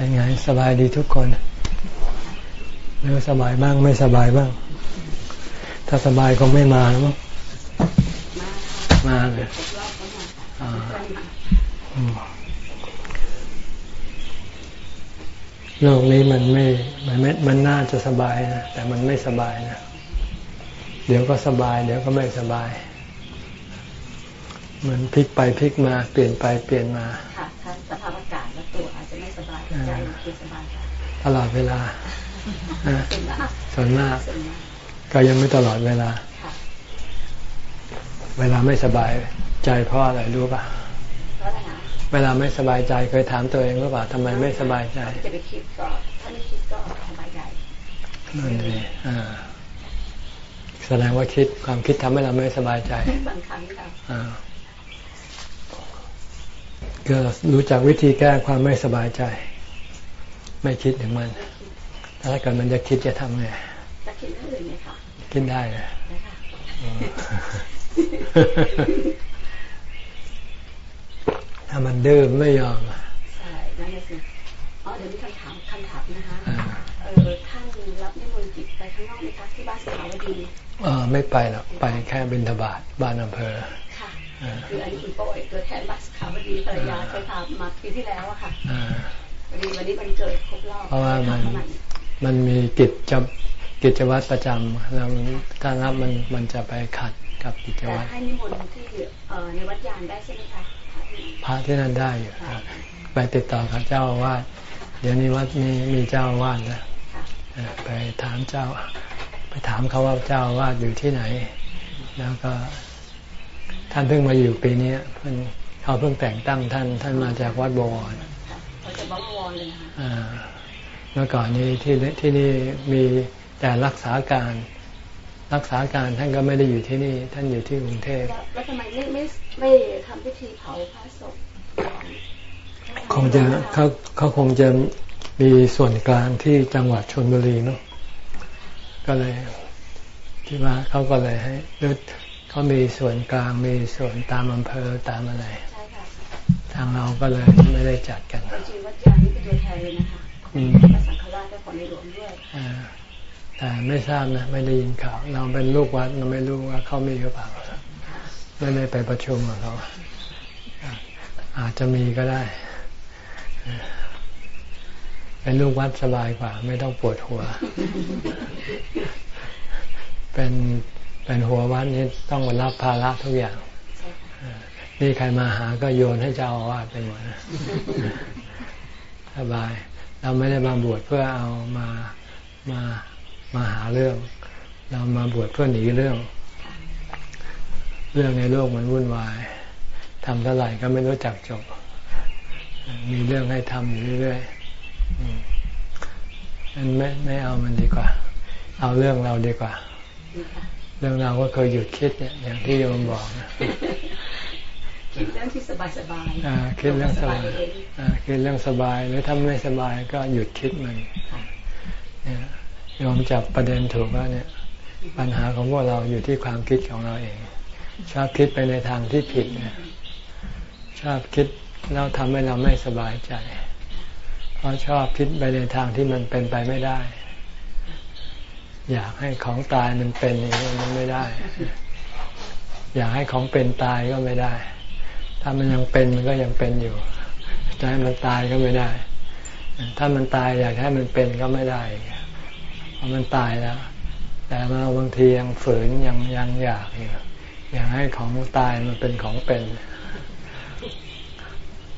เป็นไงสบายดีทุกคนหรือสบายบ้างไม่สบายบ้าง ถ้าสบายคงไม่มาแล้วมั้งมาเลยโลกนี้มันไม่ มันไม่ มันน่าจะสบายนะ แต่มันไม่สบายนะ เดี๋ยวก็สบาย เดี๋ยวก็ไม่สบายเหมือนพลิกไปพลิกมา เปลี่ยนไปเปลี่ยนมา ตลอดเวลาส่วนมาก ก็ยังไม่ตลอดเวลา เวลาไม่สบายใจเพราะอะไรรู้ป่ะเวลาไม่สบายใจเคยถามตัวเองหรือเปล่าทำไมไม่สบายใจจะไปคิดก็ถ้าไม่คิดก็สบายใจนั่นเองแสดงว่าคิดความคิดทำให้เราไม่สบายใจบางครั้งค่ะก็รู้จักวิธีแก้ความไม่สบายใจ ไม่คิดถึงมัน ถ้าเกิดมันจะคิดจะทำไงจะคิดเรื่องอื่นไหมคะคิดได้เลยถ้ามันดื้อไม่ยอมใช่นั่นสิอ๋อเดี๋ยวมีคำถามคำถามนะคะเออท่านรับนิมนต์จิตไปข้างนอกไหมคะที่บ้านสาวดีเออไม่ไปหรอกไปแค่บินทบาทบ้านอำเภอคืออันนี้คุณโป้ตัวแทนบัสขาวดีภรรยาเคยพามาปีที่แล้วอะค่ะ วันนี้วันนี้มันเกิดครบรอบเพราะว่ามันมันมีกิจจกิจวัตรประจำแล้วถ้ารับมันมันจะไปขัดกับกิจวัตรให้นิมนต์ที่ในวัดยานได้ใช่ไหมคะพระที่นั่นได้อยู่ไปติดต่อกับเจ้าอาวาสเดี๋ยวนี้วัดนี้มีเจ้าอาวาสแล้วไปถามเจ้า ไปถามเขาว่าเจ้าอาวาสอยู่ที่ไหน แล้วก็ ท่านเพิ่งมาอยู่ปีนี้เพิ่งเขาเพิ่งแต่งตั้งท่านท่านมาจากวัดบวร มาจากวัดบวรเลยค่ะเมื่อก่อนนี้ที่ที่นี่มีแต่รักษาการรักษาการท่านก็ไม่ได้อยู่ที่นี่ ท่านอยู่ที่กรุงเทพแล้วทำไมไม่ไม่ไม่ทำพิธีเผาพระศพคงจะเขาเขาคงจะมีส่วนกลางที่จังหวัดชนบุรีเนาะก็เลยที่ว่าเขาก็เลยให้เขามีส่วนกลางมีส่วนตามอำเภอตามอะไรทางเราก็เลยไม่ได้จัดกันจริงวัดยานี่เป็นตัวแทนเลยนะคะพระสังฆราชและของในหลวงด้วยแต่ไม่ทราบนะไม่ได้ยินข่าว เราเป็นลูกวัดเราไม่รู้ว่าเขามีหรือเปล่าไม่ได้ไปประชุมกับเขาอาจจะมีก็ได้เป็นลูกวัดสบายกว่า ไม่ต้องปวดหัว เป็นเป็นหัววัดนี้ต้องรับภาระทุกอย่าง นี่ใครมาหาก็โยนให้เจ้าอาวาสไปหมดสบาย เราไม่ได้มาบวชเพื่อเอามามามาหาเรื่อง เรามาบวชเพื่อหนีเรื่อง เรื่องในโลกมันวุ่นวายทำเท่าไหร่ก็ไม่รู้จักจบ มีเรื่องให้ทำอยู่เรื่อยๆมันไม่ไม่เอามันดีกว่า เอาเรื่องเราดีกว่า เรื่องเราก็เคยหยุดคิดเนี่ยอย่างที่โยมบอกนะ คิดเรื่องที่สบายสบายคิดเรื่องสบายคิดเรื่องสบายหรือถ้าไม่สบายก็หยุดคิดมันโยมจับประเด็นถูกว่าเนี่ย ปัญหาของพวกเราอยู่ที่ความคิดของเราเอง ชอบคิดไปในทางที่ผิดเนี่ยชอบคิดแล้วทำให้เราไม่สบายใจ เพราะชอบคิดไปในทางที่มันเป็นไปไม่ได้ อยากให้ของตายมันเป็นอย่างนี้มันไม่ได้ อยากให้ของเป็นตายก็ไม่ได้ ถ้ามันยังเป็นมันก็ยังเป็นอยู่ จะให้มันตายก็ไม่ได้ ถ้ามันตายอยากให้มันเป็นก็ไม่ได้ เพราะมันตายแล้ว แต่เราบางทียังฝืนยังยังอยากอยู่อยากให้ของตายมันเป็นของเป็น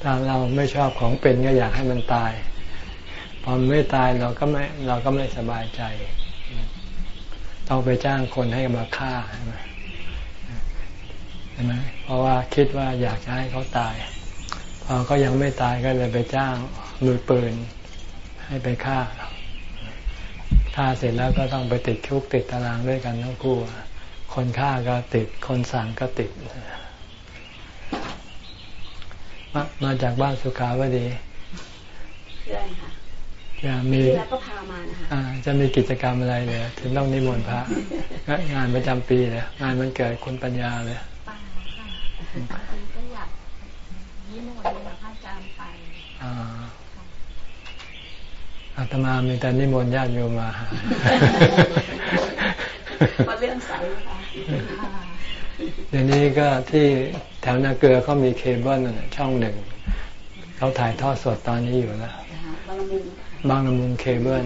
ถ้าเราไม่ชอบของเป็นก็อยากให้มันตาย พอมันไม่ตายเราก็ไม่เราก็ไม่สบายใจ ต้องไปจ้างคนให้มาฆ่าใช่ไหม ช่ไหมเพราะว่าคิดว่าอยากจะให้เขาตาย พอเขายังไม่ตายก็เลยไปจ้างมือปืน ให้ไปฆ่าฆ่าเสร็จแล้วก็ต้องไปติดคุกติดตารางด้วยกันทั้งคู่ คนฆ่าก็ติด คนสั่งก็ติด มามาจากบ้านสุขาวดีเพื่อนค่ะจะมีแล้วก็พามานะคะจะมีกิจกรรมอะไรเลย ถึงต้องนิมนต์พระ งานประจำปีเลยงานมันเกิดคุณปัญญาเลย ก็อยากนิมนต์พระอาจารย์ไปอาตมามีแต่นิมนต์ญาติโยมมาหาเรื่องใสค่ะเดี๋ยวนี้ก็ที่แถวนาเกลือเขามีเคเบิลช่องหนึ่งเขาถ่ายทอดสดตอนนี้อยู่แล้วบางละมุงเคเบิล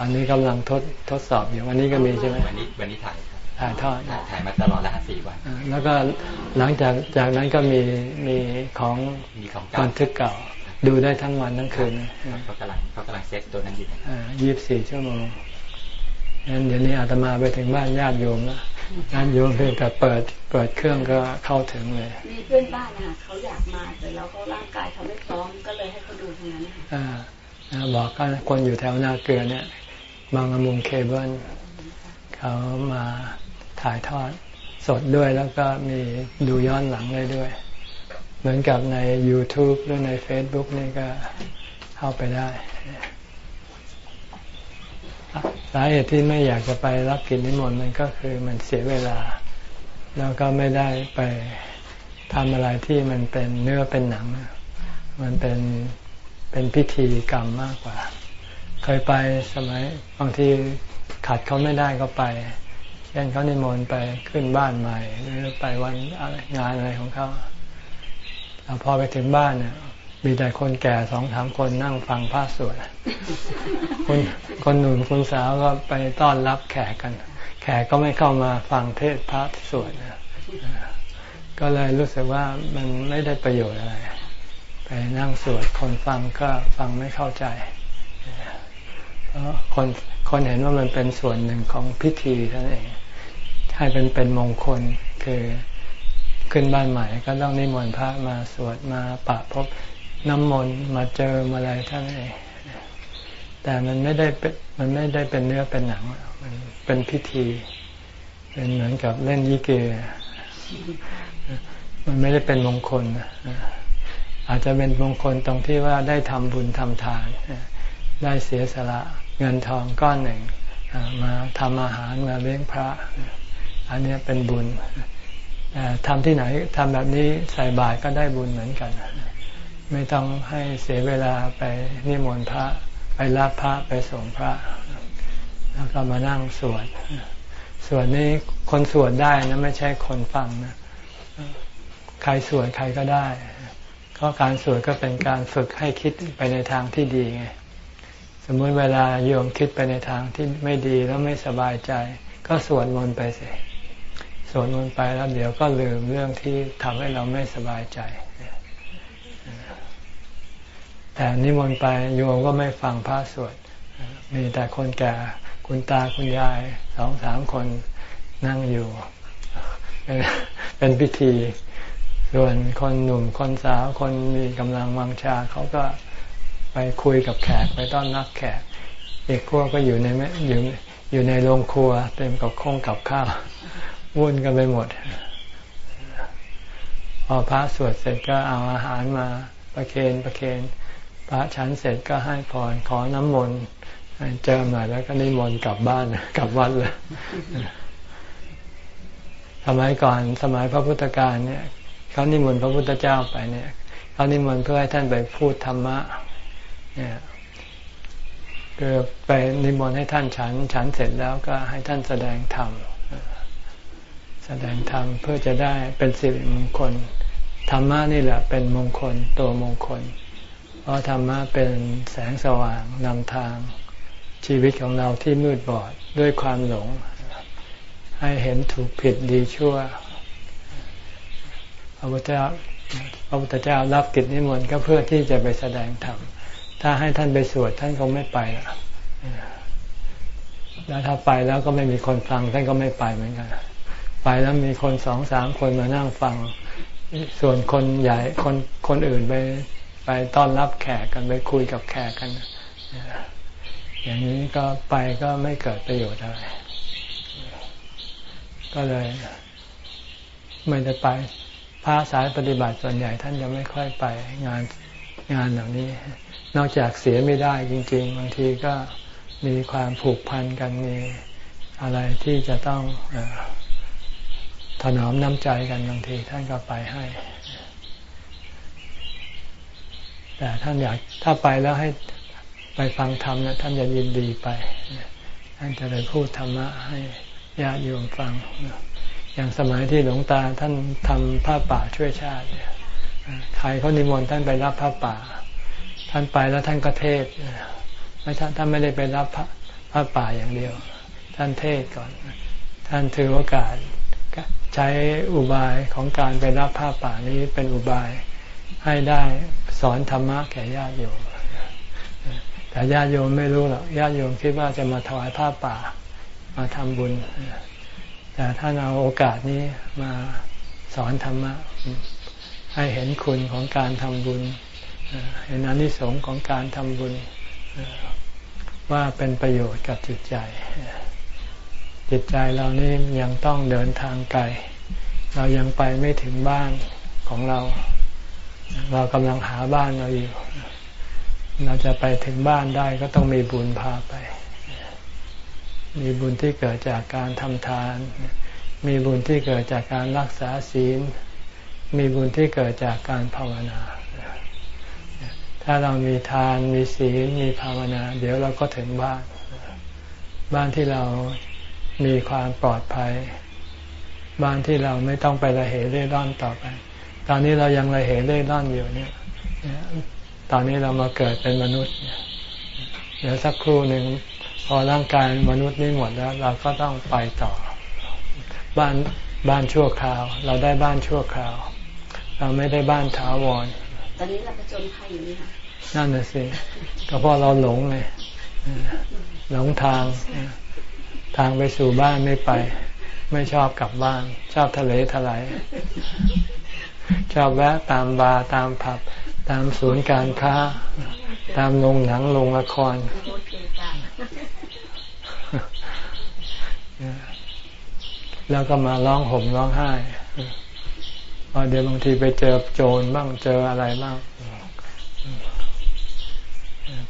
อันนี้กำลังทดทดสอบอยู่วันนี้ก็มีใช่ไหมวันนี้วันนี้ถ่าย ถ่ายทอดถ่ายมาตลอดแล้วสี่วันแล้วก็หลังจากจากนั้นก็มีมีของบันทึกเก่า ดูได้ทั้งวันทั้งคืนเขากำลังเขากำลังเซตตัวนั้นอยู่ยี่สิบสี่ชั่วโมงงั้นเดี๋ยวนี้อาตมาไปถึงบ้านญาติโยมแล้วญาติโยมเพียงแต่เปิดเปิดเครื่องก็เข้าถึงเลยมีเพื่อนบ้านนะคะเขาอยากมาแต่แล้วเขาร่างกายเขาไม่พร้อมก็เลยให้เขาดูตรงนั้นนะคะบอกกันคนอยู่แถวนาเกลือเนี่ยบางมุงเคเบิลเขามา ถ่ายทอดสดด้วยแล้วก็มีดูย้อนหลังได้ด้วย เหมือนกับใน YouTube หรือใน Facebook นี่ก็เข้าไปได้สาเหตุที่ไม่อยากจะไปรับกินนิมนต์มันก็คือมันเสียเวลา แล้วก็ไม่ได้ไปทำอะไรที่มันเป็นเนื้อเป็นหนัง มันเป็นเป็นพิธีกรรมมากกว่า เคยไปสมัยบางทีขัดเขาไม่ได้ก็ไป เช่นเขานิมนต์ไปขึ้นบ้านใหม่ หรือไปวันงานอะไรของเขาแล้วพอไปถึงบ้านเนี่ยมีแต่คนแก่สองสามคนนั่งฟังพระสวดคนคนหนุ่มคนสาวก็ไปต้อนรับแขกกัน แขกก็ไม่เข้ามาฟังเทศพระสวดก็เลยรู้สึกว่ามันไม่ได้ประโยชน์อะไร ไปนั่งสวดคนฟังก็ฟังไม่เข้าใจเพราะคนคนเห็นว่ามันเป็นส่วนหนึ่งของพิธีเท่านั้นเอง ให้เป็นเป็นมงคลคือขึ้นบ้านใหม่ก็ต้องนิมนต์พระมาสวดมาปะพบน้ำมนต์มาเจอมาอะไรท่านเองแต่มันไม่ได้เป็นมันไม่ได้เป็นเนื้อเป็นหนัง มันเป็นพิธี เป็นเหมือนกับเล่นยิเก มันไม่ได้เป็นมงคล อาจจะเป็นมงคลตรงที่ว่าได้ทำบุญทำทาน ได้เสียสละเงินทองก้อนหนึ่ง มาทำอาหารมาเลี้ยงพระ อันนี้เป็นบุญทำที่ไหนทำแบบนี้ใส่บาตรก็ได้บุญเหมือนกัน ไม่ต้องให้เสียเวลาไปนิมนต์พระไปรับพระไปส่งพระ แล้วก็มานั่งสวดสวดนี้คนสวดได้นะไม่ใช่คนฟังนะใครสวดใครก็ได้ก็การสวดก็เป็นการฝึกให้คิดไปในทางที่ดีไงสมมติเวลาโยมคิดไปในทางที่ไม่ดีแล้วไม่สบายใจ ก็สวดมนต์ไปสิ สวดมนต์ไปแล้วเดี๋ยวก็ลืมเรื่องที่ทำให้เราไม่สบายใจ แต่นิมนต์ไปโยมก็ไม่ฟังพระสวด มีแต่คนแก่คุณตาคุณยายสองสามคนนั่งอยู่ เป็นพิธี ส่วนคนหนุ่มคนสาวคนมีกำลังวังชาเขาก็ไปคุยกับแขกไปต้อนรับแขก เอีกพวกก็อยู่ในอยู่อยู่ในโรงครัว เต็มกับข้องกับข้าว วุ่นกันไปหมดพอพระสวดเสร็จก็เอาอาหารมาประเคนประเคนพระฉันเสร็จก็ให้พรขอน้ำมนต์เจอมาแล้วก็นิมนต์กลับบ้านกลับวัดเลยสมัยก่อนสมัยพระพุทธการเนี่ยเขานิมนต์พระพุทธเจ้าไปเนี่ยเขานิมนต์เพื่อให้ท่านไปพูดธรรมะ เนี่ยคือไปนิมนต์ให้ท่านฉัน ฉันเสร็จแล้วก็ให้ท่านแสดงธรรม แสดงธรรมเพื่อจะได้เป็นสิริมงคล ธรรมะนี่แหละเป็นมงคลตัวมงคล เพราะธรรมะเป็นแสงสว่างนำทางชีวิตของเราที่มืดบอดด้วยความหลง ให้เห็นถูกผิดดีชั่วพระพุทธเจ้าพระพุทธเจ้ารับกิจนิมนต์ก็เพื่อที่จะไปแสดงธรรมถ้าให้ท่านไปสวดท่านคงไม่ไปละแล้วถ้าไปแล้วก็ไม่มีคนฟังท่านก็ไม่ไปเหมือนกัน ไปแล้วมีคนสองสามคนมานั่งฟัง ส่วนคนใหญ่คนคนอื่นไปไปต้อนรับแขกกันไปคุยกับแขกกัน อย่างนี้ก็ไปก็ไม่เกิดประโยชน์อะไร ก็เลย ไม่ได้ไปพระสายปฏิบัติส่วนใหญ่ท่านจะไม่ค่อยไปงานงานเหล่านี้ นอกจากเสียไม่ได้จริง ๆ บางทีก็มีความผูกพันกันมีอะไรที่จะต้อง ถนอมน้ำใจกันบางทีท่านก็ไปให้ แต่ท่านอยากถ้าไปแล้วให้ไปฟังธรรมนะท่านจะยินดีไป ท่านจะไปพูดธรรมะให้ญาติโยมฟัง อย่างสมัยที่หลวงตาท่านทำผ้าป่าช่วยชาติใครเขานิมนต์ท่านไปรับผ้าป่า ท่านไปแล้วท่านก็เทศไม่ท่านท่านไม่ได้ไปรับผ้าป่าอย่างเดียว ท่านเทศก่อน ท่านถือโอกาส ใช้อุบายของการไปรับผ้าป่านี้เป็นอุบายให้ได้สอนธรรมะแก่ญาติโยมแต่ญาติโยมไม่รู้หรอกญาติโยมคิดว่าจะมาถวายผ้าป่า มาทำบุญ แต่ท่านเอาโอกาสนี้มาสอนธรรมะ ให้เห็นคุณของการทำบุญ เห็นอนิสงส์ของการทำบุญว่าเป็นประโยชน์กับจิตใจ จิตใจเรานี่ยังต้องเดินทางไกล เรายังไปไม่ถึงบ้านของเรา เรากำลังหาบ้านเราอยู่ เราจะไปถึงบ้านได้ก็ต้องมีบุญพาไป มีบุญที่เกิดจากการทำทาน มีบุญที่เกิดจากการรักษาศีล มีบุญที่เกิดจากการภาวนา ถ้าเรามีทาน มีศีล มีภาวนา เดี๋ยวเราก็ถึงบ้าน บ้านที่เรา มีความปลอดภัย บ้านที่เราไม่ต้องไประเหเร่ร่อนต่อไป ตอนนี้เรายังระเหเร่ร่อนอยู่เนี่ย ตอนนี้เรามาเกิดเป็นมนุษย์เดี๋ยวสักครู่หนึ่งพอร่างกายมนุษย์นี่หมดแล้ว เราก็ต้องไปต่อ บ้านบ้านชั่วคราว เราได้บ้านชั่วคราว เราไม่ได้บ้านถาวร ตอนนี้เราประจนภัยอยู่นี่ค่ะนั่นน่ะสิก็เพราะเราหลงไงหลงทาง ทางไปสู่บ้านไม่ไป ไม่ชอบกลับบ้าน ชอบทะเลทลายชอบแวะตามบาร์ตามผับ ตามศูนย์การค้า ตามโรงหนังโรงละคร แล้วก็มาร้องห่มร้องไห้พอเดี๋ยวบางทีไปเจอโจรบ้างเจออะไรบ้าง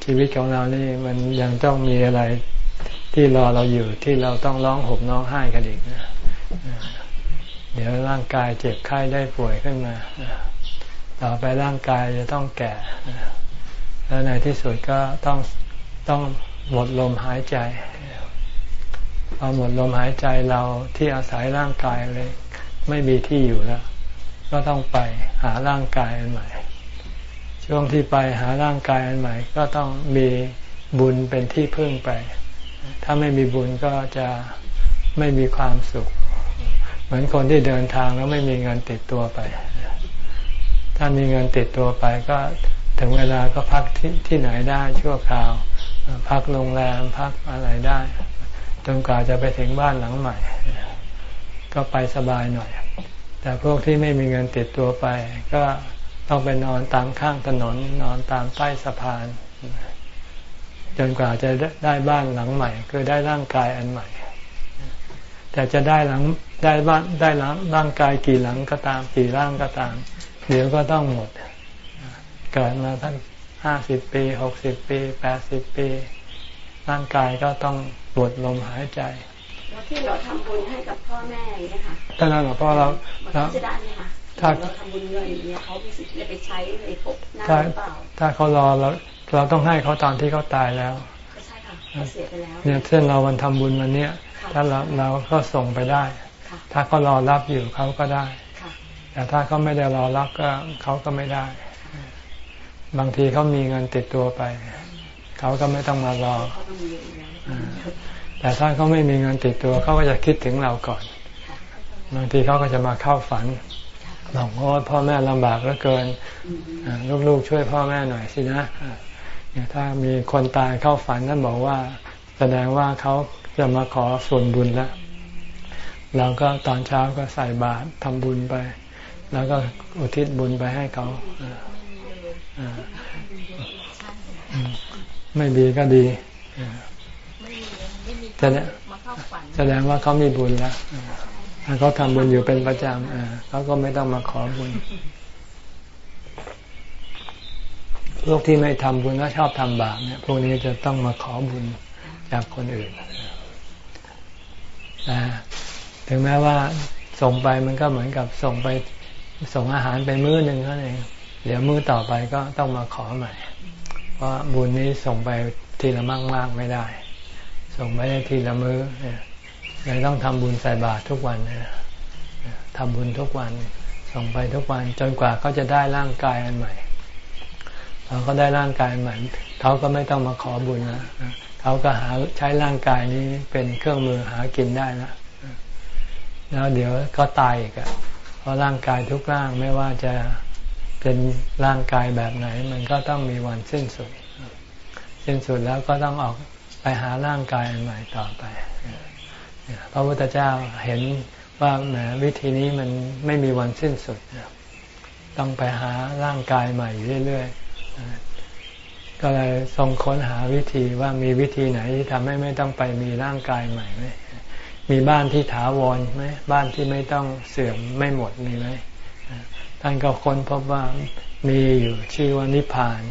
ชีวิตของเรานี่มันยังต้องมีอะไร ที่รอเราอยู่ที่เราต้องร้องห่มร้องไห้กันอีกนะเดี๋ยวร่างกายเจ็บไข้ได้ป่วยขึ้นมาต่อไปร่างกายจะต้องแก่ แล้วในที่สุดก็ต้องต้องหมดลมหายใจพอหมดลมหายใจเราที่อาศัยร่างกายเลย ไม่มีที่อยู่แล้ว ก็ต้องไปหาร่างกายอันใหม่ ช่วงที่ไปหาร่างกายอันใหม่ ก็ต้องมีบุญเป็นที่พึ่งไป ถ้าไม่มีบุญก็จะไม่มีความสุข เหมือนคนที่เดินทางแล้วไม่มีเงินติดตัวไป ถ้ามีเงินติดตัวไปก็ถึงเวลาก็พักที่ที่ไหนได้ชั่วคราว พักโรงแรมพักอะไรได้ จนกว่าจะไปถึงบ้านหลังใหม่ ก็ไปสบายหน่อย แต่พวกที่ไม่มีเงินติดตัวไป ก็ต้องไปนอนตามข้างถนนนอนตามใต้สะพาน จนกว่าจะได้บ้านหลังใหม่ คือได้ร่างกายอันใหม่ แต่จะได้หลังได้บ้านได้หลังร่างกายกี่หลังก็ตามกี่ร่างก็ตาม เดี๋ยวก็ต้องหมด เกิดมาท่านห้าสิบปีหกสิบปีแปดสิบปี ร่างกายก็ต้องหมดลมหายใจที่เราทำบุญให้กับพ่อแม่เนี่ยค่ะถ้านั้นหรอพ่อเราเราจะได้ไหมคะถ้าเราทำบุญเงินเนี่ยเขามีสิทธิ์จะไปใช้ในภพหน้าหรือเปล่าถ้าเขารอเรา เราต้องให้เขาตอนที่เขาตายแล้วใช่ค่ะเสียไปแล้วเนี่ยเช่นเราวันทำบุญวันเนี้ยถ้าเราเราก็ส่งไปได้ ถ้าเขารอรับอยู่เขาก็ได้ แต่ถ้าเขาไม่ได้รอรับก็เขาก็ไม่ได้ บางทีเขามีเงินติดตัวไป เขาก็ไม่ต้องมารอ แต่ถ้าเขาไม่มีเงินติดตัวเขาก็จะคิดถึงเราก่อน บางทีเขาก็จะมาเข้าฝันบอกว่าพ่อแม่ลำบากเหลือเกิน ลูกๆช่วยพ่อแม่หน่อยสินะ ถ้ามีคนตายเข้าฝันนั่นบอกว่า แสดงว่าเขาจะมาขอส่วนบุญแล้วเราก็ตอนเช้าก็ใส่บาตรทำบุญไป แล้วก็อุทิศบุญไปให้เขาไม่ดีก็ดีแสดงแสดงว่าเขามีบุญแล้วเขาทำบุญอยู่เป็นประจำเขาก็ไม่ต้องมาขอบุญ พวกที่ไม่ทำบุญแล้วชอบทำบาปเนี่ยพวกนี้จะต้องมาขอบุญจากคนอื่นนะถึงแม้ว่าส่งไปมันก็เหมือนกับส่งไปส่งอาหารไปมื้อหนึ่งเท่านั้นเองเดี๋ยวมื้อต่อไปก็ต้องมาขอใหม่ เพราะบุญนี้ส่งไปทีละมากมากไม่ได้ ส่งไปได้ทีละมือ้อเลยต้องทำบุญใส่บาตรทุกวันทำบุญทุกวัน ส่งไปทุกวันจนกว่าเขาจะได้ร่างกายอันใหม่ เราก็ได้ร่างกายใหม่เขาก็ไม่ต้องมาขอบุญนะเขาก็หาใช้ร่างกายนี้เป็นเครื่องมือหากินได้นะแล้วเดี๋ยวก็ตายอีกอะเพราะร่างกายทุกร่างไม่ว่าจะเป็นร่างกายแบบไหน มันก็ต้องมีวันสิ้นสุด สิ้นสุดแล้วก็ต้องออกไปหาร่างกายใหม่ต่อไปพระพุทธเจ้าเห็นว่าแหมวิธีนี้มันไม่มีวันสิ้นสุด ต้องไปหาร่างกายใหม่เรื่อยๆ ก็เลยทรงค้นหาวิธีว่ามีวิธีไหนที่ทำให้ไม่ต้องไปมีร่างกายใหม่ไหมมีบ้านที่ถาวรไหมบ้านที่ไม่ต้องเสื่อมไม่หมดมีไหมท่านก็ค้นพบว่ามีอยู่ชื่อว่านิพาน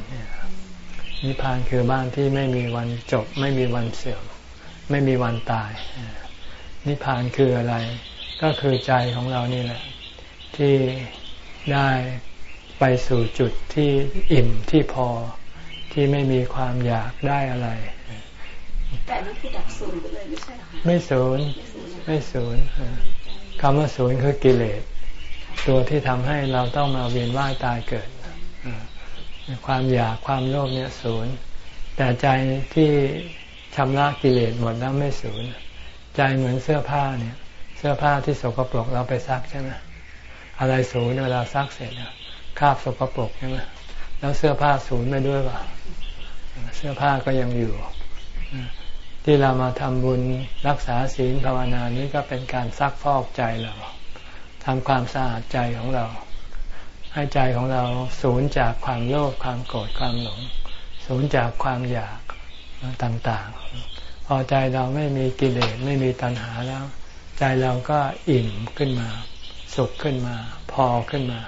นิพานคือบ้านที่ไม่มีวันจบ ไม่มีวันเสื่อม ไม่มีวันตาย นิพานคืออะไร ก็คือใจของเรานี่แหละ ที่ได้ ไปสู่จุดที่อิ่มที่พอที่ไม่มีความอยากได้อะไร แต่นั่นคือดับศูนย์ไปเลยไม่ใช่หรอไม่ศูนย์ไม่ศูนย์คำว่าศูนย์คือกิเลสตัวที่ทำให้เราต้องมาเวียนว่ายตายเกิดความอยากความโลภเนี่ยศูนย์แต่ใจที่ชำระกิเลสหมดแล้วไม่ศูนย์ใจเหมือนเสื้อผ้าเนี่ย เสื้อผ้าที่สกปรกเราไปซักใช่ไหมอะไรศูนย์เวลาซักเสร็จ คราบสกปรกใช่ไหมแล้วเสื้อผ้าศูนย์ไปด้วยป่ะเสื้อผ้าก็ยังอยู่ ที่เรามาทำบุญรักษาศีลภาวนานี้ก็เป็นการซักฟอกใจเราทำความสะอาดใจของเรา ให้ใจของเราสูญจากความโลภความโกรธความหลง สูญจากความอยากต่างๆ พอใจเราไม่มีกิเลสไม่มีตัณหาแล้ว ใจเราก็อิ่มขึ้นมา สุขขึ้นมา พอขึ้นมา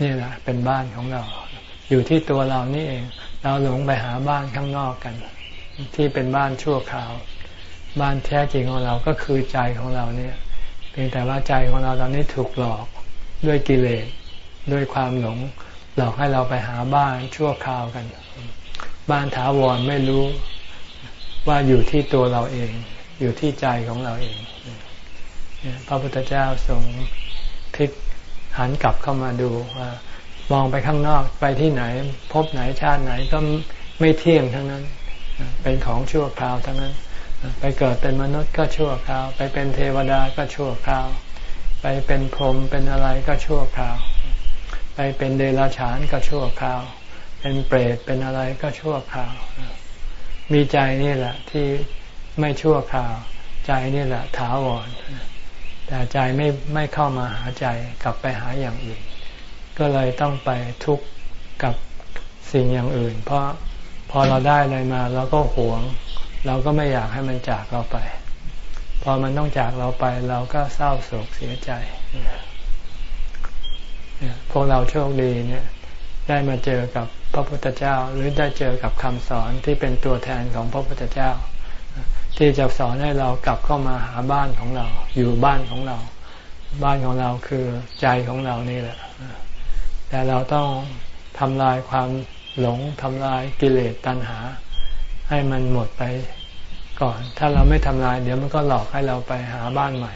นี่แหละเป็นบ้านของเรา อยู่ที่ตัวเรานี่เอง เราหลงไปหาบ้านข้างนอกกัน ที่เป็นบ้านชั่วคราว บ้านแท้จริงของเราก็คือใจของเราเนี่ยเพียงแต่ว่าใจของเราตอนนี้ถูกหลอกด้วยกิเลสด้วยความหลงหลอกให้เราไปหาบ้านชั่วคราวกัน บ้านถาวรไม่รู้ว่าอยู่ที่ตัวเราเอง อยู่ที่ใจของเราเองพระพุทธเจ้าทรง หันกลับเข้ามาดูว่ามองไปข้างนอกไปที่ไหน พบไหนชาติไหนก็ไม่เที่ยงทั้งนั้น เป็นของชั่วคราวทั้งนั้น ไปเกิดเป็นมนุษย์ก็ชั่วคราว ไปเป็นเทวดาก็ชั่วคราว ไปเป็นพรหมเป็นอะไรก็ชั่วคราว ไปเป็นเดรัจฉานก็ชั่วคราว เป็นเปรตเป็นอะไรก็ชั่วคราว มีใจนี่แหละที่ไม่ชั่วคราว ใจนี่แหละถาวร แต่ใจไม่ไม่เข้ามาหาใจกลับไปหาอย่างอื่น ก็เลยต้องไปทุกข์กับสิ่งอย่างอื่น เพราะพอเราได้อะไรมาเราก็หวง เราก็ไม่อยากให้มันจากเราไป พอมันต้องจากเราไปเราก็เศร้าโศกเสียใจพวกเราโชคดีเนี่ย ได้มาเจอกับพระพุทธเจ้า หรือได้เจอกับคำสอนที่เป็นตัวแทนของพระพุทธเจ้า ที่จะสอนให้เรากลับเข้ามาหาบ้านของเรา อยู่บ้านของเรา บ้านของเราคือใจของเรานี่แหละ แต่เราต้องทำลายความหลงทำลายกิเลสตัณหา ให้มันหมดไปก่อน ถ้าเราไม่ทำลาย เดี๋ยวมันก็หลอกให้เราไปหาบ้านใหม่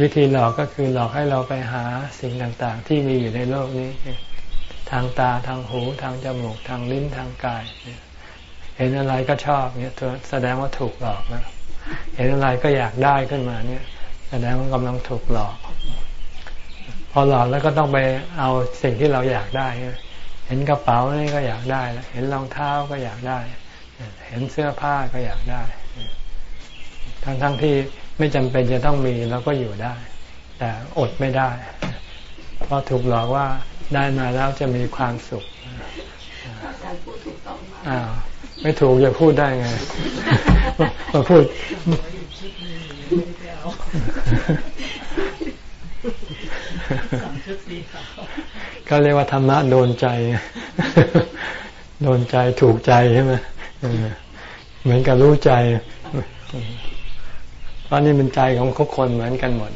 วิธีหลอกก็คือหลอกให้เราไปหาสิ่งต่างๆ ที่มีอยู่ในโลกนี้ ทางตาทางหูทางจมูกทางลิ้นทางกายเห็นอะไรก็ชอบเนี่ยแสดงว่าถูกหลอกนะเห็นอะไรก็อยากได้ขึ้นมาเนี่ย แสดงว่ากำลังถูกหลอก พอหลอกแล้วก็ต้องไปเอาสิ่งที่เราอยากได้ เห็นกระเป๋านี่ก็อยากได้ เห็นรองเท้าก็อยากได้ เห็นเสื้อผ้าก็อยากได้ ทั้งทั้งที่ไม่จำเป็นจะต้องมีเราก็อยู่ได้ แต่อดไม่ได้ เพราะถูกหลอกว่าได้มาแล้วจะมีความสุขอ้าว ไม่ถูกจะพูดได้ไงมาพูดก็เรียกว่าธรรมะโดนใจ โดนใจถูกใจใช่ไหมเหมือนกับรู้ใจเพราะนี่เป็นใจของทุกคนเหมือนกันหมด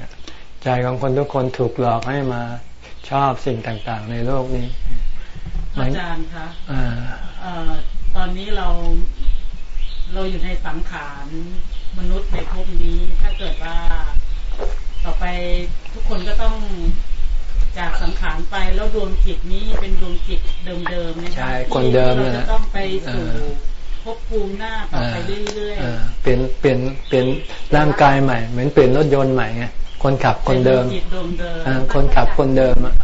ใจของคนทุกคนถูกหลอกให้มาชอบสิ่งต่าง ๆ ในโลกนี้อาจารย์คะ ตอนนี้เราเราอยู่ในสังขารมนุษย์ในภพนี้ ถ้าเกิดว่าต่อไปทุกคนก็ต้องจากสังขารไปแล้วดวงจิตนี้เป็นดวงจิตเดิมๆนะคะใช่คนเดิมเราจะต้องไปสู่ภพภูมิหน้าต่อไปเรื่อยๆเปลี่ยนเปลี่ยนเปลี่ยนร่างกายใหม่ เหมือนเปลี่ยนรถยนต์ใหม่ไงคนขับคนเดิมคนขับคนเดิมอะ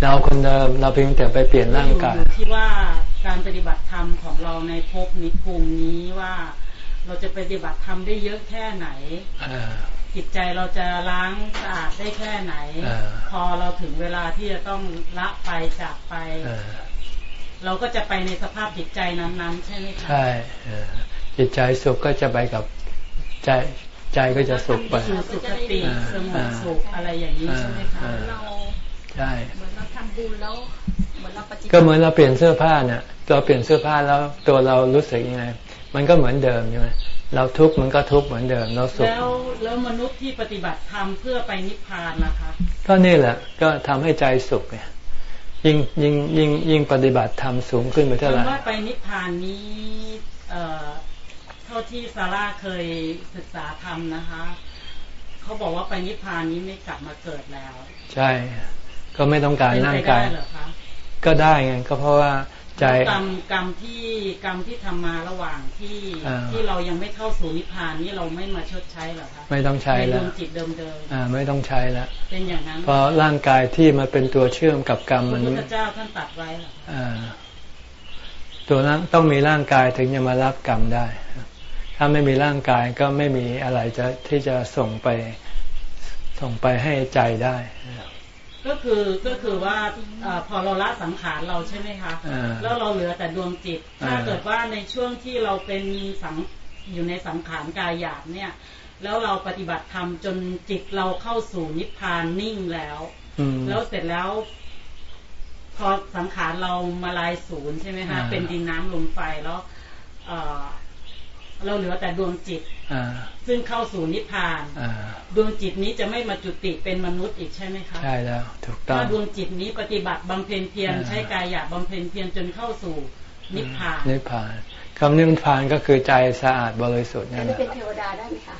เราคนเดิมเราเพียงแต่ไปเปลี่ยนร่างกายที่ว่า การปฏิบัติธรรมของเราในภพนิภูมินี้ว่าเราจะปฏิบัติธรรมได้เยอะแค่ไหนจิตใจเราจะล้างสะอาดได้แค่ไหนพอเราถึงเวลาที่จะต้องละไปจากไป เราก็จะไปในสภาพจิตใจนั้นๆ ใช่ไหมคะใช่จิตใจสุขก็จะไปกับใจใจก็จะสุขไปสุขติสงบสุขอะไรอย่างนี้ใช่ไหมคะเราใช่เหมือนเราทำบุญแล้ว เหมือนเราปฏิก็เหมือนเราเปลี่ยนเสื้อผ้าเนี่ยตัวเปลี่ยนเสื้อผ้าแล้วตัวเรารู้สึกยังไง มันก็เหมือนเดิมใช่ไหมเราทุกข์มันก็ทุกข์เหมือนเดิมเราสุขแล้วแล้วมนุษย์ที่ปฏิบัติธรรมเพื่อไปนิพพานนะคะก็นี่แหละก็ทำให้ใจสุขเนี่ยยิ่งยิ่งยิ่งยิ่งปฏิบัติธรรมสูงขึ้นไปเท่าไหร่ว่าไปนิพพานนี้เอ่อเท่าที่ซาร่าเคยศึกษาธรรมนะคะเขาบอกว่าไปนิพพานนี้ไม่กลับมาเกิดแล้ว ใช่ ก็ไม่ต้องการร่างกาย ก็ได้ไงก็เพราะว่าใจกรรมกรรมที่กรรมที่ทำมาระหว่างที่ที่เรายังไม่เข้าสู่นิพพานนี้เราไม่มาชดใช้หรอคะไม่ต้องใช้แล้วดวงจิตเดิมๆอ่าไม่ต้องใช้แล้วเป็นอย่างนั้นเพราะร่างกายที่มาเป็นตัวเชื่อมกับกรรมมันพระพุทธเจ้าท่านตัดไว้หรออ่าตัวนั้นต้องมีร่างกายถึงจะมารับกรรมได้ ถ้าไม่มีร่างกายก็ไม่มีอะไรจะที่จะส่งไปส่งไปให้ใจได้ ก็คือก็คือว่าอพอเราละสังขารเราใช่ไหมคะแล้วเราเหลือแต่ดวงจิต ถ้าเกิดว่าในช่วงที่เราเป็นสังอยู่ในสังขารกายหยาบเนี่ย แล้วเราปฏิบัติธรรมจนจิตเราเข้าสู่นิพพานนิ่งแล้วแล้วเสร็จแล้ว พอสังขารเรามาลายศูนย์ใช่ไหมคะเป็นดินน้ำลมไฟแล้ว เราเหลือแต่ดวงจิตซึ่งเข้าสู่นิพพานดวงจิตนี้จะไม่มาจุติเป็นมนุษย์อีกใช่ไหมคะใช่แล้วถูกต้องถ้าดวงจิตนี้ปฏิบัติบำเพ็ญเพียรใช้กายหยาบบำเพ็ญเพียรจนเข้าสู่นิพพานนิพพานคำนิพพานก็คือใจสะอาดบริสุทธิ์นั่นแหละเป็นเทวดาได้ไหมคะ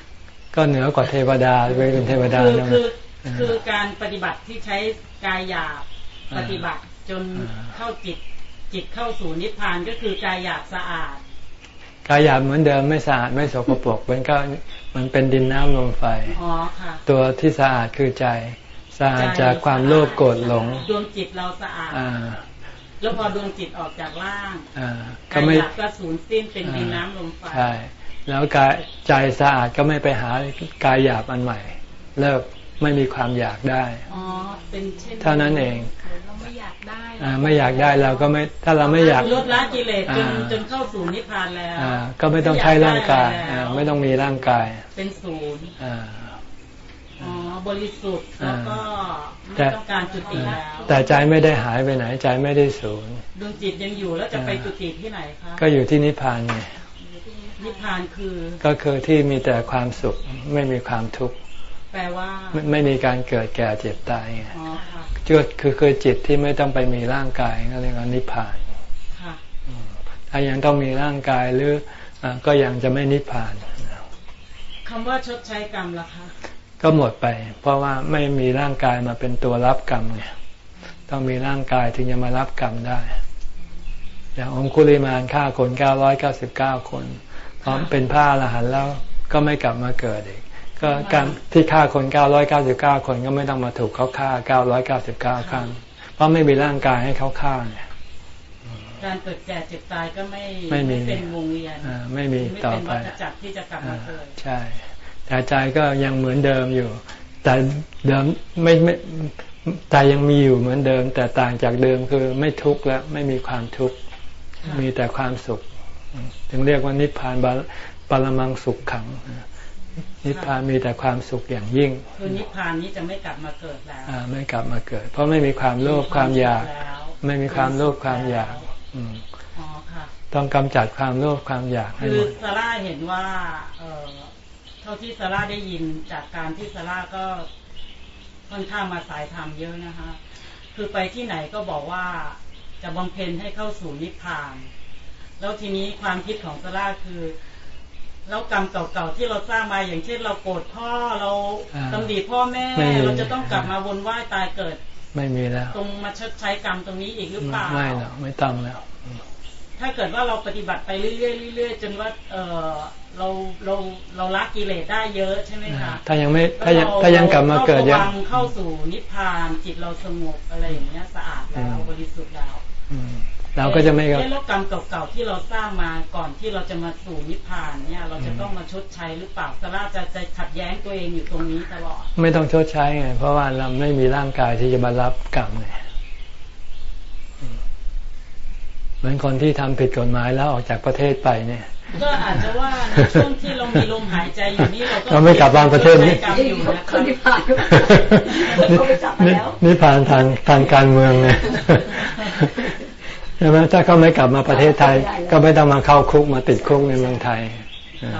ก็เหนือกว่าเทวดาเป็นเทวดาคือคือการปฏิบัติที่ใช้กายหยาบปฏิบัติจนเข้าจิตจิตเข้าสู่นิพพานก็คือกายหยาบสะอาด กายหยาบเหมือนเดิมไม่สะอาดไม่สกปรกมันก็มันเป็นดินน้ำลมไฟตัวที่สะอาดคือใจสะอาดจากความโลภโกรธหลงดวงจิตเราสะอาดแล้วพอดวงจิตออกจากร่างก็ไม่ก็สูญสิ้นเป็นดินน้ำลมไฟใช่แล้วกายใจสะอาดก็ไม่ไปหากายหยาบอันใหม่ เลิก ไม่มีความอยากได้อ๋อเป็นเช่นเท่านั้นเองไม่อยากได้เราก็ไม่ถ้าเราไม่อยากลดละกิเลสจนจนเข้าสู่นิพพานแล้วก็ไม่ต้องใช้ร่างกายไม่ต้องมีร่างกาย เป็นศูนย์อ๋อบริสุทธิ์แล้วก็ไม่ต้องการจุติแล้วแต่ใจไม่ได้หายไปไหนใจไม่ได้ศูนย์ดวงจิตยังอยู่แล้วจะไปจุติที่ไหนคะก็อยู่ที่นิพพานไงนิพพานคือ ก็คือที่มีแต่ความสุขไม่มีความทุกข์ แปลว่าไม่มีการเกิดแก่เจ็บตายไงจุดคือคือจิตที่ไม่ต้องไปมีร่างกายก็เรียกว่านิพพานถ้ายังต้องมีร่างกายหรืออก็ยังจะไม่นิพพานคำว่าชดใช้กรรมล่ะคะก็หมดไป เพราะว่าไม่มีร่างกายมาเป็นตัวรับกรรมไงต้องมีร่างกายถึงจะมารับกรรมได้ อย่างองคุลิมานฆ่าคนเก้าร้อยเก้าสิบเก้าคนพร้อมเป็นผ้าละหันแล้วก็ไม่กลับมาเกิดอีก ก็การที่ฆ่าคน 999 คนก็ไม่ต้องมาถูกเขาฆ่า 999 ครั้ง เพราะไม่มีร่างกายให้เขาฆ่าเนี่ยการเกิดแก่เจ็บตายก็ไม่ไม่เป็นวงเวียนไม่มีต่อไปจักที่จะกลับมาเกิดใช่แต่ใจก็ยังเหมือนเดิมอยู่ แต่เดิมไม่ไม่ใจยังมีอยู่เหมือนเดิม แต่ต่างจากเดิมคือไม่ทุกข์แล้วไม่มีความทุกข์มีแต่ความสุข ถึงเรียกว่านิพพานบาลมังสุขขัง นิพพานมีแต่ความสุขอย่างยิ่ง คือนิพพานนี้จะไม่กลับมาเกิดแล้วอ่าไม่กลับมาเกิด เพราะไม่มีความโลภความอยาก ไม่มีความโลภความอยากอืมต้องกำจัดความโลภความอยากให้หมดคือซาร่าเห็นว่าเออเท่าที่ซาร่าได้ยินจากการที่ซาร่าก็ค่อนข้างมาสายธรรมเยอะนะคะ คือไปที่ไหนก็บอกว่าจะบำเพ็ญให้เข้าสู่นิพพาน แล้วทีนี้ความคิดของซาร่าคือ แล้วกรรมเก่าๆที่เราสร้างมาอย่างเช่นเราโกรธพ่อเราตำหนิพ่อแม่ เราจะต้องกลับมาวนว่ายตายเกิด ไม่มีแล้ว ตรงมาชดใช้กรรมตรงนี้อีกหรือเปล่าไม่หรอกไม่ต้องแล้ว ถ้าเกิดว่าเราปฏิบัติไปเรื่อยๆเรื่อยๆจนว่าเออเราเราเราละกิเลสได้เยอะใช่ไหมคะถ้ายังไม่ถ้ายังถ้ายังกลับมาเกิดยังเข้าสู่นิพพานจิตเราสงบอะไรอย่างเงี้ยสะอาดแล้วบริสุทธิ์แล้ว เราก็จะไม่กับแล้วกรรมเก่าๆที่เราสร้างมาก่อนที่เราจะมาสู่นิพพานเนี่ย เราจะต้องมาชดใช้หรือเปล่าสาราจะจะขัดแย้งตัวเองอยู่ตรงนี้ตลอดไม่ต้องชดใช้ไงเพราะว่าเราไม่มีร่างกายที่จะมารับกรรมไงเหมือนคนที่ทำผิดกฎหมายแล้วออกจากประเทศไปเนี่ย ก็อาจจะว่าในช่วงที่เรามีลมหายใจอยู่นี่เราก็เราไม่กลับบ้านประเทศนี้กรรมอยู่นะคนที่ผ่านเขาไปจับมานี่แล้วนี่ผ่านทางทางการเมืองไง ใช่ไหมถ้าเขาไม่กลับมาประเทศไทย ก็ไม่ต้องมาเข้าคุกมาติดคุกในเมืองไทยค่ะ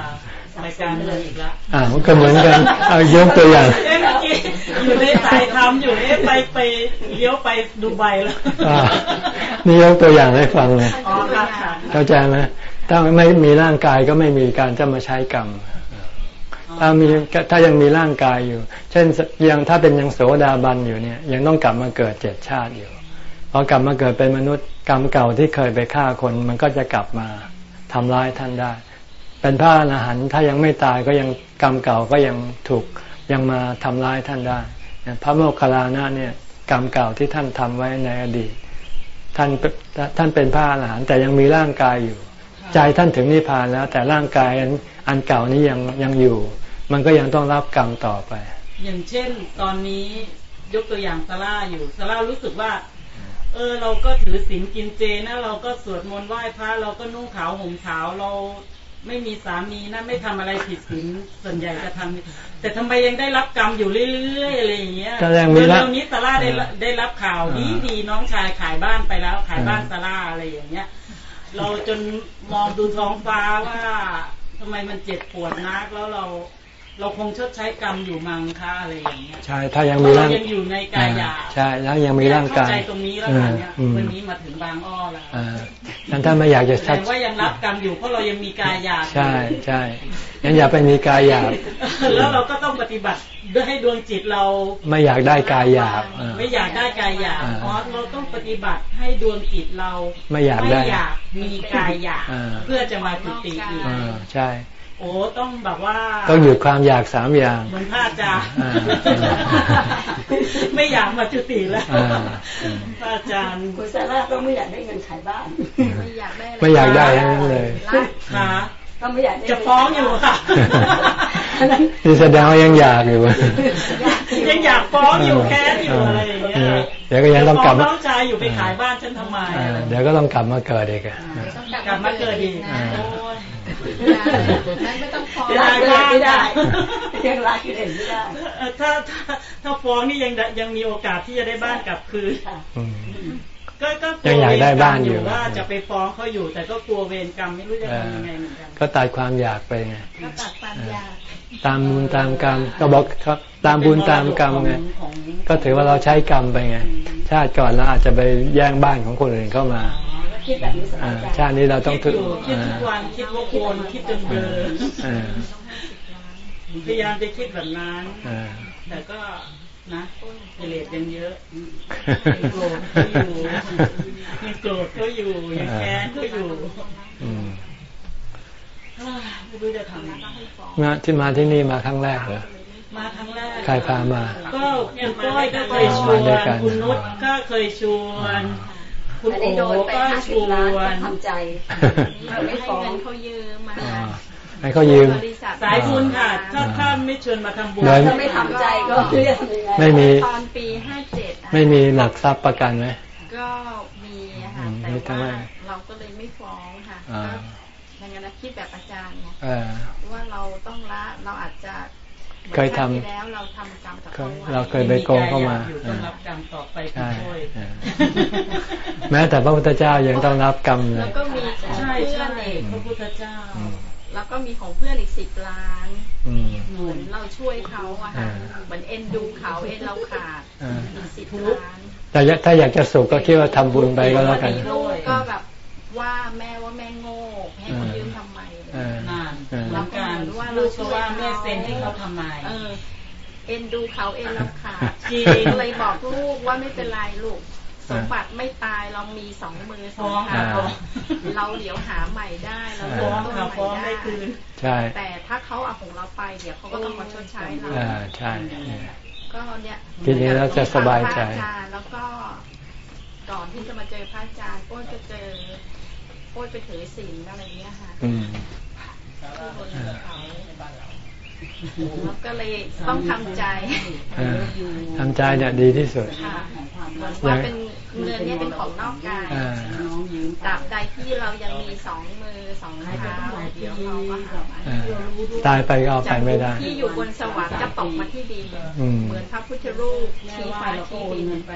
รายการเมืองอีกแล้วอ่าก็เหมือนกันเอายกตัวอย่างเอ๊ะเมื่อกี้อยู่ในสายทำอยู่เอ๊ะไปไปเลี้ยวไปดูไบแล้วอ่านี่ยกตัวอย่างให้ฟังเลยอ๋อค่ะค่ะเข้าใจไหมถ้าไม่มีร่างกายก็ไม่มีการจะมาใช้กรรมถ้ามีถ้ายังมีร่างกายอยู่ เช่นยังถ้าเป็นยังโสดาบันอยู่เนี่ย ยังต้องกลับมาเกิดเจ็ดชาติอยู่พอกลับมาเกิดเป็นมนุษย์ กรรมเก่าที่เคยไปฆ่าคน มันก็จะกลับมาทำร้ายท่านได้ เป็นพระอรหันต์ถ้ายังไม่ตายก็ยังกรรมเก่าก็ยังถูกยังมาทำร้ายท่านได้พระโมคคัลลานะเนี่ยกรรมเก่าที่ท่านทำไว้ในอดีต ท่านท่านเป็นพระอรหันต์แต่ยังมีร่างกายอยู่ ใจท่านถึงนิพพานแล้ว แต่ร่างกายอันเก่านี้ยังยังอยู่ มันก็ยังต้องรับกรรมต่อไป อย่างเช่น ตอนนี้ยกตัวอย่างซาร่าอยู่ซาร่ารู้สึกว่า เออเราก็ถือศีลกินเจนะเราก็สวดมนต์ไหว้พระเราก็นุ่งขาวห่มขาวเราไม่มีสามีนะไม่ทำอะไรผิดศีลส่วนใหญ่จะทำแต่ทำไมยังได้รับกรรมอยู่เรื่อยๆอะไรอย่างเงี้ยก็ยังมีเร็ละวๆนี้ซาร่าได้รับได้รับข่าวดีดีน้องชายขายบ้านไปแล้ว ขายบ้านซาร่าอะไรอย่างเงี้ย เราจนมองดูท้องฟ้าว่าทำไมมันเจ็บปวดนักแล้วเรา เราคงชดใช้กรรมอยู่มั้งคะอะไรอย่างเงี้ยใช่ถ้ายังมีร่างเรายังอยู่ในกายหยาบใช่แล้วยังมีร่างกายเข้าใจตรงนี้แล้วค่ะเนี่ยอืมวันนี้มาถึงบางอ้อแล้วอ่างั้นถ้าไม่อยากจะแสชัดดงว่ายังรับกรรมอยู่เพราะเรายังมีกายหยาบอยู่ใช่ใช่งั้นอย่าไปมีกายหยาบแล้วเราก็ต้องปฏิบัติด้วยให้ดวงจิตเรา ไม่อยากได้กายหยาบอ่าไม่อยากได้กายหยาบอ่าอ๋อเราต้องปฏิบัติให้ดวงจิตเรา ไม่อยากได้ไม่อยากมีกายหยาบอ่าเพื่อจะมาจุติอีกอ่าใช่โอ้ต้องแบบว่า ต้องหยุดความอยากสามอย่างเหมือนพระอาจารย์อ่าไม่อยากมาจุติแล้วอ่าพระอาจารย์คุณซาร่าก็ไม่อยากได้เงินขายบ้าน ไม่อยากได้อะไรไม่อยากได้ทั้งนั้นเลยรักค่ะก็ไม่อยากได้จะฟ้องอยู่ค่ะอันนั้นนี่แสดงว่ายังอยากอยู่ยังอยากฟ้องอยู่แค้นอยู่อะไรอย่างเงี้ยเดี๋ยวก็ยังต้องกลับฟ้มาน้องชายอยู่ไปขายบ้านฉันทำไมอ่าเดี๋ยวก็ต้องกลับมาเกิดอีกอะต้องกลับมาเกิดอีก นั้นไม่ต้องฟ้องรักเลยไม่ได้ยังรักอยู่เห็นไม่ได้ถ้าถ้าถ้าฟ้องนี่ยังยังมีโอกาสที่จะได้บ้านกลับคืนก็ก็ยัลังวอยากเวได้รกรบ้ารนมอยู่ว่าจะไปฟ้องเขาอยู่ แต่ก็กลัวเวรกรรมไม่รู้จะทำยังไงเหมือนกันก็ตัดความอยากไปไงก็ตัดความอยากตามบุญตามกรรมก็บอกครับ ตามบุญตามกรรมไงก็ถือว่าเราใช้กรรมไปไง ชาติก่อนเราอาจจะไปแย่งบ้านของคนอื่นเข้ามา คิดแบบนี้สบาอ่ายใจชาตินี้เราต้องคิถึดงอยู่คิดทุกวันคิดวกวนคิดจนเบื่ออ่าพยายามจะคิดแบบนั้นอ่าแต่ก็นะกิเลสยังเยอะยังโกรธก็อยู่ยังโกรธก็อยู่ยังแค้นก็อยู่อืมอ้าวไม่รู้จะทำยังไงมาที่มาที่นี่มาครั้งแรกเหรอมาครั้งแรกใครพามา ก็คุณก้อยก็เคยชวมาด้วยกันนคุณนุชก็เคยชวน คุณอันโอนี้โดนไปก็ห้าชสิบวล้านก็นทำใจเราไม่ให้เงินเขายืมมาอ่าให้เขายืมบริษัทสายบุญค่ะถ้าถ้าไม่ชวนมาทำบุญเดินถ้าไม่ทำใจก็เรียกยังไงไม่มีตอนปีห้าเจ็ดไม่มีหลักทรัพย์ประกันไหมก็มีอะค่ะอืมแต่ไม่ต้องว่าให้เราก็เลยไม่ฟ้องค่ะอ่าก็อย่างนั้นคิดแบบอาจารย์ไงเออว่าเราต้องละเราอาจจะเคยทำหมือนชาติที่แล้วเราทำกรรมกับ เคเขายไว้เราเคยไปโกงเข้ามาอยู่ต้องรับกรรมต่อไปคุณใช่ช่วยเออแม้แต่พระพุทธเจ้ายังต้องรับกรรมเลแล้วยก็มีของใช่เพื่อใช่นอีกพระพุทธเจ้าอืมแล้วก็มีของเพื่อนอีกสิบล้านอืมเหมือนเราช่วยเขาอะค่ะอ่าเหมือนเอ็นดูเขาเอ็นเราขาดอ่าอีกสิบทุกล้านแต่ถ้าอยากจะสุขก็คิดว่าทำบุญไปก็แล้วกันมีลูกก็แบบว่าแม่ว่าแม่โง่ให้เขายืมทำไมเออนานเออเหมือนกันลูกก็ว่าแม่เซ็นให้เขาทำไม เออเอ็นดูเขาเอ็นเราขาดจริงเลยบอกลูกว่าไม่เป็นไรลูกสมบัติไม่ตายเรามีสองมือสฟ้อองงเท้าค่ะฟ้องเราเดี๋ยวหาใหม่ได้เราอ่าเริ่ฟ้มองต้นค่ะใหม่ฟ้องได้ไม่คืนใช่ แต่ถ้าเขาเอาของเราไปเดี๋ยวเขาก็ต้องมาชดใช้เราอ่าใช่ก็เนี่ยทีนี้เราจะสบายใจพระอาจารย์แล้วก็ก่อนที่จะมาเจอพระอาจารย์โป้ยจะเจอโป้ยไปถือศีลอะไรเงี้ยค่ะอืมที่บนเขาแล้วก็เลยต้องทำใจเออทำใจเนี่ยดีที่สุดค่ะเหมือนว่าเป็นเงินเนี่ยเป็นของนอกกายอ่าน้องยืมตราบใดที่เรายังมีสองมือสองเท้าเดี๋ยวเขาก็หามาอ่าตายไปก็เอาไปไม่ได้ ที่อยู่บนสวรรค์ก็ตกมาที่ดินอืมเหมือนพระพุทธรูปแม่ชี้ว่าฟ้าเราก็ที่โอนดินเงินไป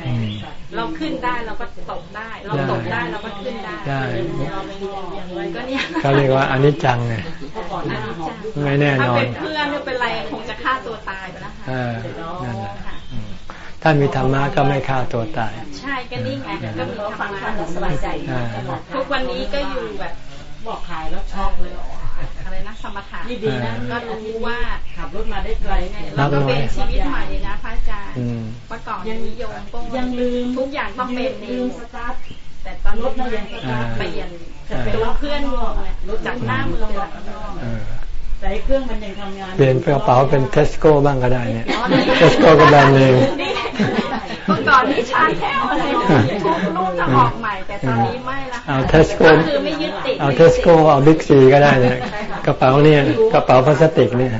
เราขึ้นได้เราก็ตกได้ เราตกได้เราก็ขึ้นได้ได้ก็เนี่ยก็เรียกว่าอนิจจังไงเพราะก่อนหน้าหมอไม่แน่ถ้านอนเป็นเพื่อนไม่เป็นไรคงจะฆ่าตัวตายไปแล้วค่ะอ่านั่นแหละค่ะอืมถ้ามีธรรมะก็ไม่ฆ่าตัวตาย ใช่ก็นี่ไงก็มีธรรมะสบายใจอ่าทุกวันนี้ก็อยู่แบบบอกขายแล้วช็อกเลยอะไรนะสมถะนี่ดีนะก็รู้ว่าขับรถมาได้ไกลไงเราก็เป็นชีวิตใหม่เลยนะพระอาจารย์อืมเมื่อก่อนนิยมก็ยังลืมทุกอย่างต้องเป็นเอลืงมสตาร์ทแต่ตอนรนี้ถมายังสตาร์ทเปลี่ยนจะไปดูรับเพื่อนงงอะจากหน้ามือหลังเออ แต่ไอ้เครื่องมันยังทำงาน เปลี่ยนกระเป๋าเป็นเทสโก้บ้างก็ได้เนี่ยอ๋อนี่เทสโก้ก็แบรนด์เนมนี่เมื่อก่อนนี่ชาแค่อะไรทุกรุ่นจะออกใหม่แต่ตอนนี้ไม่ละเอาค่ะเทสโก้ก็คือไม่ยึดติดเอาเทสโก้เอาบิ๊กซีก็ได้เนี่ยกระเป๋าเนี่ยกระเป๋าพลาสติกเนี่ย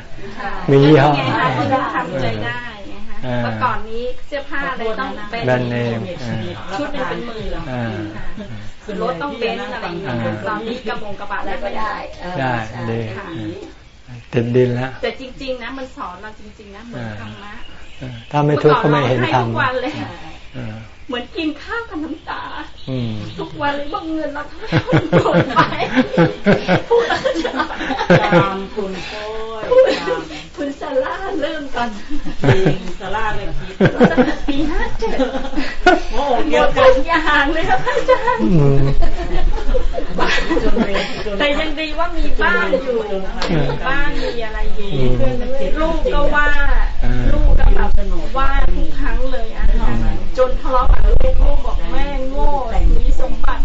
มียี่ห้อไงคะที่เราทำใจได้ไงคะอ่าเมื่อก่อนนี้เสื้อผ้าอะไรต้องเป็นแบรนด์เนมชุดหนึ่งเป็นหมื่นอ่าคือรถต้องเบนซ์อะไรอย่างเงี้ยตอนนี้กระบงกระบะแล้แล้วแล้วก็ก็ได้ได้เออได้ใช่ดีค่ะ ติดดินแล้วแต่จริง ๆ นะ มันสอนเราจริง ๆ นะเหมือนธรรมะเออถ้าไม่ทุกข์ก็ไม่เห็นธรรมทุกวันเลย เออเหมือนกินข้าวกับน้ำตาอืมทุกวันเลยบางเงินเราทั้งหมดไปพูดแล้วจะตามคุณโป้ยพูดตามคุณซาร่าเริ่มก่อนจริงสลาเลยคิดตั้งแต่ปีห้าเจ็ดโอ้โหหมเกี่ยวดกัทุบกอย่างเลยครับอาจารย์อืมแต่ยังดีว่ามีบ้านอยู่มีบ้านมีอะไรอยู่อืมลูกก็ว่าอ่า ลูกก็แบบว่าทุกครั้งเลยอะค่ะ จนทะเลาะกับลูกลูกบอกแม่โง่มีสมบัติ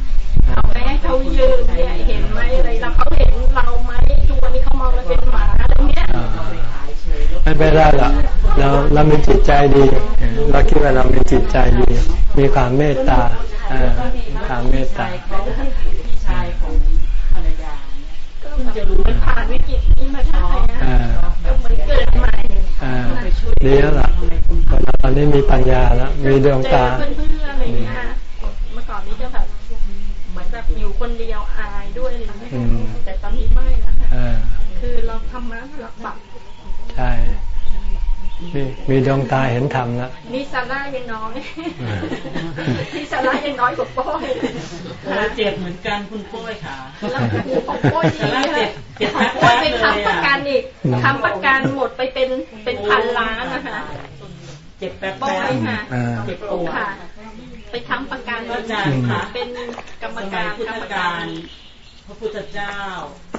เอาไปให้เขายืมเนี่ยเห็นไหมอะไรแล้วเขาเห็นเราไหมทุกวันนี้เขามองเราเป็นหมาอะไรเนี้ยอ่าไม่เป็นไรหรอกเราเรามีจิตใจดีเราคิดว่าเรามีจิตใจดี มีความเมตตาอ่ามีความเมตตาเขาพี่ชายของภรรยาเนี่ยเพิ่งจะรู้มันผ่านวิกฤตนี้มาได้นะอ่าก็เหมือนเกิดใหม่อ่าดีแล้วล่ะเรา ตอนนี้มีปัญญาแล้วมีดวงเจอตาเพื่อนๆอะไรอย่างเงี้ยเมื่อก่อนนี้จะแบบเหมือนแบบอยู่คนเดียวอายด้วยอะไรอย่างเงี้ยอืมแต่ตอนนี้ไม่แล้วค่ะอ่าคือเราทำมาหลักบัตรใช่มีมีดวงตาเห็นธรรมแล้วนี่ซาร่ายังน้อยอืมนี่ซาร่ายังน้อยกว่าโป้ยโอ้เจ็บเหมือนกันคุณโป้ยค่ะแล้วครูของโป้ยนี่ซาร่าเจ็บเจ็บของโป้ยไปค้ำประกันอีกค้ำประกันหมดไปเป็นเป็นพันล้านนะคะ เจ็บแป๊บโป้ยค่ะอ่าเจ็บปวดค่ะไปค้ำประกันพระอาจารย์ค่ะเป็นกรรมสมักายรพุทธกรรมกาการรพระพุทธเจ้า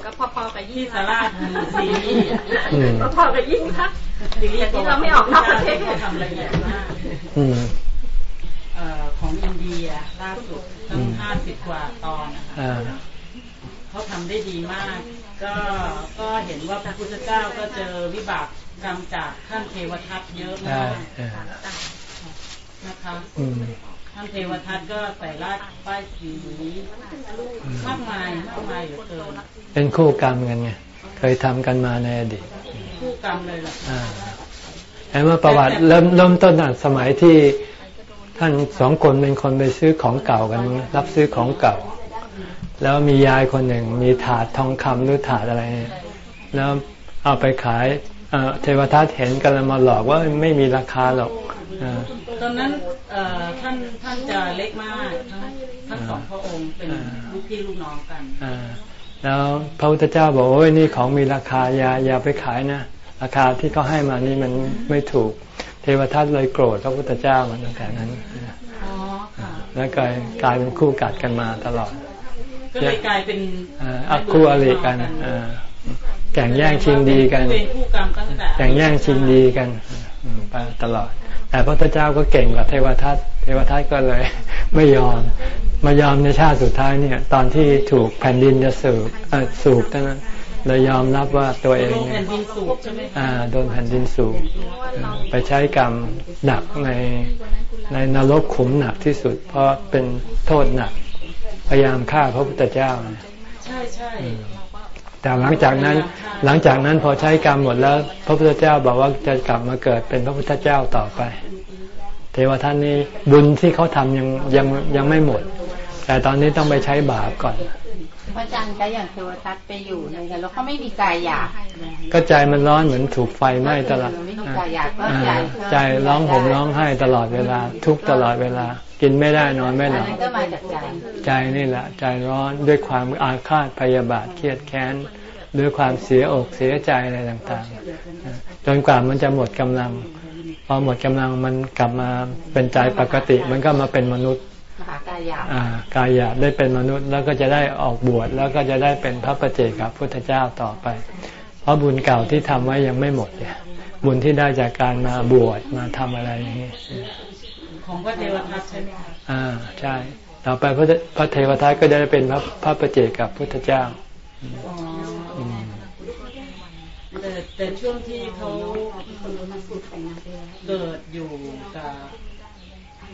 ก็พอๆกับยิ่ที่งสาราดูซีรีส์อืมพอๆกับยิ่งค่ะซีรีส์แต่ที่เราไม่ออกนอกประเทศขาทำละเอียดมากอืมเอ่อของอินเดียล่าสุดตั้งห้าสิบกว่าตอนนะคะอ่าเขาทำได้ดีมาก ก็ก็เห็นว่าพระพุทธเจ้าก็เจอวิบาก กรรมจากท่านเทวทัตเยอะใช่มากอ่านะคะอืมท่านเทวทัตก็ใส่ราชป้ายสีมากมายมากมายเหลือเกินเป็นคู่กรรมกันไงเคยทำกันมาในอดีตคู่กรรมเลยล่ะอ่าแต่เมื่อประวัติเริ่มเริ่มต้นอะสมัยที่ท่านสองคนเป็นคนไปซื้อของเก่ากัน รับซื้อของเก่า แล้วมียายคนหนึ่งมีถาดทองคำหรือถาดอะไรเนี่ยแล้วเอาไปขาย เอ่อเทวทัตเห็นกันแล้วมาหลอกว่าไม่มีราคาหรอกอ่าตอนนั้นเอ่อท่านท่านจะเล็กมากทั้งทั้งสองพระองค์เป็นอ่าลูกพี่ลูกน้องกันอ่าแล้วพระพุทธเจ้าบอกว่าโอ้ยนี่ของมีราคาอย่าอย่าไปขายนะราคาที่เขาให้มานี่มันไม่ถูก เทวทัตเลยโกรธพระพุทธเจ้ามาตั้งแต่นั้นอ๋อแล้วก็กลายเป็นคู่กัดกันมาตลอดก็เลยกลายเป็นอัคู่อริกัน แข่งแย่งชิงดีกันแข่งแย่งชิงดีกันไปตลอด แต่พระพุทธเจ้าก็เก่งกว่าเทวทัตเทวทัตก็เลยไม่ยอมมายอมในชาติสุดท้ายเนี่ย ตอนที่ถูกแผ่นดินจะสูบสูบนั้นเลยยอมรับว่าตัวเองโดนแผ่นดินสูบใช่ไหมโดนแผ่นดินสูบไปใช้กรรมหนักในในนรกขุมหนักที่สุด เพราะเป็นโทษหนัก พยายามฆ่าพระพุทธเจ้าใช่ใช่ แต่หลังจากนั้นหลังจากนั้นพอใช้กรรมหมดแล้ว พระพุทธเจ้าบอกว่าจะกลับมาเกิดเป็นพระพุทธเจ้าต่อไป เทวท่านนี้บุญที่เขาทำยังยังยังไม่หมด แต่ตอนนี้ต้องไปใช้บาปก่อน พระอาจารย์ก็อย่างเทวทัตไปอยู่ในกันแล้วเขาไม่มีกายอยากก็ใจมันร้อนเหมือนถูกไฟไหม้ตลอดใจร้องห่มร้องไห้ตลอดเวลา ทุกตลอดเวลา กินไม่ได้นอนไม่หลับใจนี่แหละ ใจร้อนด้วยความอาฆาตพยาบาทเครียดแค้นด้วยความเสียอกเสียใจอะไรต่างๆ จนกว่ามันจะหมดกำลัง พอหมดกำลังมันกลับมาเป็นใจปกติ มันก็มาเป็นมนุษย์ กายหยาบกายหยาบได้เป็นมนุษย์แล้วก็จะได้ออกบวชแล้วก็จะได้เป็นพระประเจกับพุทธเจ้าต่อไป เพราะบุญเก่าที่ทำไว้ยังไม่หมดเนี่ยบุญที่ได้จากการมาบวชมาทำอะไรอย่างนี้ของพระเทวทัตใช่ไหมคะอ่าใช่ต่อไปพระพระเทวทัตก็จะได้เป็นพระพระประเจกับพุทธเจ้าแต่แต่ช่วงที่เขาเกิดอยู่กับ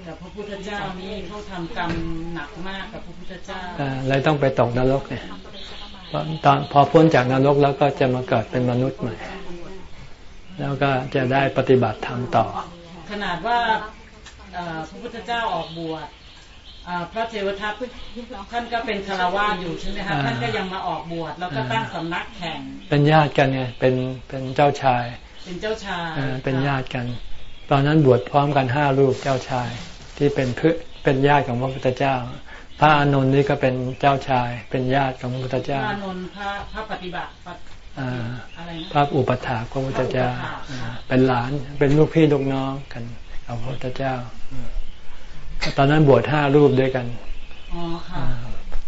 กับพระพุทธเจ้านี่เขาทำกรรมหนักมากกับพระพุทธเจ้าเลยต้องไปตกนรกเนี่ยตอนพอพ้นจากนรกแล้วก็จะมาเกิดเป็นมนุษย์ใหม่ แล้วก็จะได้ปฏิบัติธรรมต่อ ขนาดว่าพระพุทธเจ้าออกบวชพระเทวทัตท่านก็เป็นคารวะอยู่ใช่ไหมคะท่านก็ยังมาออกบวชแล้วก็ตั้งสำนักแข่ง เป็นญาติกันไงเป็นเป็นเจ้าชาย เป็นเจ้าชายเป็นญาติกัน ตอนนั้นบวชพร้อมกันห้าลูกเจ้าชาย ที่เป็นเพื่อเป็นญาติของพระพุทธเจ้า พระอานนท์นี่ก็เป็นเจ้าชาย เป็นญาติของพระพุทธเจ้า พระอานนท์พระพระปฏิบัติพระอุปถาพระพุทธเจ้า เป็นหลาน เป็นลูกพี่ลูกน้องกันของพระพุทธเจ้า ตอนนั้นบวชห้ารูปด้วยกัน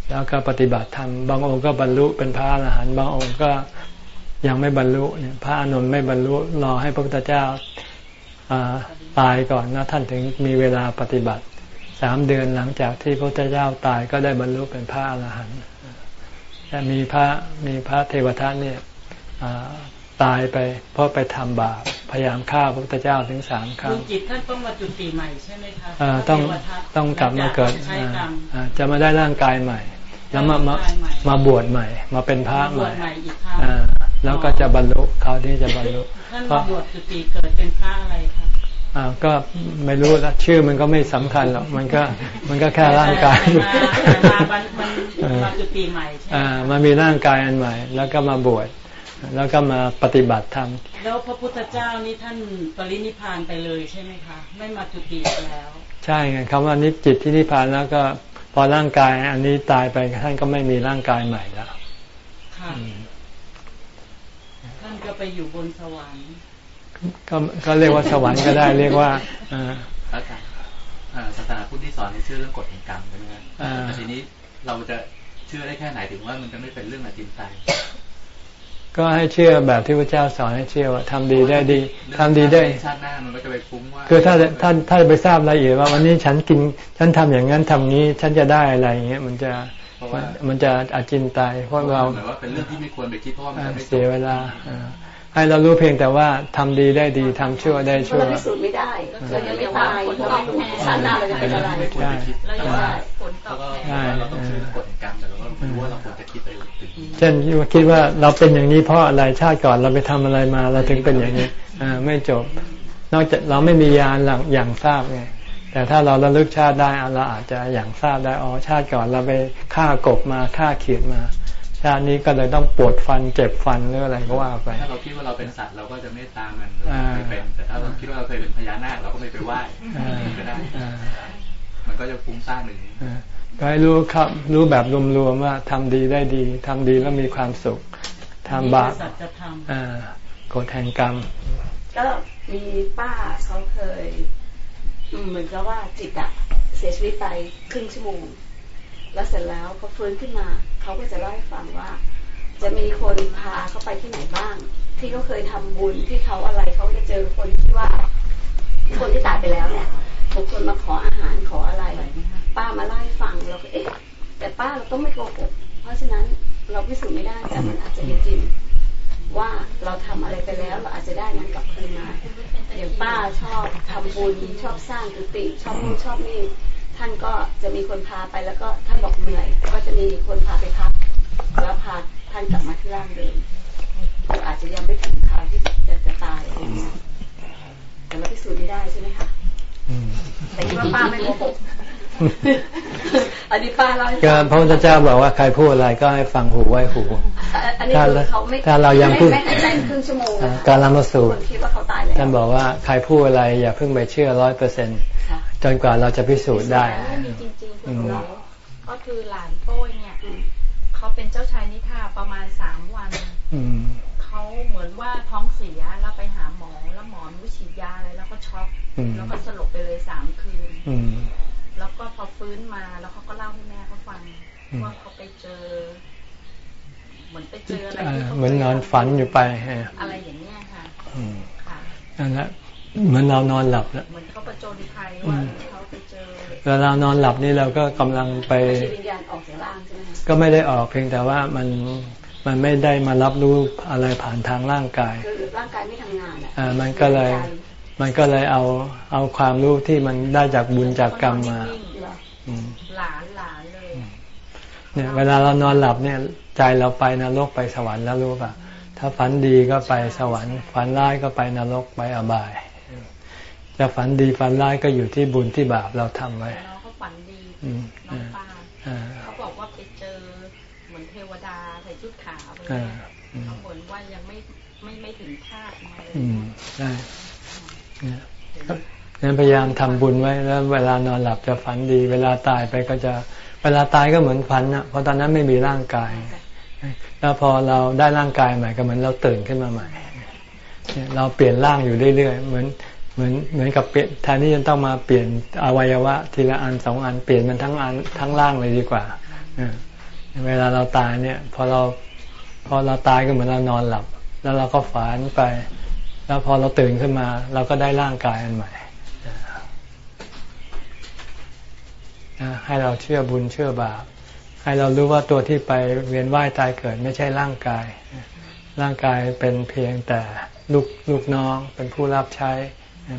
แล้วก็ปฏิบัติธรรม บางองค์ก็บรรลุเป็นพระอรหันต์ บางองค์ก็ยังไม่บรรลุ พระอานนท์ไม่บรรลุ รอให้พระพุทธเจ้า ตายก่อนนะท่านถึงมีเวลาปฏิบัติสามเดือนหลังจากที่พระเจ้าตายก็ได้บรรลุเป็นพระอรหันต์แต่มีพระมีพระเทวทัตเนี่ยตายไปเพราะไปทำบาปพยายามฆ่าพระพุทธเจ้าถึงสามครั้งจิตท่านต้องมาจุติใหม่ใช่ไหมคะต้องต้องกลับมาเกิดจะมาได้ร่างกายใหม่ แล้วมามามาบวชใหม่ มาเป็นพระใหม่แล้วก็จะบรรลุเขาที่จะบรรลุท่านมาบวชจุติเกิดเป็นพระอะไรคะ อ่าก็ไม่รู้ละชื่อมันก็ไม่สำคัญหรอกมันก็มันก็แค่ร่างกายมามาจุติใหม่ใช่อ่ามันมีร่างกายอันใหม่ แล้วก็มาบวชแล้วก็มาปฏิบัติธรรมแล้วพระพุทธเจ้านี่ท่านปรินิพานไปเลยใช่ไหมคะ ไม่มาจุติแล้ว ใช่ไงคำว่านิจิตที่นิพานแล้วก็พอร่างกายอันนี้ตายไปท่านก็ไม่มีร่างกายใหม่แล้วค่ะท่านก็ไปอยู่บนสวรรค์ ก็ก็เรียกว่าสวรรค์ก็ได้เรียกว่าอาจารย์ศาสนาพุทธที่สอนในเชื่อเรื่องกฎแห่งกรรมใช่ไหมครับแต่ทีนี้เราจะเชื่อได้แค่ไหนถึงว่ามันจะไม่เป็นเรื่องอจินไตยก็ให้เชื่อแบบที่พระเจ้าสอนให้เชื่อว่าทำดีได้ดีทำดีได้ชาติหน้ามันก็จะไปฟุ้งว่าคือถ้าถ้าถ้าไปทราบรายละเอียดว่าวันนี้ฉันกินฉันทำอย่างนั้นทำนี้ฉันจะได้อะไรเงี้ยมันจะมันจะอาจินตายเพราะเราหมายว่าเป็นเรื่องที่ไม่ควรไปคิดเพราะมันเสียเวลา ให้เรารู้เพียงแต่ว่าทำดีได้ดีทำชั่วได้ชั่วเราพิสูจน์ไม่ได้เรายังไม่ตายเราชาติหน้าเราจะเป็นอะไรใช่ใช่เราต้องชื่อกฎกรรมแต่เราก็รู้ว่าเราควรจะคิดไปเช่นคิดว่าเราเป็นอย่างนี้เพราะอะไรชาติก่อนเราไปทำอะไรมา เราถึงเป็นอย่างนี้อ่าไม่จบ นอกจากเราไม่มียานหลังอย่างทราบไงแต่ถ้าเราระลึกชาติได้เราอาจจะอย่างทราบได้อ๋อชาติก่อนเราไปฆ่ากบมาฆ่าเขียดมา ชาตินี้ก็เลยต้องปวดฟันเจ็บฟันหรืออะไรก็ว่าไป ถ้าเราคิดว่าเราเป็นสัตว์เราก็จะไม่ตามมันไม่เป็น แต่ถ้าเราคิดว่าเราเคยเป็นพญานาคเราก็ไม่ไปไหว้ก็ได้มันก็จะฟุ้งซ่านหนึ่งก็ให้รู้ครับ รู้แบบรวมๆว่าทำดีได้ดีทำดีแล้วมีความสุขทำบาปกฎแห่งกรรม ก็มีป้าเขาเคย เหมือนกับว่าจิตอะสียชีวิตไปครึ่งชั่วโมง แล้วเสร็จแล้วเขาฟื้นขึ้นมา เขาก็จะเล่าให้ฟังว่า จะมีคนพาเขาไปที่ไหนบ้าง ที่เขาเคยทำบุญที่เขาอะไรเขาจะเจอคนที่ว่า คนที่ตายไปแล้วเนี่ยบางคนมาขออาหารขออะไรป้ามาเล่าให้ฟังเราก็เอ๊ะแต่ป้าเราต้องไม่โกหกเพราะฉะนั้นเราพิสูจน์ไม่ได้แต่มันอาจจะเป็นจริงว่าเราทำอะไรไปแล้วเราอาจจะได้นั้นกลับคืนมาอย่างป้าชอบทำบุญชอบสร้างกุฏิชอบนู่นชอบนี่ ท่านก็จะมีคนพาไปแล้วก็ท่านบอกเหนื่อย ก็จะมีคนพาไปพักแล้วพาท่านกลับมาที่ร่างเดิมเราอาจจะยังไม่ถึงคราวที่จะจะตายอะไรอย่างเงี้ยแต่เราพิสูจน์ไม่ได้ใช่ไหมคะแต่คิดว่าป้าไม่โกหก อันนี้ป้าเราก็พระพุทธเจ้าบอกว่าใครพูดอะไรก็ให้ฟังหูไว้หูอันนี้คือเขาไม่ถ้าเรายังพูดไม่หายใจครึ่งชั่วโมงการละมาสูตรคิดว่าเขาตายแล้วท่านบอกว่าใครพูดอะไรอย่าเพิ่งไปเชื่อร้อยเปอร์เซ็นต์จนกว่าเราจะพิสูจน์ได้มีจริงๆคุณหมอก็คือหลานโป้ยเนี่ยเขาเป็นเจ้าชายนิทราประมาณสามวันเขาเหมือนว่าท้องเสียแล้วไปหาหมอแล้วหมอรู้ฉีดยาอะไรแล้วก็ช็อกแล้วก็สลบไปเลยสามคืน แล้วก็พอฟื้นมาแล้วเขาก็เล่าให้แม่เขาฟังว่าเขาไปเจอ เหมือนไปเจออะไรเหมือนนอนฝันอยู่ไปอะไรอย่างเงี้ยค่ะค่ะนั่นแหละเหมือนเรานอนหลับแล้วเหมือนเขาประโจนภัยว่าเขาไปเจอเวลานอนหลับนี่เราก็กำลังไปก็ไม่ได้ออกเพียงแต่ว่ามันมันไม่ได้มารับรู้อะไรผ่านทางร่างกายคือร่างกายไม่ทำงานอ่ามันก็เลย มันก็เลยเอาเอาความรู้ที่มันได้จากบุญจากกรรมมาหลานหลานเลยเนี่ย เวลาเรานอนหลับเนี่ย ใจเราไปนรกไปสวรรค์แล้วรู้ป่ะถ้าฝันดีก็ไปสวรรค์ ฝันร้ายก็ไปนรกไปอบายจะฝันดีฝันร้ายก็อยู่ที่บุญที่บาปเราทำไว้น้องเขาฝันดีน้องปาเขาบอกว่าไปเจอเหมือนเทวดาใส่ชุดขาวเลยเขาเหมือนว่ายังไม่ไม่ไม่ถึงคาดมาเลยใช่ นั้นพยายามทำบุญไว้แล้ว เวลานอนหลับจะฝันดี เวลาตายไปก็จะ เวลาตายก็เหมือนฝันอะเพราะตอนนั้นไม่มีร่างกาย แล้วพอเราได้ร่างกายใหม่ก็เหมือนเราตื่นขึ้นมาใหม่เราเปลี่ยนร่างอยู่เรื่อยๆ เหมือนเหมือนเหมือนกับเปลี่ยนแทนที่จะต้องมาเปลี่ยนอวัยวะ ทีละอันสองอันเปลี่ยนมันทั้งอันทั้งร่างเลยดีกว่าเวลาเราตายเนี่ย พอเราพอเราตายก็เหมือนเรานอนหลับ แล้วเราก็ฝันไป แล้วพอเราตื่นขึ้นมา เราก็ได้ร่างกายอันใหม่ให้เราเชื่อบุญเชื่อบาป ให้เรารู้ว่าตัวที่ไปเวียนว่ายตายเกิด ไม่ใช่ร่างกาย ร่างกายเป็นเพียงแต่ลูกลูกน้องเป็นผู้รับใช้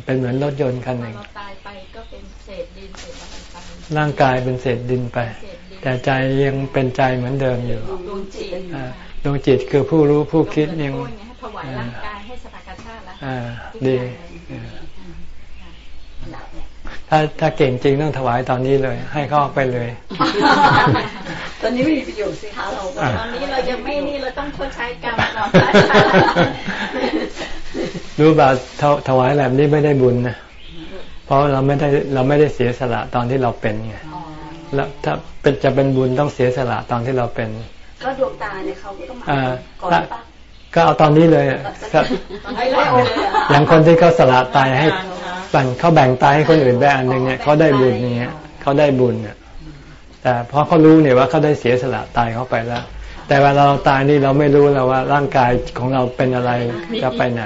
เป็นเหมือนรถยนต์คันหนึ่งตายไปก็เป็นเศษดินเศษร่างกายเป็นเศษดินไป แต่ใจยังเป็นใจเหมือนเดิมอยู่ดวงจิตดวงจิตคือผู้รู้ผู้คิดยังถวายร่างกายให้สภากาชาติแล้ว ดีถ้าถ้าเก่งจริงต้องถวายตอนนี้เลย ให้เขาไปเลย ตอนนี้ไม่มีประโยชน์สิคะเราตอนนี้เราจะไม่นี่เราต้องทดใช้กรรมก่อนรู้บ่าถวายแบบนี้ไม่ได้บุญนะเพราะเราไม่ได้เราไม่ได้เสียสละตอนที่เราเป็นไงแล้วถ้าเป็นจะเป็นบุญต้องเสียสละตอนที่เราเป็น ก็ดวงตาเนี่ยเขาก็ต้องมาก่อนปะ ก็เอาตอนนี้เลยอย่างคนที่เขาสละตายให้แบ่งเขาแบ่งตายให้คนอื่นได้อันหนึ่งเนี่ยเขาได้บุญอย่างเงี้ยเขาได้บุญเนี่ยแต่เพราะเขารู้เนี่ยว่าเขาได้เสียสละตายเขาไปแล้ว แต่เวลาเราตายนี่เราไม่รู้แล้วว่าร่างกายของเราเป็นอะไรจะไปไหน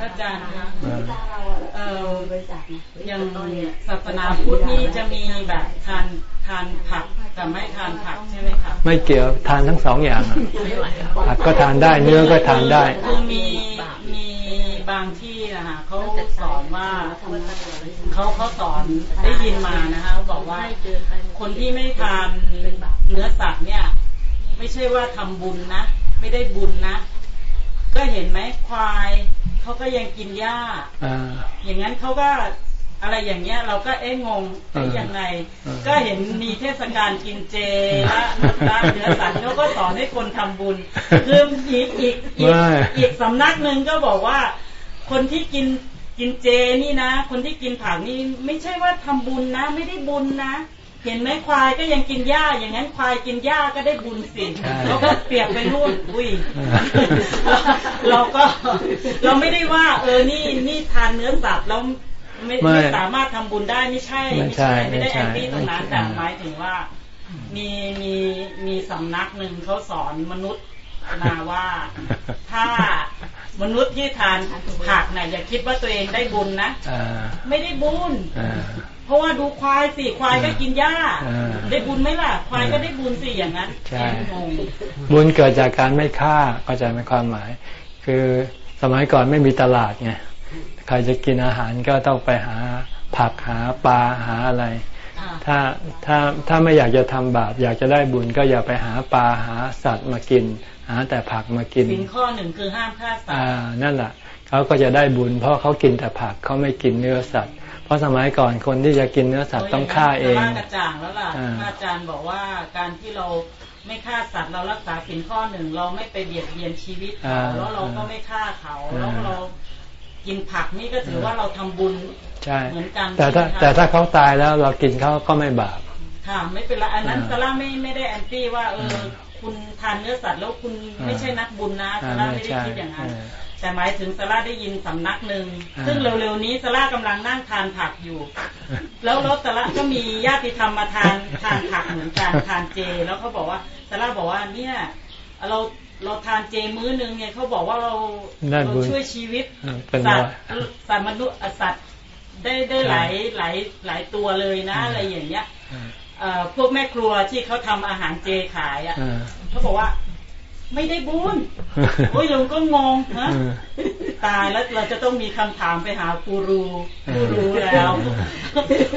อาจารย์เอออย่างศาสนาพุทธนี่จะมีแบบทาน ทานผักแต่ไม่ทานผักใช่ไหมคะไม่เกี่ยวทานทั้งสองอย่างผักก็ทานได้เนื้อก็ทานได้คือมีมีบางที่นะคะเขาสอนว่าเขาเขาสอนได้ยินมานะคะบอกว่าคนที่ไม่ทานเนื้อสัตว์เนี่ย ไม่ใช่ว่าทำบุญนะ ไม่ได้บุญนะก็เห็นไหมควายเขาก็ยังกินหญ้าอย่างนั้นเขาก็ อะไรอย่างเงี้ยเราก็เอ๊ะงงเอ๊ะยังไง ก็เห็นมีเทศกาลกินเจและน้ำเนื้อสัตว์เขาก็สอนให้คนทำบุญคืออีกอีกอีกอีกสำนักหนึ่งก็บอกว่า คนที่กินกินเจนี่นะ คนที่กินผักนี่ไม่ใช่ว่าทำบุญนะ ไม่ได้บุญนะเห็นไหมควายก็ยังกินหญ้า อย่างนั้นควายกินหญ้าก็ได้บุญสิเราก็เปรียบไปรุ่นอุ้ยเราก็ เราไม่ได้ว่า เออนี่นี่ทานเนื้อสัตว์แล้ว ไม่ไม่สามารถทำบุญได้ไม่ใช่ ไม่ใช่ไม่ได้แอนตี้ตรงนั้นแต่หมายถึงว่า มีมีมีสำนักหนึ่งเขาสอนมนุษย์มาว่า ถ้ามนุษย์ที่ทานผักเนี่ยอย่าคิดว่าตัวเองได้บุญนะไม่ได้บุญเพราะว่าดูควายสิควายก็กินหญ้า ได้บุญไหมล่ะ ควายก็ได้บุญสิอย่างนั้นใช่บุญเกิดจากการไม่ฆ่าก็จะไม่ความหมาย คือสมัยก่อนไม่มีตลาดไง ใครจะกินอาหารก็ต้องไปหาผักหาปลาหาอะไร ถ้าถ้าถ้าไม่อยากจะทำบาปอยากจะได้บุญก็อย่าไปหาปลาหาสัตว์มากิน หาแต่ผักมากินสินข้อหนึ่งคือห้ามฆ่าสัตว์อ่านั่นแหละเขาก็จะได้บุญ เพราะเขากินแต่ผักเขาไม่กินเนื้อสัตว์ เพราะสมัยก่อนคนที่จะกินเนื้อสัตว์ต้องฆ่าเองกระจ่างแล้วล่ะอาจารย์บอกว่าการที่เราไม่ฆ่าสัตว์เรารักษาสินข้อหนึ่งเราไม่ไปเบียดเบียนชีวิตเขาแล้วเราก็ไม่ฆ่าเขาแล้วเรา กินผักนี่ก็ถือว่าเราทำบุญเหมือนกันแต่ถ้าแต่ถ้าเขาตายแล้วเรากินเขาก็ไม่บาปค่ะไม่เป็นไรอันนั้นซาร่าไม่ไม่ได้แอนตี้ว่าเออคุณทานเนื้อสัตว์แล้วคุณไม่ใช่นักบุญนะซาร่าไม่ได้คิดอย่างนั้นแต่หมายถึงซาร่าได้ยินสำนักหนึ่งซึ่งเร็วๆนี้ซาร่ากำลังนั่งทานผักอยู่ แล้วรถซาร่าก็มีญาติธรรมมาทานทานผักเหมือนกันทานเจ แล้วเขาบอกว่าซาร่าบอกว่าเนี่ยเรา เราทานเจมื้อนึงเนี่ยเขาบอกว่าเราเราช่วยชีวิตสัตว์สัตว์มนุษย์สัตว์ได้ได้หลายหลายหลายตัวเลยนะ อะไรอย่างเงี้ยพวกแม่ครัวที่เขาทำอาหารเจขายอะเขาบอกว่า ไม่ได้บุญโอ้ยลุงก็งงฮะตายแล้วเราจะต้องมีคำถามไปหากูรูกูรูแล้ว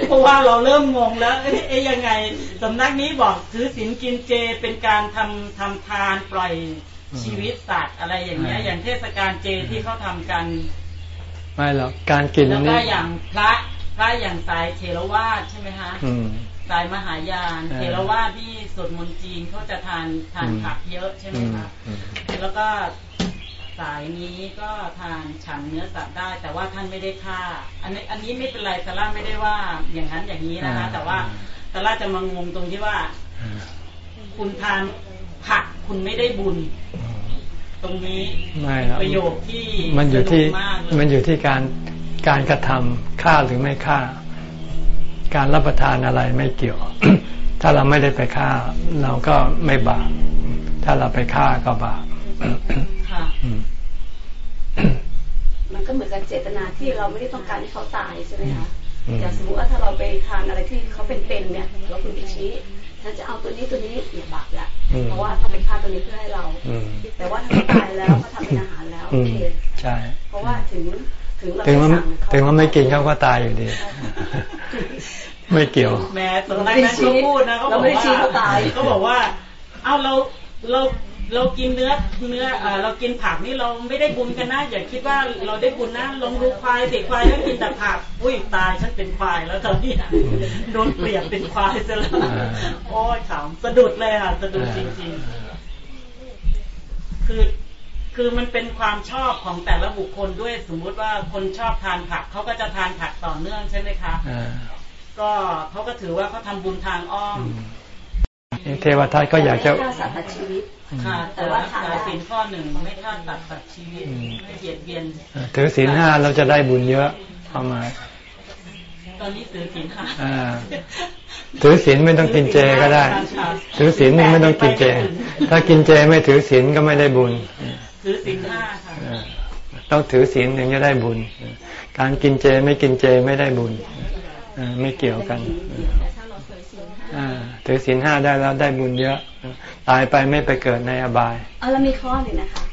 เพราะว่าเราเริ่มงงแล้วเอ๊ยยังไงสำนักนี้บอกถือศีลกินเจเป็นการทำทำทานปล่อยชีวิตสัตว์อะไรอย่างเงี้ย อย่างเทศกาลเจที่เขาทำกัน ไม่หรอกการกินแล้วก็อย่างพระพระอย่างสายเทรวาสใช่ไหมฮะ สายมหายานเทรวาสที่สวดมนต์จีนเขาจะทานทานผักเยอะใช่ไหมคะแล้วก็สายนี้ก็ทานฉันเนื้อสัตว์ได้ แต่ว่าท่านไม่ได้ฆ่า อันนี้อันนี้ไม่เป็นไรแต่ล่าไม่ได้ว่าอย่างนั้นอย่างนี้นะคะ แต่ว่าแต่ล่าจะมางงตรงที่ว่า คุณทานผักคุณไม่ได้บุญ ตรงนี้ไม่ประโยคที่มันอยู่ที่มันอยู่ที่การการกระทำฆ่าหรือไม่ฆ่า การรับประทานอะไรไม่เกี่ยว ถ้าเราไม่ได้ไปฆ่า เราก็ไม่บาป ถ้าเราไปฆ่าก็บาปมันก็เหมือนกับเจตนาที่เราไม่ได้ต้องการให้เขาตายใช่ไหมคะอย่างสมมติว่าถ้าเราไปทานอะไรที่เขาเป็นๆเนี่ยเราคุณไปชี้ฉันจะเอาตัวนี้ตัวนี้อย่าบาปละเพราะว่าเขาไปฆ่าตัวนี้เพื่อให้เรา แต่ว่าถ้าเขาตายแล้วเขาทำเป็นอาหารแล้วโอเคใช่ เพราะว่าถึงถึงว่าถึงว่าไม่กินเขาก็ตายอยู่ดี ไม่เกี่ยวแม้ตรงนั้นเขาพูดนะเขาบอกว่าเขาบอกว่า เอาเราเราเรากินเนื้อเนื้อเรากินผักนี่เราไม่ได้บุญกันนะอย่าคิดว่าเราได้บุญนะลองดูควายเด็กควายแล้วกินแต่ผักอุ้ยตายฉันเป็นควายแล้วตอนนี้โดนเปลี่ยนเป็นควายซะแล้วโอ้ยขำสะดุดเลยค่ะสะดุดจริงๆ คือ คือมันเป็นความชอบของแต่ละบุคคลด้วยสมมุติว่าคนชอบทานผักเขาก็จะทานผักต่อเนื่องใช่ไหมคะก็เขาก็ถือว่าเขาทาบุญทางอ้อมเทวทัตก็อยากจะฆ่าสัตว์ชีวิตค่ะแต่ว่าสายศีลข้อหนึ่งไม่ฆ่าตัดสัตว์ชีวิตไม่เบียดเบียนถือศีลห้าเราจะได้บุญเยอะเข้ามาตอนนี้ถือศีลห้าถือศีลไม่ต้องกินเจก็ได้ ถือศีลไม่ต้องกินเจ ถ้ากินเจไม่ถือศีลก็ไม่ได้บุญ ถือศีลห้าค่ะต้องถือศีลถึงจะได้บุญ การกินเจไม่กินเจไม่ได้บุญไม่เกี่ยวกันถือศีลห้าได้แล้วได้บุญเยอะ ตายไปไม่ไปเกิดในอบายเอาแล้วมีข้อหนึ่งนะคะ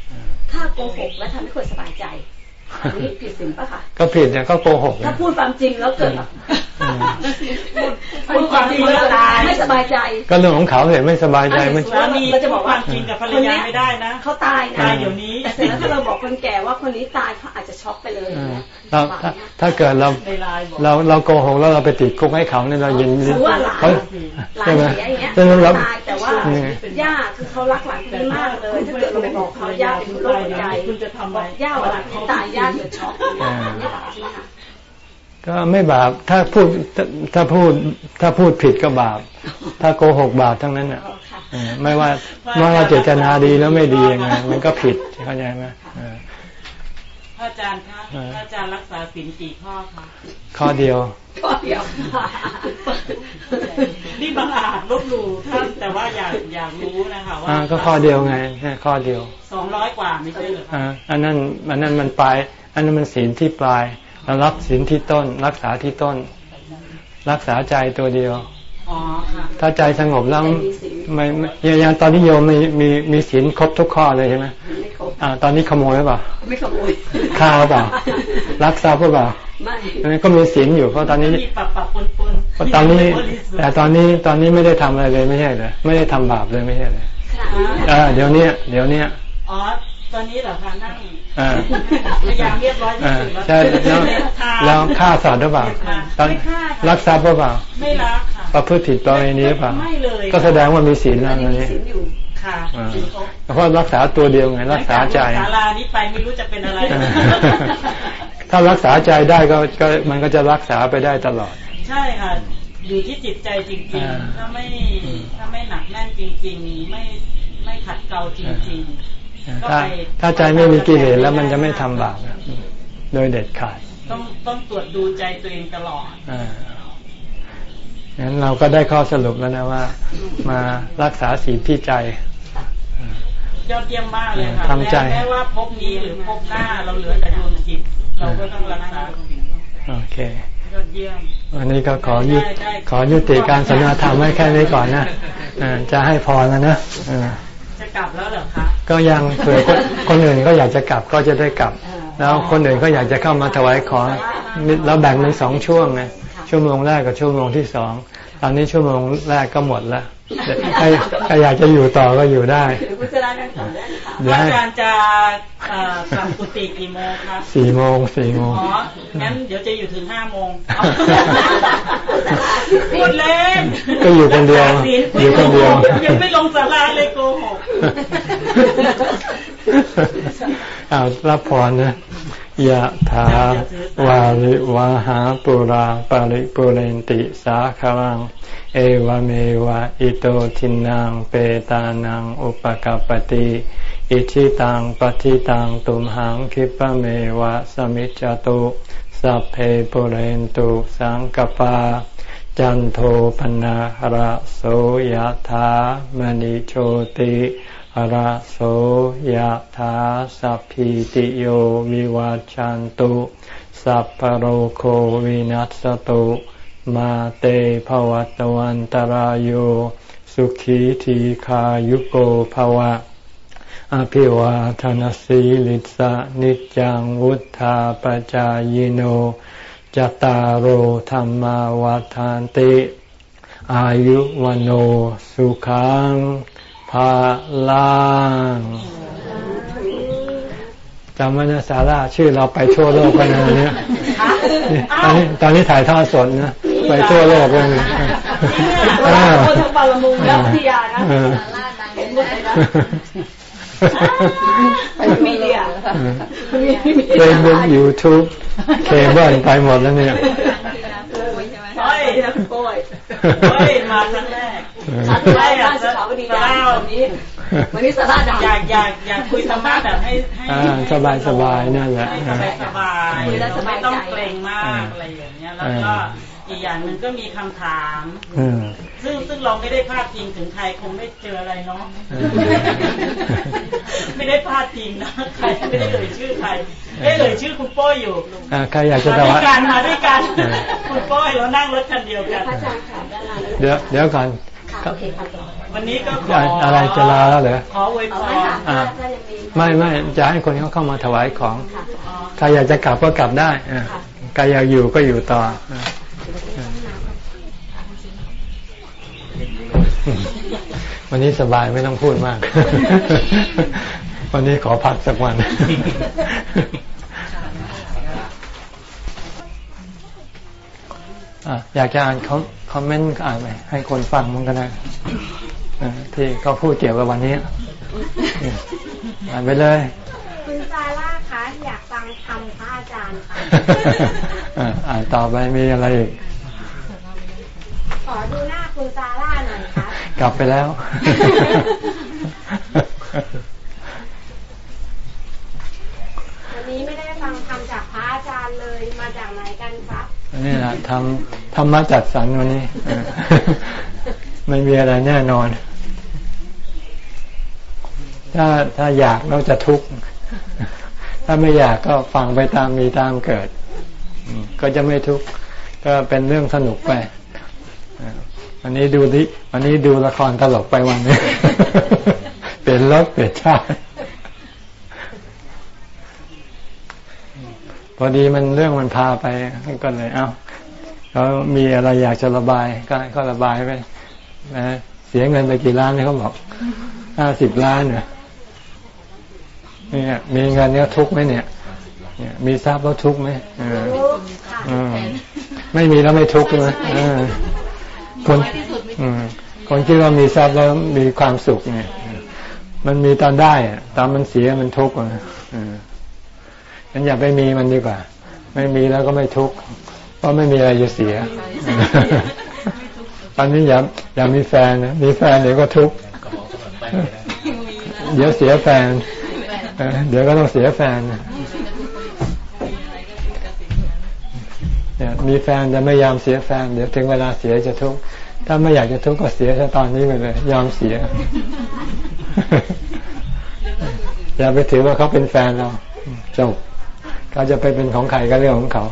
ถ้าโกหกแล้วทำให้คนสบายใจ นี่ผิดศีลปะคะก็ผิดเนี่ยก็โกหกถ้าพูดความจริงแล้วเกิดพูดความจริงแล้วตายไม่สบายใจ ก็เรื่องของเขาเห็นไม่สบายใจมันสามีเราจะบอกความจริงกับภรรยาไม่ได้นะเขาตายตายเดี๋ยวนี้แต่เสร็จแล้วถ้าเราบอกคนแก่ว่าคนนี้ตายเขาอาจจะช็อกไปเลยเราถ้าเกิดเราเราเราโกหกแล้วเราไปติดคุกให้เขาเนี่ยเรายินเขาหลานเสียอย่างเงี้ยตายแต่ว่าย่าคือเขารักหลานคนนี้มากเลยถ้าเกิดเราไปบอกเขาย่าเป็นโรคหัวใจบอกย่าว่าหลานตายย่าเกิดช็อกไม่บาปใช่ไหมคะก็ไม่บาปถ้าพูดถ้าพูดถ้าพูดผิดก็บาป ถ้าโกหกบาปทั้งนั้นอะไม่ว่าไม่ว่าเจตนาดีแล้วไม่ดียังไงมันก็ผิดเข้าใจไหม พระอาจารย์คะพระอาจารย์รักษาศีลกี่ข้อคะข้อเดียว ข้อเดียวนี่บางอาจลบหลู่ท่านแต่ว่าอยากอยากรู้นะคะว่าก็ข้อเดียวไงข้อเดียวสองร้อยกว่าไม่ใช่เหรอคะอันนั้นอันนั้นมันปลายอันนั้นมันศีลที่ปลายเรารับศีลที่ต้น รักษาที่ต้น รักษาใจตัวเดียว ถ้าใจสงบแล้วไม่ยังตอนนี้โยมมีมีมีศีลครบทุกข้อเลยใช่ไหมไม่ครบอ่า ตอนนี้ขโมยหรือเปล่า ไม่ขโมยฆ่าหรือเปล่า รักทรัพย์หรือเปล่าไม่ก็มีศีลอยู่เพราะตอนนี้ปรับปรับปนปนตอนนี้ แต่ตอนนี้ตอนนี้ไม่ได้ทำอะไรเลยไม่ใช่เลยไม่ได้ทำบาปเลยไม่ใช่เลยอ่าเดี๋ยวนี้เดี๋ยวนี้อ๋อ ตอนนี้เหรอคะนั่งพยายามเรียบร้อยที่สุดแล้วใช่แล้วฆ่าสัตว์หรือเปล่าตอนรักทรัพย์หรือเปล่าไม่รักค่ะประพฤติผิดตัวนี้หรือเปล่าไม่เลยก็แสดงว่ามีศีลแล้วนี่ค่ะเพราะรักษาตัวเดียวไงรักษาใจศาลานี้ไปไม่รู้จะเป็นอะไร ถ้ารักษาใจได้ก็ก็มันก็จะรักษาไปได้ตลอด ใช่ค่ะอยู่ที่จิตใจจริงๆ ถ้าไม่ถ้าไม่หนักแน่นจริง ๆ ไม่ไม่ขัดเกลาจริง ๆ ถ้าถ้าใจไม่มีกิเลสแล้วมันจะไม่ทำบาปโดยเด็ดขาด ต้องต้องตรวจดูใจตัวเองตลอดงั้นเราก็ได้ข้อสรุปแล้วนะว่า มารักษาศีลที่ใจยอดเยี่ยมมากเลยค่ะแม้ว่าพบนี้หรือพบหน้าเราเหลือแต่ดวงจิตเราก็ต้องรักษาโอเคยอดเยี่ยมวันนี้ก็ขอยุขอยุติการสนทนาธรรมไว้แค่นี้ก่อนนะจะให้พรแล้วนะจะกลับแล้วเหรอคะ ก็ยังเผื่อคนอื่นก็อยากจะกลับก็จะได้กลับ แล้วคนอื่นก็อยากจะเข้ามาถวายของเราแบ่งเป็นสองช่วงไงชั่วโมงแรกกับชั่วโมงที่สอง ตอนนี้ชั่วโมงแรกก็หมดแล้วใครใครอยากจะอยู่ต่อก็อยู่ได้อาจารย์จะกลับกุฏิกี่โมงครับสี่โมงสี่โมงอ๋องั้นเดี๋ยวจะอยู่ถึงห้าโมงพูดเล่นก็อยู่คนเดียวอยู่คนเดียวยังไม่ลงสาราเลยโกหกอ้าวรับพรนะ ยะถาวาริวาหาปุราปาริปุเรนติสาคารัง เอวเมวะอิโตทินังเปตานังอุปกปติอิชิตังปฏิตังตุมหังคิปะเมวะสมิจจตุสัพเพปุเรนตุสังกปา จันโทปนะระโสยธามณิโชติ ระโสยธาสัพพิติโยวิวัจจันตุ สัพพโรโควินัสตุ มาเตภวัตวันตารโยสุขีทีขายุโกภวะ อภิวาทนสีลิสะนิจังวุธาปจายโนจตารโหธรรมวาทานติ อายุวันสุขัง ภาลังจำไว้นะสาราชื่อเราไปทั่วโลกไปนะเนี่ยตอนนี้ตอนนี้ถ่ายทอดสดนะไปทั่วโลกเลยคนทั้งบางละมุงแล้วพัทยานะเห็นหมดเลยนะ media Facebook YouTube เคเบิลไปหมดแล้วเนี่ยโอ้ยโอ้ยโอ้ยมาครั้งแรก ครั้งแรกสถาปนิกวันนี้วันนี้สาระดังอยากอยากอยากคุยธรรมะแบบให้ให้สบายสบายนั่นแหละสบายสบายไม่ต้องเกรงมากอะไรอย่างเงี้ยแล้วก็อีกอย่างหนึ่งก็มีคำถามซึ่งซึ่งเราไม่ได้พาดพิงถึงใครคงไม่เจออะไรเนาะไม่ได้พาดพิงนะใครไม่ได้เอ่ยชื่อใครได้เอ่ยชื่อคุณป้อยอยู่ใครอยากจะมาด้วยกันมาด้วยกันคุณป้อยเรานั่งรถคันเดียวกันเดี๋ยวเดี๋ยวก่อน วันนี้ก็ขออะไรจะลาแล้วเหรอขอไว้พรไม่ไม่จะให้คนเขาเข้ามาถวายของใครอยากจะกลับก็กลับได้ใครอยากอยู่ก็อยู่ต่อวันนี้สบายไม่ต้องพูดมาก วันนี้ขอพักสักวันอยากจะอ่านค อมเมนต์อ่านไปให้คนฟังมันก็ได้ที่เขาพูดเกี่ยวกับวันนี้อ่านไปเลยคุณซาร่าคะอยากฟังคำพระอาจารย์ค่ะอ่านต่อไปมีอะไรอีกขอดูหน้าคุณซาร่าหน่อยค่ะกลับไปแล้ว วันนี้ไม่ได้ฟัง นี่แหละทำธรรมะจัดสรรวันนี้ไม่มีอะไรแน่นอน ถ้าถ้าอยากเราจะทุกข์ ถ้าไม่อยากก็ฟังไปตามมีตามเกิด ก็จะไม่ทุกข์ ก็เป็นเรื่องสนุกไป วันนี้ดูดิวันนี้ดูละครตลกไปวันนี้ เปลี่ยนรถเปลี่ยนชาติ พอดีมันเรื่องมันพาไปก็เลยเอ้าเขามีอะไรอยากจะระบายก็ก็ระบายไปนะเสียเงินไปกี่ล้านเนี่ยเขาบอกห้าสิบล้านเนี่ยเนี่ยมีเงินเนี้ยทุกไหมเนี่ยเนี่ย มีทรัพย์แล้วทุกไหมไม่มีแล้วไม่ทุกข์เลยคนคนคิดว่ามีทรัพย์แล้วมีความสุขเนี่ย มันมีตอนได้ตอนมันเสียมันทุกข์อะ งั้นอย่าไปมีมันดีกว่า ไม่มีแล้วก็ไม่ทุกข์เพราะไม่มีอะไรจะเสียตอนนี้อย่าอย่ามีแฟนนะมีแฟนเดี๋ยวก็ทุกข์เดี๋ยวเสียแฟน เดี๋ยวก็ต้องเสียแฟนเนี่ยมีแฟนจะไม่ยอมเสียแฟน เดี๋ยวถึงเวลาเสียจะทุกข์ถ้าไม่อยากจะทุกข์ก็เสียแค่ตอนนี้ไปเลย ยอมเสีย อย่าไปถือว่าเขาเป็นแฟนเราจบ เขาจะไปเป็นของใครก็เรื่องของเขา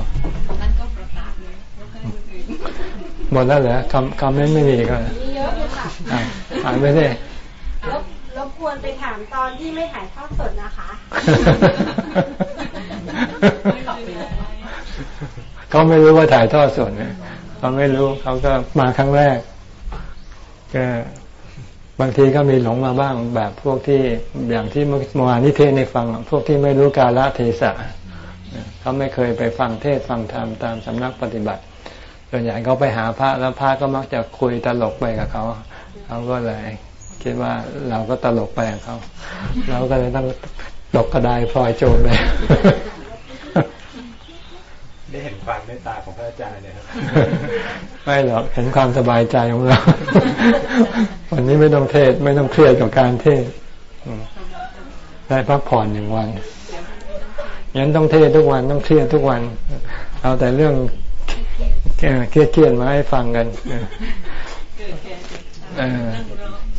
หมดแล้วเหรอคำคำนั้นไม่มีก็มีเยอะเลยค่ะอ่านไปสิรบควรไปถามตอนที่ไม่ถ่ายทอดสดนะคะเขาไม่รู้ว่าถ่ายทอดสดเนี่ยเขาไม่รู้เขาก็มาครั้งแรกก็บางทีก็มีหลงมาบ้างแบบพวกที่อย่างที่เมื่อวานนี้เทศในฟัง พวกที่ไม่รู้กาลเทศะ เขาไม่เคยไปฟังเทศฟังธรรมตามสำนักปฏิบัติส่วนใหญ่เขาไปหาพระแล้วพระก็มักจะคุยตลกไปกับเขาเขาก็เลย คิดว่าเราก็ตลกไปกับเขาเราก็เลยต้องตกกระไดพลอยโจรเลยได้เห็นความเมตตาของพระอาจารย์เนี่ยครับไม่หรอกเห็นความสบายใจของเรา วันนี้ไม่ต้องเทศไม่ต้องเครียดกับการเทศได้พักผ่อนหนึ่งวัน ยันต้องเทศทุกวันต้องเครียดทุกวัน เอาแต่เรื่องเครียดเครียดมาให้ฟังกัน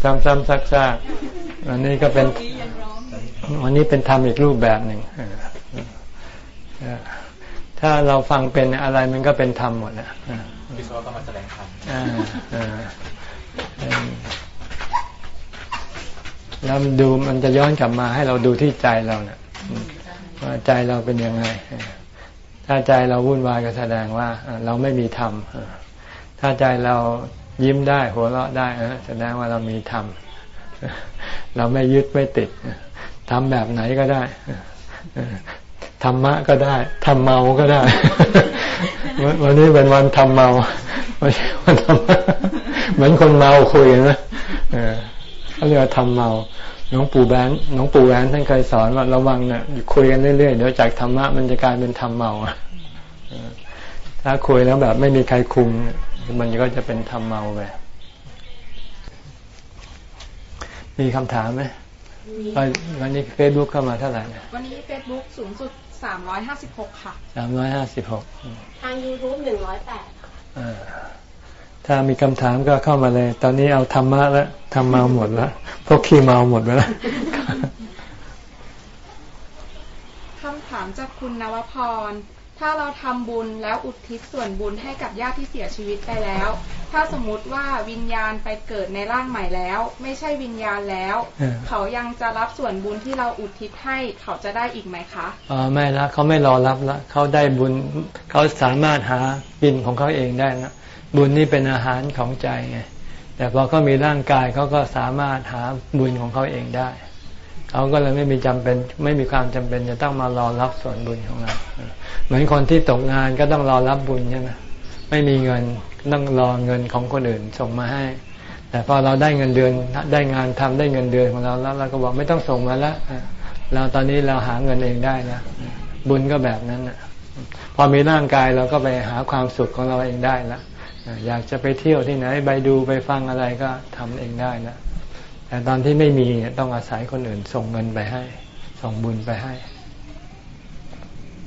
ซ้ำๆซักๆอันนี้ก็เป็นวันนี้เป็นธรรมอีกรูปแบบหนึ่งถ้าเราฟังเป็นอะไรมันก็เป็นธรรมหมดนะพี่โซก็มาแสดงธรรมแล้วดูมันจะย้อนกลับมาให้เราดูที่ใจเราเนะี่ย ว่าใจเราเป็นยังไง ถ้าใจเราวุ่นวายก็แสดงว่า เราไม่มีธรรม ถ้าใจเรายิ้มได้หัวเราะได้แสดงว่าเรามีธรรม เราไม่ยึดไม่ติดทำแบบไหนก็ได้ธรรมะก็ได้ทำเมาก็ได้ วันนี้เป็นวันทำเมาไม่ใช่วันทำเหมือนคนเมาคุยนะเขาเรียกว่าทำเมา น้องปู่แบนน้องปู่แบนท่านเคยสอนว่าระวังเนะ่ยคุยกันเรื่อยๆเดี๋ยวจากธรรมะมันจะกลายเป็นธรรมเมาถ้าคุยแล้วแบบไม่มีใครคุม มันก็จะเป็นธรรมเมาไปมีคำถามไหมวันนี้เฟซบุ๊กเข้ามาเท่าไหร่วันนี้เฟซบุ๊กสูงสุดสามร้อยห้าสิบหกค่ะสามร้อยห้าสิบหกทางยูทูบหนึ่งร้อยแปด ถ้ามีคำถามก็เข้ามาเลย ตอนนี้เอาธรรมะแล้วทำเมาหมดแล้วพวกขี้เมาหมดไปแล้วคำถามจากคุณนวพร ถ้าเราทำบุญแล้วอุทิศส่วนบุญให้กับญาติที่เสียชีวิตไปแล้ว ถ้าสมมุติว่าวิญญาณไปเกิดในร่างใหม่แล้ว ไม่ใช่วิญญาณแล้ว เขายังจะรับส่วนบุญที่เราอุทิศให้เขาจะได้อีกไหมคะอ๋อไม่ละเขาไม่รอรับละเขาได้บุญเขาสามารถหากินของเขาเองได้นะ บุญนี่เป็นอาหารของใจไงแต่พอเขามีร่างกายเขาก็สามารถหาบุญของเขาเองได้ เขาก็เลยไม่มีจำเป็น ไม่มีความจำเป็นจะต้องมารอรับส่วนบุญของเรา เหมือนคนที่ตกงานก็ต้องรอรับบุญใช่ไหมไม่มีเงินต้องรอเงินของคนอื่นส่งมาให้ แต่พอเราได้เงินเดือนได้งานทำได้เงินเดือนของเราแล้วเราก็บอกไม่ต้องส่งมาแล้วเราตอนนี้เราหาเงินเองได้นะบุญก็แบบนั้นนะพอมีร่างกายเราก็ไปหาความสุขของเราเองได้แล้ว อยากจะไปเที่ยวที่ไหนไปดูไปฟังอะไรก็ทำเองได้นะ แต่ตอนที่ไม่มีต้องอาศัยคนอื่นส่งเงินไปให้ ส่งบุญไปให้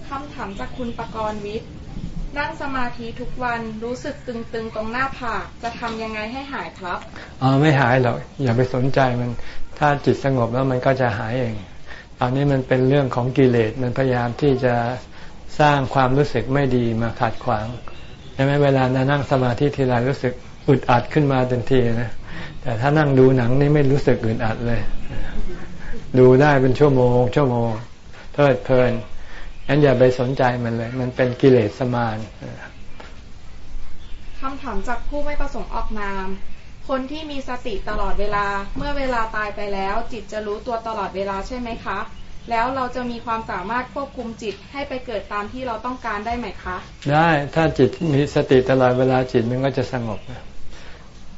คำถามจากคุณประกรณ์วิทย์ในนั่งสมาธิทุกวันรู้สึกตึงๆตรงหน้าผากจะทำยังไงให้หายครับอ๋อไม่หายหรอกอย่าไปสนใจมันถ้าจิตสงบแล้วมันก็จะหายเองตอนนี้มันเป็นเรื่องของกิเลสมันพยายามที่จะสร้างความรู้สึกไม่ดีมาขัดขวางใช่ไหมเวลานั่งสมาธิทีไรรู้สึกอึดอัดขึ้นมาทันทีนะแต่ถ้านั่งดูหนังนี่ไม่รู้สึกอึดอัดเลย ดูได้เป็นชั่วโมง ชั่วโมงเพลิดเพลินงั้นอย่าไปสนใจมันเลย มันเป็นกิเลสสมานคำถามจากผู้ไม่ประสงค์ออกนาม คนที่มีสติตลอดเวลา เมื่อเวลาตายไปแล้ว จิตจะรู้ตัวตลอดเวลาใช่ไหมคะ แล้วเราจะมีความสามารถควบคุมจิตให้ไปเกิดตามที่เราต้องการได้ไหมคะ ได้ถ้าจิตมีสติตลอดเวลาจิตมันก็จะสงบ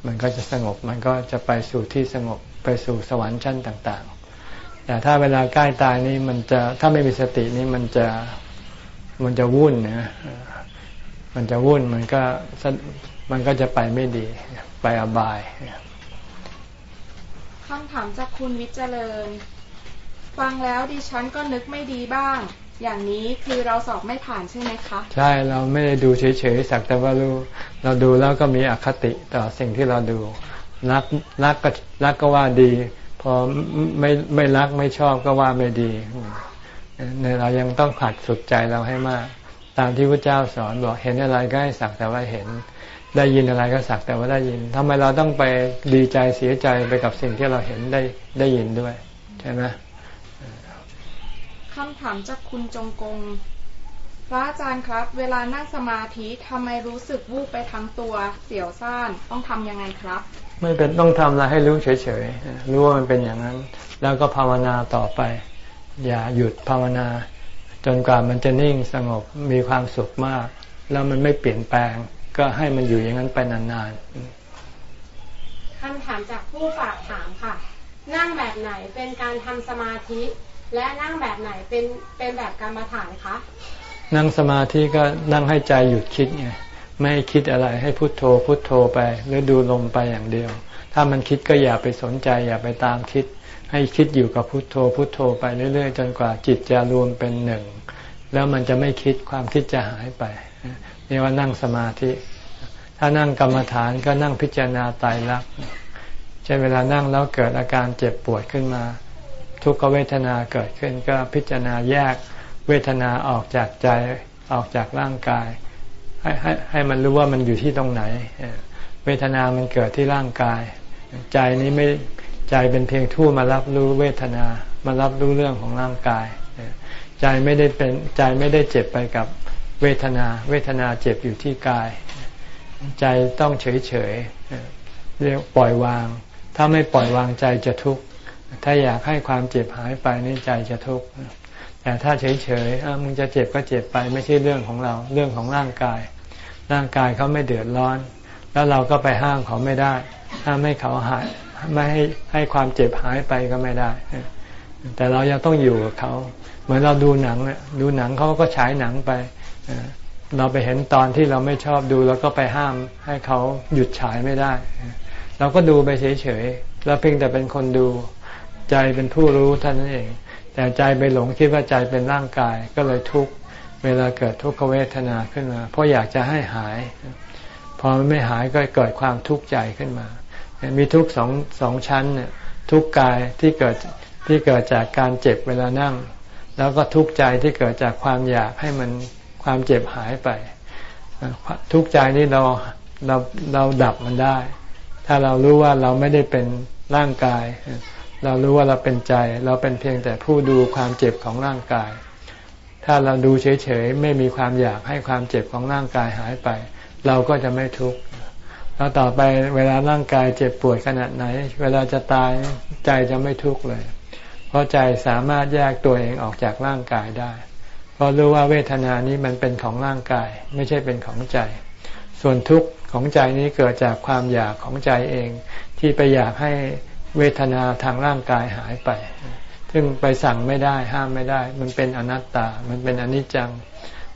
มันก็จะสงบมันก็จะไปสู่ที่สงบไปสู่สวรรค์ชั้นต่างๆ แต่ถ้าเวลาใกล้ตายนี่มันจะถ้าไม่มีสตินี่มันจะมันจะวุ่นนะมันจะวุ่นมันก็มันก็จะไปไม่ดีไปอบายคำถามจากคุณวิจเจริญ ฟังแล้วดิฉันก็นึกไม่ดีบ้าง อย่างนี้คือเราสอบไม่ผ่านใช่ไหมคะ ใช่เราไม่ได้ดูเฉยๆสักแต่ว่ารู้เราดูแล้วก็มีอคติต่อสิ่งที่เราดูรักรักก็รักก็ว่าดี พอไม่ไม่รักไม่ชอบก็ว่าไม่ดีเนี่ยเรายังต้องขัดสุดใจเราให้มาก ตามที่พระเจ้าสอนบอกเห็นอะไรก็ให้สักแต่ว่าเห็น ได้ยินอะไรก็สักแต่ว่าได้ยินทำไมเราต้องไปดีใจเสียใจไปกับสิ่งที่เราเห็นได้ได้ยินด้วย ใช่ไหมำถามจากคุณจงกง พระอาจารย์ครับ เวลานั่งสมาธิทำไมรู้สึกวูบไปทั้งตัวเสียวซ่าน ต้องทำยังไงครับ ไม่เป็นต้องทำอะไรให้รู้เฉยๆ รู้ว่ามันเป็นอย่างนั้น แล้วก็ภาวนาต่อไป อย่าหยุดภาวนา จนกว่ามันจะนิ่งสงบมีความสุขมาก แล้วมันไม่เปลี่ยนแปลง ก็ให้มันอยู่อย่างนั้นไปนานๆคำถามจากผู้ฝากถามค่ะ นั่งแบบไหนเป็นการทำสมาธิ และนั่งแบบไหนเป็นเป็นแบบกรรมฐานคะ นั่งสมาธิก็นั่งให้ใจหยุดคิดไงไม่คิดอะไรให้พุโทโธพุโทโธไป หรือดูลมไปอย่างเดียว ถ้ามันคิดก็อย่าไปสนใจ อย่าไปตามคิด ให้คิดอยู่กับพุโทโธพุโทโธไปเรื่อย ๆ จนกว่าจิตจะรวมเป็นหนึ่ง แล้วมันจะไม่คิดความคิดจะหายไปนี่ว่านั่งสมาธิ ถ้านั่งกรรมฐานก็นั่งพิจารณาตายรักใช่เวลานั่งแล้วเกิดอาการเจ็บปวดขึ้นมา ทุกขเวทนาเกิดขึ้นก็พิจารณาแยกเวทนาออกจากใจออกจากร่างกาย ให้ให้ให้มันรู้ว่ามันอยู่ที่ตรงไหน เวทนามันเกิดที่ร่างกาย ใจนี้ไม่ใจเป็นเพียงทู่มารับรู้เวทนามารับรู้เรื่องของร่างกาย ใจไม่ได้เป็นใจไม่ได้เจ็บไปกับเวทนา เวทนาเจ็บอยู่ที่กาย ใจต้องเฉยเฉยเรียกปล่อยวาง ถ้าไม่ปล่อยวางใจจะทุกข์ ถ้าอยากให้ความเจ็บหายไปนี่ใจจะทุกข์แต่ถ้าเฉยๆมึงจะเจ็บก็เจ็บไป ไม่ใช่เรื่องของเราเรื่องของร่างกาย ร่างกายเขาไม่เดือดร้อน แล้วเราก็ไปห้ามเขาไม่ได้ห้ามให้เขาหายไม่ให้ให้ความเจ็บหายไปก็ไม่ได้ แต่เรายังต้องอยู่กับเขาเหมือนเราดูหนังดูหนังเขาก็ฉายหนังไปเราไปเห็นตอนที่เราไม่ชอบดูเราก็ไปห้ามให้เขาหยุดฉายไม่ได้ เราก็ดูไปเฉยๆเราเพียงแต่เป็นคนดู ใจเป็นผู้รู้ท่านนั่นเอง แต่ใจไปหลงคิดว่าใจเป็นร่างกายก็เลยทุกข์เวลาเกิดทุกขเวทนาขึ้นมา เพราะอยากจะให้หาย พอมันไม่หายก็เกิดความทุกข์ใจขึ้นมา มีทุกสองสองชั้นเนี่ยทุกกายที่เกิดที่เกิดจากการเจ็บเวลานั่ง แล้วก็ทุกข์ใจที่เกิดจากความอยากให้มันความเจ็บหายไป ทุกข์ใจนี้เราเราเราดับมันได้ ถ้าเรารู้ว่าเราไม่ได้เป็นร่างกาย เรารู้ว่าเราเป็นใจ เราเป็นเพียงแต่ผู้ดูความเจ็บของร่างกาย ถ้าเราดูเฉยๆ ไม่มีความอยากให้ความเจ็บของร่างกายหายไป เราก็จะไม่ทุกข์แล้วต่อไปเวลาร่างกายเจ็บปวดขนาดไหน เวลาจะตายใจจะไม่ทุกข์เลย เพราะใจสามารถแยกตัวเองออกจากร่างกายได้ เพราะรู้ว่าเวทนานี้มันเป็นของร่างกาย ไม่ใช่เป็นของใจ ส่วนทุกข์ของใจนี้เกิดจากความอยากของใจเอง ที่ไปอยากให้ เวทนาทางร่างกายหายไป ซึ่งไปสั่งไม่ได้ห้ามไม่ได้ มันเป็นอนัตตา มันเป็นอนิจจัง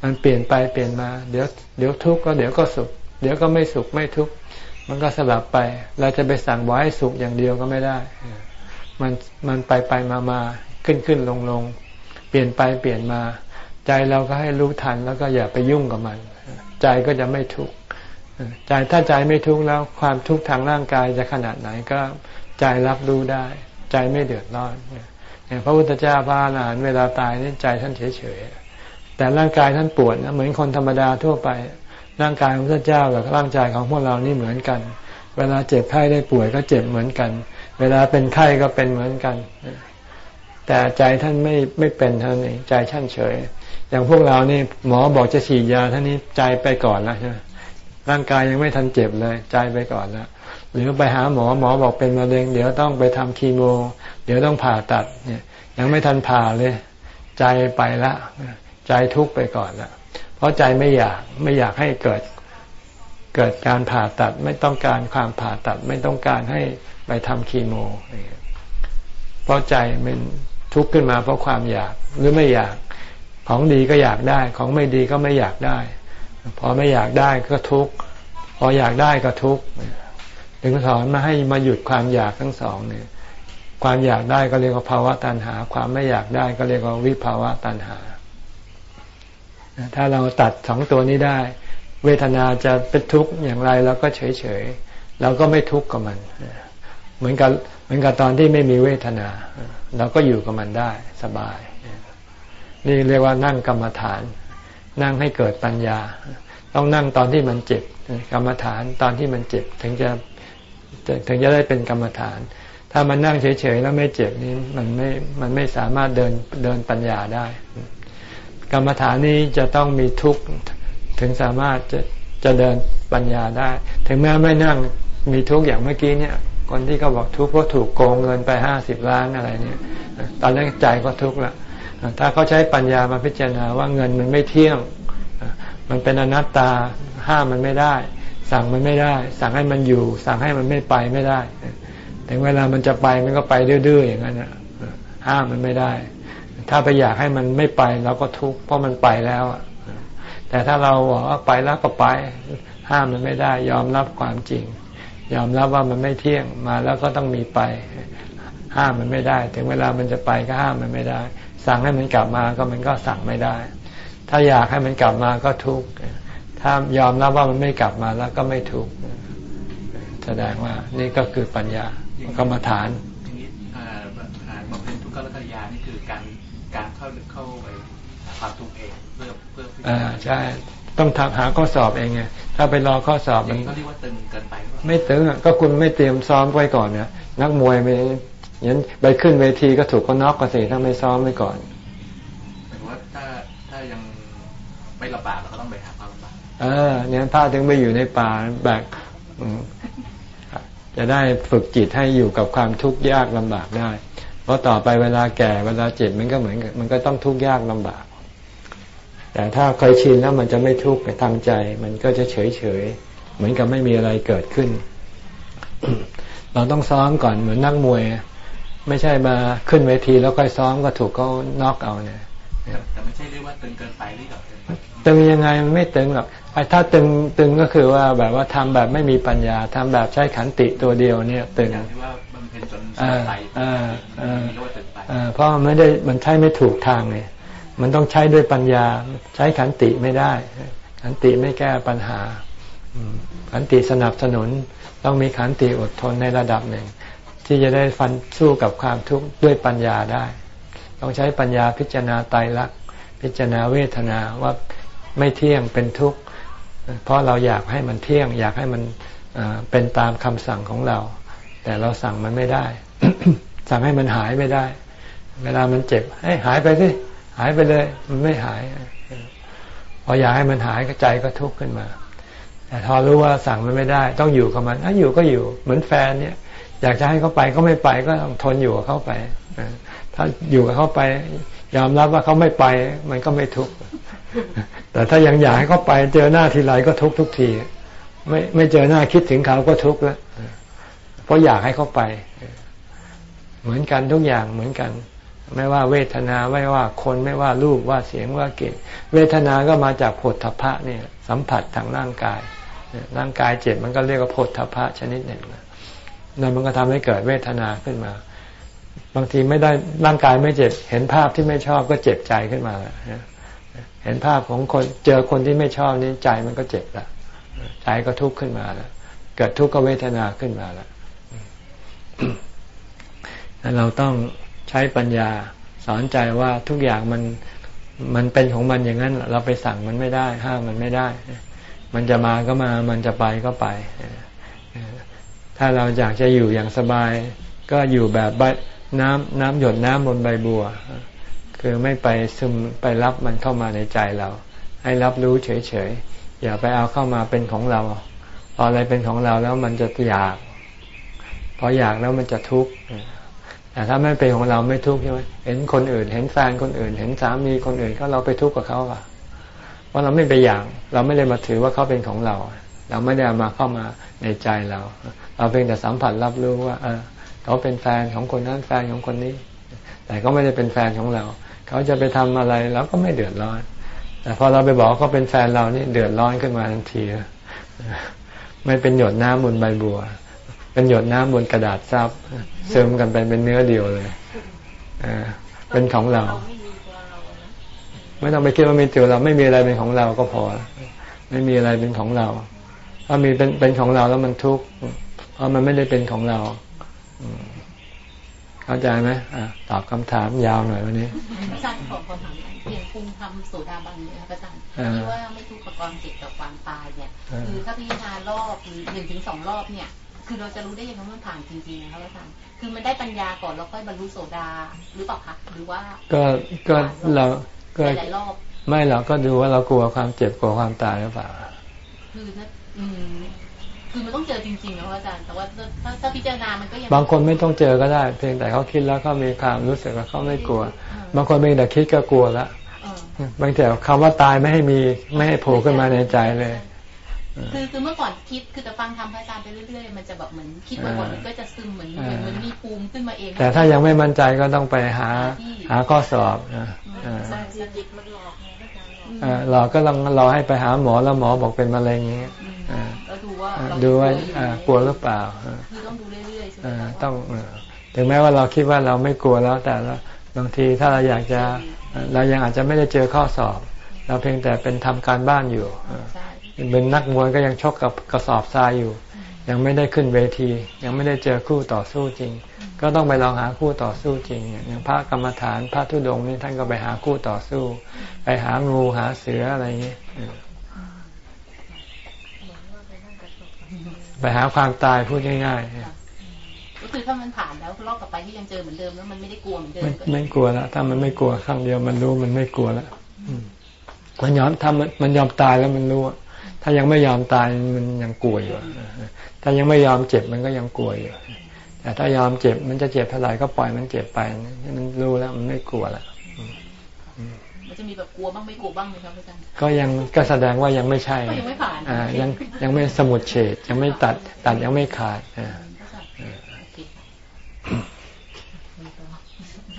มันเปลี่ยนไปเปลี่ยนมา เดี๋ยวเดี๋ยวทุกข์ก็เดี๋ยวก็สุข เดี๋ยวก็ไม่สุขไม่ทุกข์ มันก็สลับไป เราจะไปสั่งไว้สุขอย่างเดียวก็ไม่ได้ มันมันไปไปมามาขึ้นขึ้นลงลงเปลี่ยนไปเปลี่ยนมา ใจเราก็ให้รู้ทันแล้วก็อย่าไปยุ่งกับมัน ใจใจก็จะไม่ทุกข์ ใจถ้าใจไม่ทุกข์แล้วความทุกข์ทางร่างกายจะขนาดไหนก็ ใจรับรู้ได้ ใจไม่เดือดร้อนอย่างพระพุทธเจ้าพระอรหันต์เวลาตายนี่ใจท่านเฉยๆแต่ร่างกายท่านปวดนะเหมือนคนธรรมดาทั่วไป ร่างกายของพระเจ้ากับร่างกายของพวกเรานี่เหมือนกัน เวลาเจ็บไข้ได้ป่วยก็เจ็บเหมือนกัน เวลาเป็นไข้ก็เป็นเหมือนกัน แต่ใจท่านไม่ไม่เป็นท่านเองใจท่านเฉย อย่างพวกเรานี่หมอบอกจะฉีดยาท่านนี้ใจไปก่อนแล้วใช่ไหมร่างกายยังไม่ทันเจ็บเลย ใจไปก่อนแล้ว หรือไปหาหมอหมอบอกเป็นมะเร็ง เดี๋ยวต้องไปทำคีโม เดี๋ยวต้องผ่าตัดเนี่ย ยังไม่ทันผ่าเลย ใจไปละ ใจทุกไปก่อนละเพราะใจไม่อยากไม่อยากให้เกิดเกิดการผ่าตัดไม่ต้องการความผ่าตัดไม่ต้องการให้ไปทำคีโม เพราะใจมันทุกข์ขึ้นมาเพราะความอยากหรือไม่อยาก ของดีก็อยากได้ ของไม่ดีก็ไม่อยากได้ พอไม่อยากได้ก็ทุกข์พออยากได้ก็ทุกข์ ถึงสอนมาให้มาหยุดความอยากทั้งสองเนี่ย ความอยากได้ก็เรียกว่าภาวะตัณหา ความไม่อยากได้ก็เรียกว่าวิภาวะตัณหา ถ้าเราตัดสองตัวนี้ได้ เวทนาจะเป็นทุกข์อย่างไรเราก็เฉยเฉยเราก็ไม่ทุกข์กับมัน เหมือนกับเหมือนกับตอนที่ไม่มีเวทนา เราก็อยู่กับมันได้สบาย นี่เรียกว่านั่งกรรมฐาน นั่งให้เกิดปัญญา ต้องนั่งตอนที่มันเจ็บกรรมฐานตอนที่มันเจ็บ ถึงจะ ถึงจะได้เป็นกรรมฐาน ถ้ามันนั่งเฉยๆแล้วไม่เจ็บนี้มันไม่มันไม่สามารถเดินเดินปัญญาได้ กรรมฐานนี้จะต้องมีทุกข์ถึงสามารถจะจะเดินปัญญาได้ ถึงแม้ไม่นั่งมีทุกข์อย่างเมื่อกี้เนี่ย คนที่เขาบอกทุกข์เพราะถูกโกงเงินไปห้าสิบล้านอะไรเนี่ย ตอนแรกใจก็ทุกข์ละถ้าเขาใช้ปัญญามาพิจารณาว่าเงินมันไม่เที่ยง มันเป็นอนัตตาห้ามมันไม่ได้ สั่งมันไม่ได้ สั่งให้มันอยู่ สั่งให้มันไม่ไปไม่ได้ถึงเวลามันจะไปมันก็ไปดื้อๆอย่างนั้นห้ามมันไม่ได้ ถ้าไปอยากให้มันไม่ไปเราก็ทุกข์เพราะมันไปแล้วแต่ถ้าเราบอกว่าไปแล้วก็ไป ห้ามมันไม่ได้ ยอมรับความจริง ยอมรับว่ามันไม่เที่ยงมาแล้วก็ต้องมีไป ห้ามมันไม่ได้ ถึงเวลามันจะไปก็ห้ามมันไม่ได้ สั่งให้มันกลับมาก็มันก็สั่งไม่ได้ ถ้าอยากให้มันกลับมาก็ทุกข์ ถ้ายอมรับว่ามันไม่กลับมาแล้วก็ไม่ทุกข์แสดงว่านี่ก็คือปัญญากรรมฐานอย่างนี้บำเพ็ญทุกขลักยานี่คือการการเข้าเข้าไปความทุกข์เองเพื่อเพื่ออ่าใช่ต้องทำหาข้อสอบเองไงถ้าไปรอข้อสอบมันก็เรียกว่าตึงเกินไปไม่ตึงอะก็คุณไม่เตรียมซ้อมไว้ก่อนเนี่ยนักมวยไม่ยันไปขึ้นเวทีก็ถูกก็น็อกก็สิถ้าไม่ซ้อมไว้ก่อนแต่ว่าถ้าถ้ายังไม่ระบาดเราก็ต้องไปหา เออเนี่ยพระถึงไปอยู่ในป่าแบบจะได้ฝึกจิตให้อยู่กับความทุกข์ยากลำบากได้ เพราะต่อไปเวลาแก่เวลาเจ็บมันก็เหมือนมันก็ต้องทุกข์ยากลำบาก แต่ถ้าเคยชินแล้วมันจะไม่ทุกข์ไปทางใจ มันก็จะเฉยเฉยเหมือนกับไม่มีอะไรเกิดขึ้น เราต้องซ้อมก่อนเหมือนนักมวย ไม่ใช่มาขึ้นเวทีแล้วค่อยซ้อมก็ถูกเขาน็อกเอาเนี่ยแต่ไม่ใช่เรียกว่าตึงเกินไปหรือเปล่าตึงยังไงมันไม่ตึงหรอก ไอ้ถ้าตึงตึงก็คือว่าแบบว่าทำแบบไม่มีปัญญาทำแบบใช้ขันติตัวเดียวเนี่ยตึงอ่าอ่าอ่าเพราะมันไม่ได้มันใช้ไม่ถูกทางเลยมันต้องใช้ด้วยปัญญา ใช้ขันติไม่ได้ ขันติไม่แก้ปัญหาขันติสนับสนุนต้องมีขันติอดทนในระดับหนึ่ง ที่จะได้ฟันสู้กับความทุกข์ด้วยปัญญาได้ ต้องใช้ปัญญาพิจารณาตายรักพิจารณาเวทนาว่าไม่เที่ยงเป็นทุกข์ เพราะเราอยากให้มันเที่ยง อยากให้มันเป็นตามคำสั่งของเรา แต่เราสั่งมันไม่ได้ สั่งให้มันหายไม่ได้ เวลามันเจ็บให้หายไปสิหายไปเลย มันไม่หาย พออยากให้มันหายก็ใจก็ทุกข์ขึ้นมา แต่พอรู้ว่าสั่งมันไม่ได้ ต้องอยู่กับมันถ้าอยู่ก็อยู่ เหมือนแฟนเนี่ย อยากจะให้เขาไปก็ไม่ไปก็ต้องทนอยู่กับเขาไปถ้าอยู่กับเขาไป ยอมรับว่าเขาไม่ไป มันก็ไม่ทุกข์ แต่ถ้ายังอยากให้เขาไปเจอหน้าทีไรก็ทุกทุกที ไม่ไม่เจอหน้าคิดถึงเขาก็ทุกข์แล้วเพราะอยากให้เขาไป เหมือนกันทุกอย่างเหมือนกัน ไม่ว่าเวทนาไม่ว่าคนไม่ว่ารูปว่าเสียงว่าเกศเวทนาก็มาจากผลทพะเนี่ย สัมผัสทางร่างกายร่างกายเจ็บมันก็เรียกว่าผลทพะชนิดหนึ่งนั่นมันก็ทำให้เกิดเวทนาขึ้นมา บางทีไม่ได้ร่างกายไม่เจ็บ เห็นภาพที่ไม่ชอบก็เจ็บใจขึ้นมาแล้ว เห็นภาพของคนเจอคนที่ไม่ชอบนี่ใจมันก็เจ็บละใจก็ทุกข์ขึ้นมาแล้วเกิดทุกขเวทนาขึ้นมาแล้วเราต้องใช้ปัญญาสอนใจว่าทุกอย่างมันมันเป็นของมันอย่างนั้น เราไปสั่งมันไม่ได้ห้ามมันไม่ได้ มันจะมาก็มา มันจะไปก็ไป ถ้าเราอยากจะอยู่อย่างสบาย ก็อยู่แบบน้ำน้ำหยดน้ำบนใบบัว คือไม่ไปซึมไปรับมันเข้ามาในใจเรา ให้รับรู้เฉยๆ อย่าไปเอาเข้ามาเป็นของเราพออะไรเป็นของเราแล้วมันจะอยาก พออยากแล้วมันจะทุกข์แต่ถ้าไม่เป็นของเราไม่ทุกข์ใช่ไหมเห็นคนอื่น เห็นแฟนคนอื่น เห็นสามีคนอื่นก็เราไปทุกข์กับเขาอะเพราะเราไม่ไปอยางเราไม่ได้มาถือว่าเขาเป็นของเรา เราไม่ได้มาเข้ามาในใจเรา เราเพียงแต่สัมผัสรับรู้ว่า เออเขาเป็นแฟนของคนนั้นแฟนของคนนี้ แต่ก็ไม่ได้เป็นแฟนของเรา เขาจะไปทำอะไรเราก็ไม่เดือดร้อน แต่พอเราไปบอกเขาเป็นแฟนเรานี่เดือดร้อนขึ้นมาทันทีไม่เป็นหยดน้ำบนใบบัว เป็นหยดน้ำบนกระดาษซับซึมกันไปเป็นเนื้อเดียวเลยอเป็นของเรา ไม่ต้องไปคิดว่ามีตัวเราไม่มีอะไรเป็นของเราก็พอ ไม่มีอะไรเป็นของเรา ถ้ามีเป็นเป็นของเราแล้วมันทุกข์เพราะมันไม่ได้เป็นของเรา เข้าใจไหมตอบคำถามยาวหน่อยวันนี้อาจารย์ขอคำถามเพียงคุณทำโสดาบันเนี่ยครับอาจารย์ที่ว่าไม่ทุกข์กับความเจ็บกับความตายเนี่ยคือถ้าพิจารณารอบหรือหนึ่งถึงสองรอบเนี่ยคือเราจะรู้ได้ยังไงว่ามันผ่านจริงๆนะครับอาจารย์คือมันได้ปัญญาก่อนแล้วค่อยบรรลุโสดาหรือเปล่าคะหรือว่า ก็ก็เราก็หลายรอบไม่เราก็ดูว่าเรากลัวความเจ็บกลัวความตายหรือเปล่าคือนะอืม คือมันต้องเจอจริงๆนะอาจารย์แต่ว่าถ้าถ้าพิจารณามันก็ยังบางคนไม่ต้องเจอก็ได้ เพียงแต่เขาคิดแล้วเขามีความรู้สึกว่าเขาไม่กลัว บางคนเพียงแต่คิดก็กลัวแล้วบางแต่คำว่าตายไม่ให้มีไม่ให้โผล่ขึ้นมาในใจเลย คือคือเมื่อก่อนคิดคือแต่ฟังทำพระอาจารย์ไปเรื่อยๆ มันจะแบบเหมือนคิดบ่อยๆมันก็จะซึมเหมือนเหมือนมันมีภูมิขึ้นมาเอง แต่ถ้ายังไม่มั่นใจก็ต้องไปหาหาข้อสอบนะหลอกก็ลองรอให้ไปหาหมอแล้วหมอบอกเป็นมะเร็งอย่างเงี้ย ดูว่าดูว่ากลัวหรือเปล่าคือต้องดูเรื่อยๆใช่ไหมต้องถึงแม้ว่าเราคิดว่าเราไม่กลัวแล้ว แต่บางทีถ้าเราอยากจะเรายังอาจจะไม่ได้เจอข้อสอบ เราเพียงแต่เป็นทำการบ้านอยู่เป็นนักมวยก็ยังชกกับกระสอบทรายอยู่ ยังไม่ได้ขึ้นเวที ยังไม่ได้เจอคู่ต่อสู้จริง ก็ต้องไปลองหาคู่ต่อสู้จริงอย่างพระกรรมฐานพระธุดงค์นี่ท่านก็ไปหาคู่ต่อสู้ ไปหางูหาเสืออะไรอย่างนี้ ไปหาความตายพูดง่ายๆก็คือถ้ามันผ่านแล้วรอบต่อไปที่ยังเจอเหมือนเดิมแล้วมันไม่ได้กลัวเหมือนเดิมไม่กลัวแล้วถ้ามันไม่กลัวครั้งเดียวมันรู้มันไม่กลัวแล้วมันยอมทำมันยอมตายแล้วมันรู้ถ้ายังไม่ยอมตายมันยังกลัวอยู่ถ้ายังไม่ยอมเจ็บมันก็ยังกลัวอยู่แต่ถ้ายอมเจ็บมันจะเจ็บเท่าไหร่ก็ปล่อยมันเจ็บไปมันรู้แล้วมันไม่กลัวแล้ว มันจะมีแบบกลัวบ้างไม่กลัวบ้างไหมครับอาจารย์ก็ยังก็แสดงว่ายังไม่ใช่ก็ยังไม่ผ่านอ่ายังยังไม่สมุดเฉดยังไม่ตัดตัดยังไม่ขาดอ่า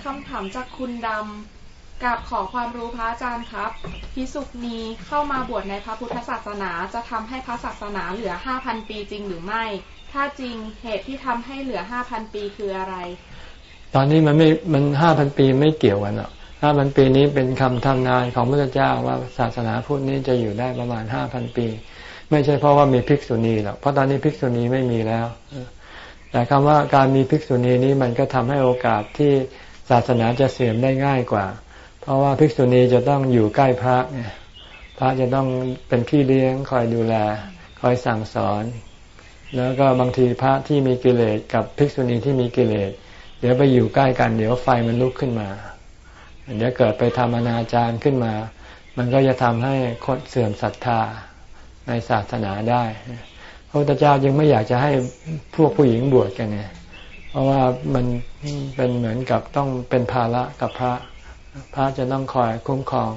คำถามจากคุณดำกับขอความรู้พระอาจารย์ครับพิสุกนีเข้ามาบวชในพระพุทธศาสนาจะทำให้พระศาสนาเหลือห้าพันปีจริงหรือไม่ ถ้าจริงเหตุที่ทำให้เหลือห้าพันปีคืออะไร ตอนนี้มันไม่มันห้าพันปีไม่เกี่ยวกันหรอก ห้าพันปีนี้เป็นคำทำนายของพระเจ้าว่าศาสนาพุทธนี้จะอยู่ได้ประมาณห้าพันปี ไม่ใช่เพราะว่ามีภิกษุณีหรอกเพราะตอนนี้ภิกษุณีไม่มีแล้ว แต่คำว่าการมีภิกษุณีนี้มันก็ทำให้โอกาสที่ศาสนาจะเสื่อมได้ง่ายกว่า เพราะว่าภิกษุณีจะต้องอยู่ใกล้พระเนี่ยพระจะต้องเป็นพี่เลี้ยงคอยดูแล คอยสั่งสอน แล้วก็บางทีพระที่มีกิเลสกับภิกษุณีที่มีกิเลสเดี๋ยวไปอยู่ใกล้กันเดี๋ยวไฟมันลุกขึ้นมา เดี๋ยวเกิดไปทำอนาจารขึ้นมา มันก็จะทำให้คนเสื่อมศรัทธาในศาสนาได้พระพุทธเจ้ายังไม่อยากจะให้พวกผู้หญิงบวชกันเนี่ยเพราะว่ามันเป็นเหมือนกับต้องเป็นภาระกับพระ พระจะต้องคอยคุ้มครอง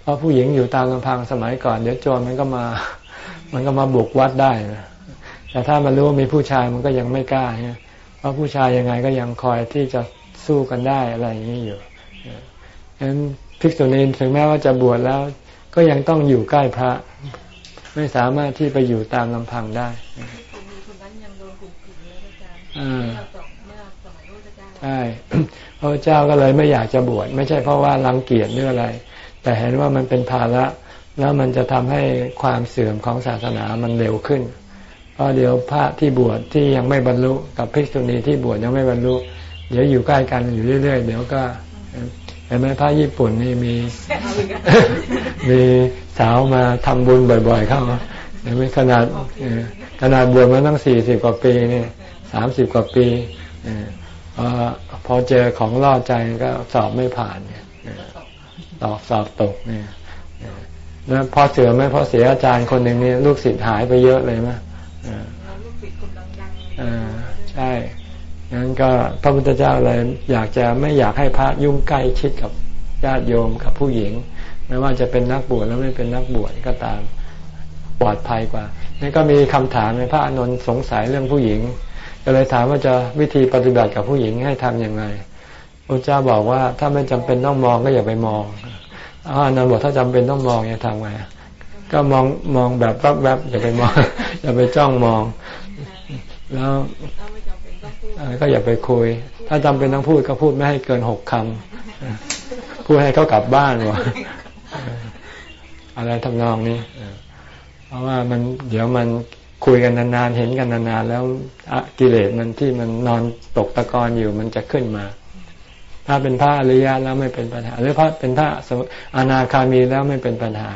เพราะผู้หญิงอยู่ตามลำพังสมัยก่อน เดี๋ยวโจรมันก็มา มันก็มาบุกวัดได้นะแต่ถ้ามันรู้ว่ามีผู้ชายมันก็ยังไม่กล้าเนี่ยเพราะผู้ชายยังไงก็ยังคอยที่จะสู้กันได้อะไรอย่างนี้อยู่ ฉะนั้นภิกษุณีถึงแม้ว่าจะบวชแล้ว ก็ยังต้องอยู่ใกล้พระ ไม่สามารถที่ไปอยู่ตามลำพังได้ใช่พระเจ้าก็เลยไม่อยากจะบวชไม่ใช่เพราะว่ารังเกียจหรืออะไร แต่เห็นว่ามันเป็นภาระแล้วมันจะทำให้ความเสื่อมของศาสนามันเร็วขึ้น เพราะเดี๋ยวพระที่บวชที่ยังไม่บรรลุกับภิกษุณีที่บวชยังไม่บรรลุ เดี๋ยวอยู่ใกล้กันอยู่เรื่อย ๆ เดี๋ยวก็ เห็นไหมพระญี่ปุ่นนี่มี มีสาวมาทำบุญบ่อย ๆ เข้าเห็นไหมขนาดขนาดบวชมาตั้งสี่สิบกว่าปีนี่สามสิบกว่าปีพอพอเจอของล่อใจก็สอบไม่ผ่านเนี่ยสอบสอบตกเนี่ยแล้วพอเสือไหมพอเสียอาจารย์คนหนึ่งนี่ลูกศิษย์หายไปเยอะเลยไหมอ่าใช่ งั้นก็พระพุทธเจ้าเลยอยากจะไม่อยากให้พระยุ่งใกล้ชิดกับญาติโยมกับผู้หญิง ไม่ว่าจะเป็นนักบวชแล้วไม่เป็นนักบวชก็ตามปลอดภัยกว่านี่ก็มีคำถามในพระอนุนสงสัยเรื่องผู้หญิง ก็เลยถามว่าจะวิธีปฏิบัติกับผู้หญิงให้ทํำยังไงพระเจ้าบอกว่าถ้าไม่จำเป็นต้องมองก็อย่าไปมองอานันบอกถ้าจำเป็นต้องมองจะทำไงก็มองมองแบบแวบๆอย่าไปมอง อย่าไปจ้องมอง แล้ว ก็อย่าไปคุย ถ้าจำเป็นต้องพูดก็พูดไม่ให้เกินหกคำพูดให้เขากลับบ้านวะอะไรทำนองนี้เพราะว่ามันเดี๋ยวมันคุยกันนานๆเห็นกันนานๆแล้วกิเลสมันที่มันนอนตกตะกอนอยู่มันจะขึ้นมา ถ้าเป็นพระอริยะแล้วไม่เป็นปัญหา หรือพระเป็นพระอนาคามีแล้วไม่เป็นปัญหา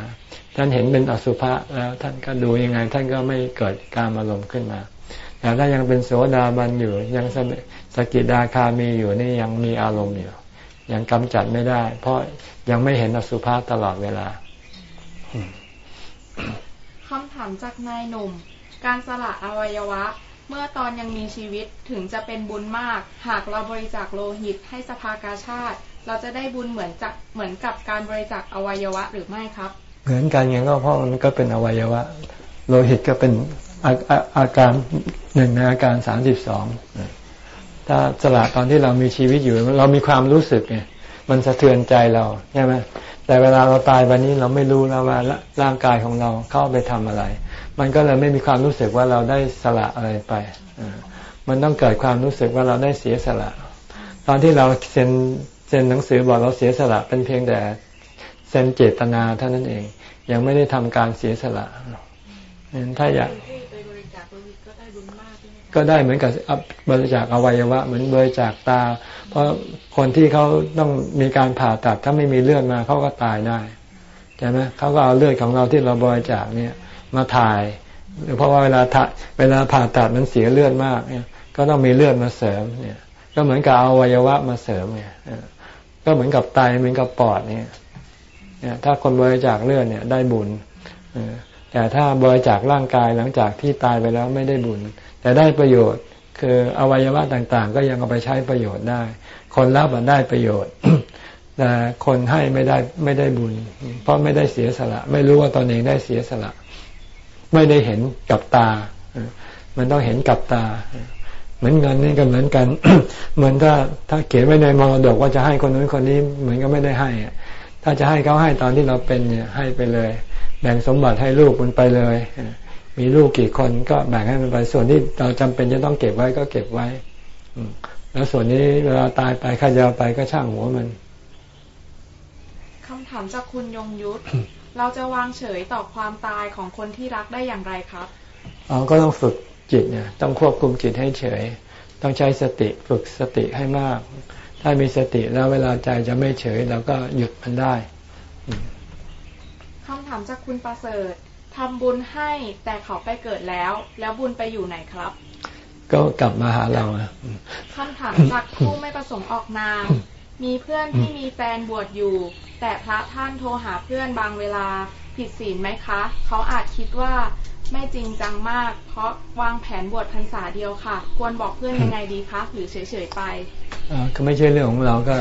ท่านเห็นเป็นอสุภะแล้วท่านก็ดูยังไง ท่านก็ไม่เกิดการอารมณ์ขึ้นมา แต่ถ้ายังเป็นโสดาบันอยู่ ยังสกิดาคามีอยู่นี่ยังมีอารมณ์อยู่ ยังกำจัดไม่ได้ เพราะยังไม่เห็นอสุภะตลอดเวลาคำถามจากนายหนุ่ม การสละอวัยวะ เมื่อตอนยังมีชีวิตถึงจะเป็นบุญมาก หากเราบริจาคโลหิตให้สภากาชาติ เราจะได้บุญเหมือนจะเหมือนกับการบริจาคอวัยวะหรือไม่ครับ เหมือนกันไงก็เพราะมันก็เป็นอวัยวะ โลหิตก็เป็นอาอา อาการหนึ่งในอาการสามสิบสองถ้าสละตอนที่เรามีชีวิตอยู่ เรามีความรู้สึกไงมันสะเทือนใจเราใช่ไหมแต่เวลาเราตายไปนี้เราไม่รู้แล้วว่าร่างกายของเราเข้าไปทำอะไร มันก็เลยไม่มีความรู้สึกว่าเราได้สละอะไรไปมันต้องเกิดความรู้สึกว่าเราได้เสียสละ ตอนที่เราเซ็นเซ็นหนังสือบอกเราเสียสละ เป็นเพียงแต่เซ็นเจตนาเท่านั้นเอง ยังไม่ได้ทำการเสียสละถ้าอยาก ก็ได้เหมือนกับบริจาคอวัยวะ เหมือนบริจาคตา เพราะคนที่เขาต้องมีการผ่าตัดถ้าไม่มีเลือดมาเขาก็ตายได้ใช่ไหมเขาก็เอาเลือดของเราที่เราบริจาคเนี่ยมาถ่ายเพราะว่าเวลาเวลาผ่าตัดมันเสียเลือดมากเนี่ยก็ต้องมีเลือดมาเสริมเนี่ย ก็เหมือนกับเอาอวัยวะมาเสริมเนี่ยก็เหมือนกับไตเหมือนกับปอดเนี่ยเนี่ยถ้าคนบริจาคเลือดเนี่ยได้บุญ แต่ถ้าบริจาคร่างกายหลังจากที่ตายไปแล้วไม่ได้บุญ แต่ได้ประโยชน์ คืออวัยวะต่างๆ ก็ยังเอาไปใช้ประโยชน์ได้ คนรับได้ประโยชน์แต่คนให้ไม่ได้ไม่ได้บุญ เพราะไม่ได้เสียสละ ไม่รู้ว่าตอนเองได้เสียสละ ไม่ได้เห็นกับตา มันต้องเห็นกับตา เหมือนเงินนี่ก็เหมือนกัน เหมือนถ้าถ้าเขียนไว้ในมรดกว่าจะให้คนนู้นคนนี้เหมือนก็ไม่ได้ให้ถ้าจะให้เขาให้ตอนที่เราเป็นเนี่ยให้ไปเลย แบ่งสมบัติให้ลูกมันไปเลย มีลูกกี่คนก็แบ่งให้มันไป ส่วนที่เราจำเป็นจะต้องเก็บไว้ก็เก็บไว้ แล้วส่วนนี้เวลาตายไปข้าจะไปก็ช่างหัวมันคำถามจากคุณยงยุทธ เราจะวางเฉยต่อความตายของคนที่รักได้อย่างไรครับอ๋อก็ต้องฝึกจิตเนี่ย ต้องควบคุมจิตให้เฉย ต้องใช้สติฝึกสติให้มาก ถ้ามีสติแล้วเวลาใจจะไม่เฉยเราก็หยุดมันได้คำถามจากคุณประเสริฐทำบุญให้แต่เขาไปเกิดแล้ว แล้วบุญไปอยู่ไหนครับ ก็กลับมาหาเราคำถามจากผู้ไม่ประสงค์ออกนามมีเพื่อนที่มีแฟนบวชอยู่ แต่พระท่านโทรหาเพื่อนบางเวลาผิดศีลไหมคะ เขาอาจคิดว่า ไม่จริงจังมาก เพราะวางแผนบวชพรรษาเดียวค่ะ ควรบอกเพื่อนยังไงดีคะหรือเฉยๆไปอก็ไม่ใช่เรื่องของเราก็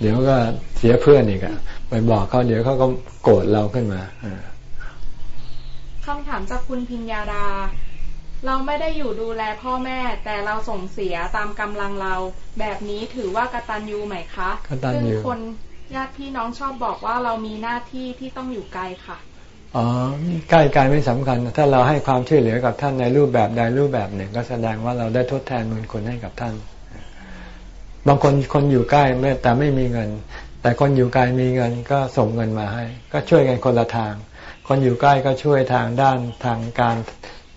เดี๋ยวก็เสียเพื่อนอีกอะไปบอกเขาเดี๋ยวเขาก็โกรธเราขึ้นมาคำถามจากคุณพิญญาดา เราไม่ได้อยู่ดูแลพ่อแม่ แต่เราส่งเสียตามกำลังเรา แบบนี้ถือว่ากตัญญูไหมคะกตัญญูคนญาติพี่น้องชอบบอกว่าเรามีหน้าที่ที่ต้องอยู่ไกลค่ะ อ๋อใกล้ไกลไม่สำคัญ ถ้าเราให้ความช่วยเหลือกับท่านในรูปแบบใดรูปแบบหนึ่ง ก็แสดงว่าเราได้ทดแทนบุญคุณให้กับท่าน บางคนคนอยู่ใกล้แต่ไม่มีเงิน แต่คนอยู่ไกลมีเงินก็ส่งเงินมาให้ ก็ช่วยกันคนละทาง คนอยู่ใกล้ก็ช่วยทางด้านทางการ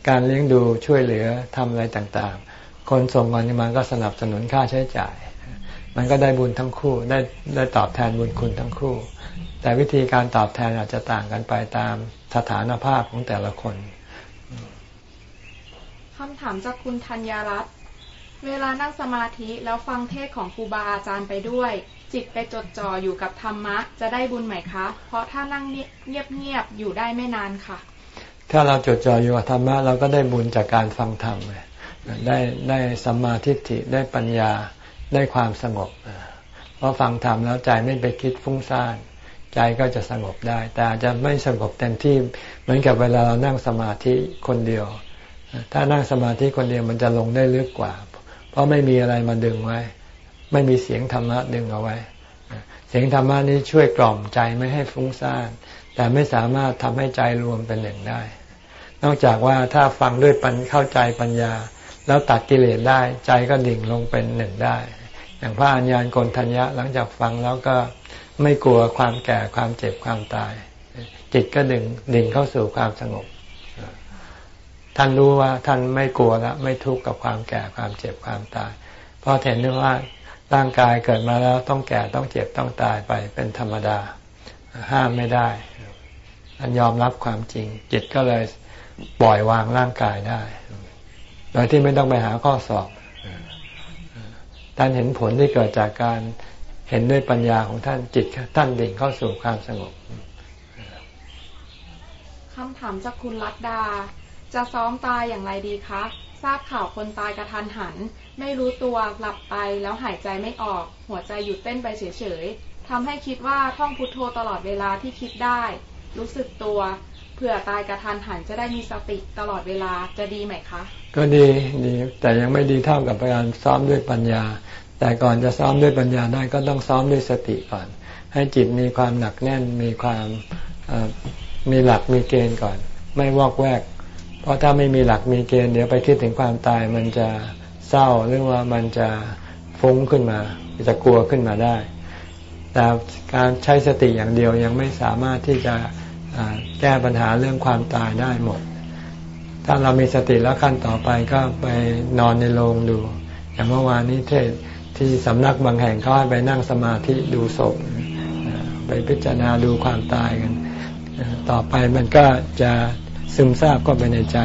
การเลี้ยงดูช่วยเหลือทำอะไรต่างๆ คนส่งเงินมาก็สนับสนุนค่าใช้จ่าย มันก็ได้บุญทั้งคู่ได้ได้ตอบแทนบุญคุณทั้งคู่ แต่วิธีการตอบแทนอาจจะต่างกันไปตามสถานภาพของแต่ละคนคำถามจากคุณธัญญารัตน์เวลานั่งสมาธิแล้วฟังเทศของครูบาอาจารย์ไปด้วย จิตไปจดจ่ออยู่กับธรรมะ จะได้บุญไหมคะ เพราะถ้านั่งเงียบๆอยู่ได้ไม่นานค่ะ ถ้าเราจดจ่ออยู่กับธรรมะเราก็ได้บุญจากการฟังธรรมได้ได้สัมมาทิฏฐิได้ปัญญาได้ความสงบเพราะฟังธรรมแล้วใจไม่ไปคิดฟุ้งซ่าน ใจก็จะสงบได้ แต่อาจจะไม่สงบเต็มที่เหมือนกับเวลาเรานั่งสมาธิคนเดียว ถ้านั่งสมาธิคนเดียวมันจะลงได้ลึกกว่า เพราะไม่มีอะไรมาดึงไว้ ไม่มีเสียงธรรมะดึงเอาไว้ เสียงธรรมะนี้ช่วยกล่อมใจไม่ให้ฟุ้งซ่านแต่ไม่สามารถทำให้ใจรวมเป็นหนึ่งได้ นอกจากว่าถ้าฟังด้วยปัญเข้าใจปัญญา แล้วตัดกิเลสได้ใจก็ดิ่งลงเป็นหนึ่งได้ อย่างพระอัญญาณโกนทัญญะหลังจากฟังแล้วก็ ไม่กลัวความแก่ความเจ็บความตาย จิตก็ดึงดิ่งเข้าสู่ความสงบ ท่านรู้ว่าท่านไม่กลัวแล้วไม่ทุกข์กับความแก่ความเจ็บความตาย เพราะเห็นได้ว่าร่างกายเกิดมาแล้วต้องแก่ต้องเจ็บต้องตายไปเป็นธรรมดา ห้ามไม่ได้ท่านยอมรับความจริง จิตก็เลยปล่อยวางร่างกายได้โดยที่ไม่ต้องไปหาข้อสอบท่านเห็นผลที่เกิดจากการ เห็นด้วยปัญญาของท่านจิตท่านดิ่งเข้าสู่ความสงบคำถามจากคุณรัตดา จะซ้อมตายอย่างไรดีคะ ทราบข่าวคนตายกระทันหัน ไม่รู้ตัวหลับไปแล้วหายใจไม่ออก หัวใจหยุดเต้นไปเฉยๆทำให้คิดว่าท่องพุทโธตลอดเวลาที่คิดได้ รู้สึกตัวเผื่อตายกระทันหันจะได้มีสติตลอดเวลาจะดีไหมคะ ก็ดีดีแต่ยังไม่ดีเท่ากับการซ้อมด้วยปัญญา แต่ก่อนจะซ้อมด้วยปัญญาได้ก็ต้องซ้อมด้วยสติก่อน ให้จิตมีความหนักแน่นมีความมีหลักมีเกณฑ์ก่อน ไม่วอกแวก เพราะถ้าไม่มีหลักมีเกณฑ์เดี๋ยวไปคิดถึงความตายมันจะเศร้าหรือว่ามันจะฟุ้งขึ้นมา จะกลัวขึ้นมาได้ แต่การใช้สติอย่างเดียวยังไม่สามารถที่จะแก้ปัญหาเรื่องความตายได้หมด ถ้าเรามีสติแล้วขั้นต่อไปก็ไปนอนในโรงดู อย่างเมื่อวานนี้เทศ ที่สำนักบางแห่งเขาให้ไปนั่งสมาธิดูศพไปพิจารณาดูความตายกัน ต่อไปมันก็จะซึมซาบก็ไปในใจ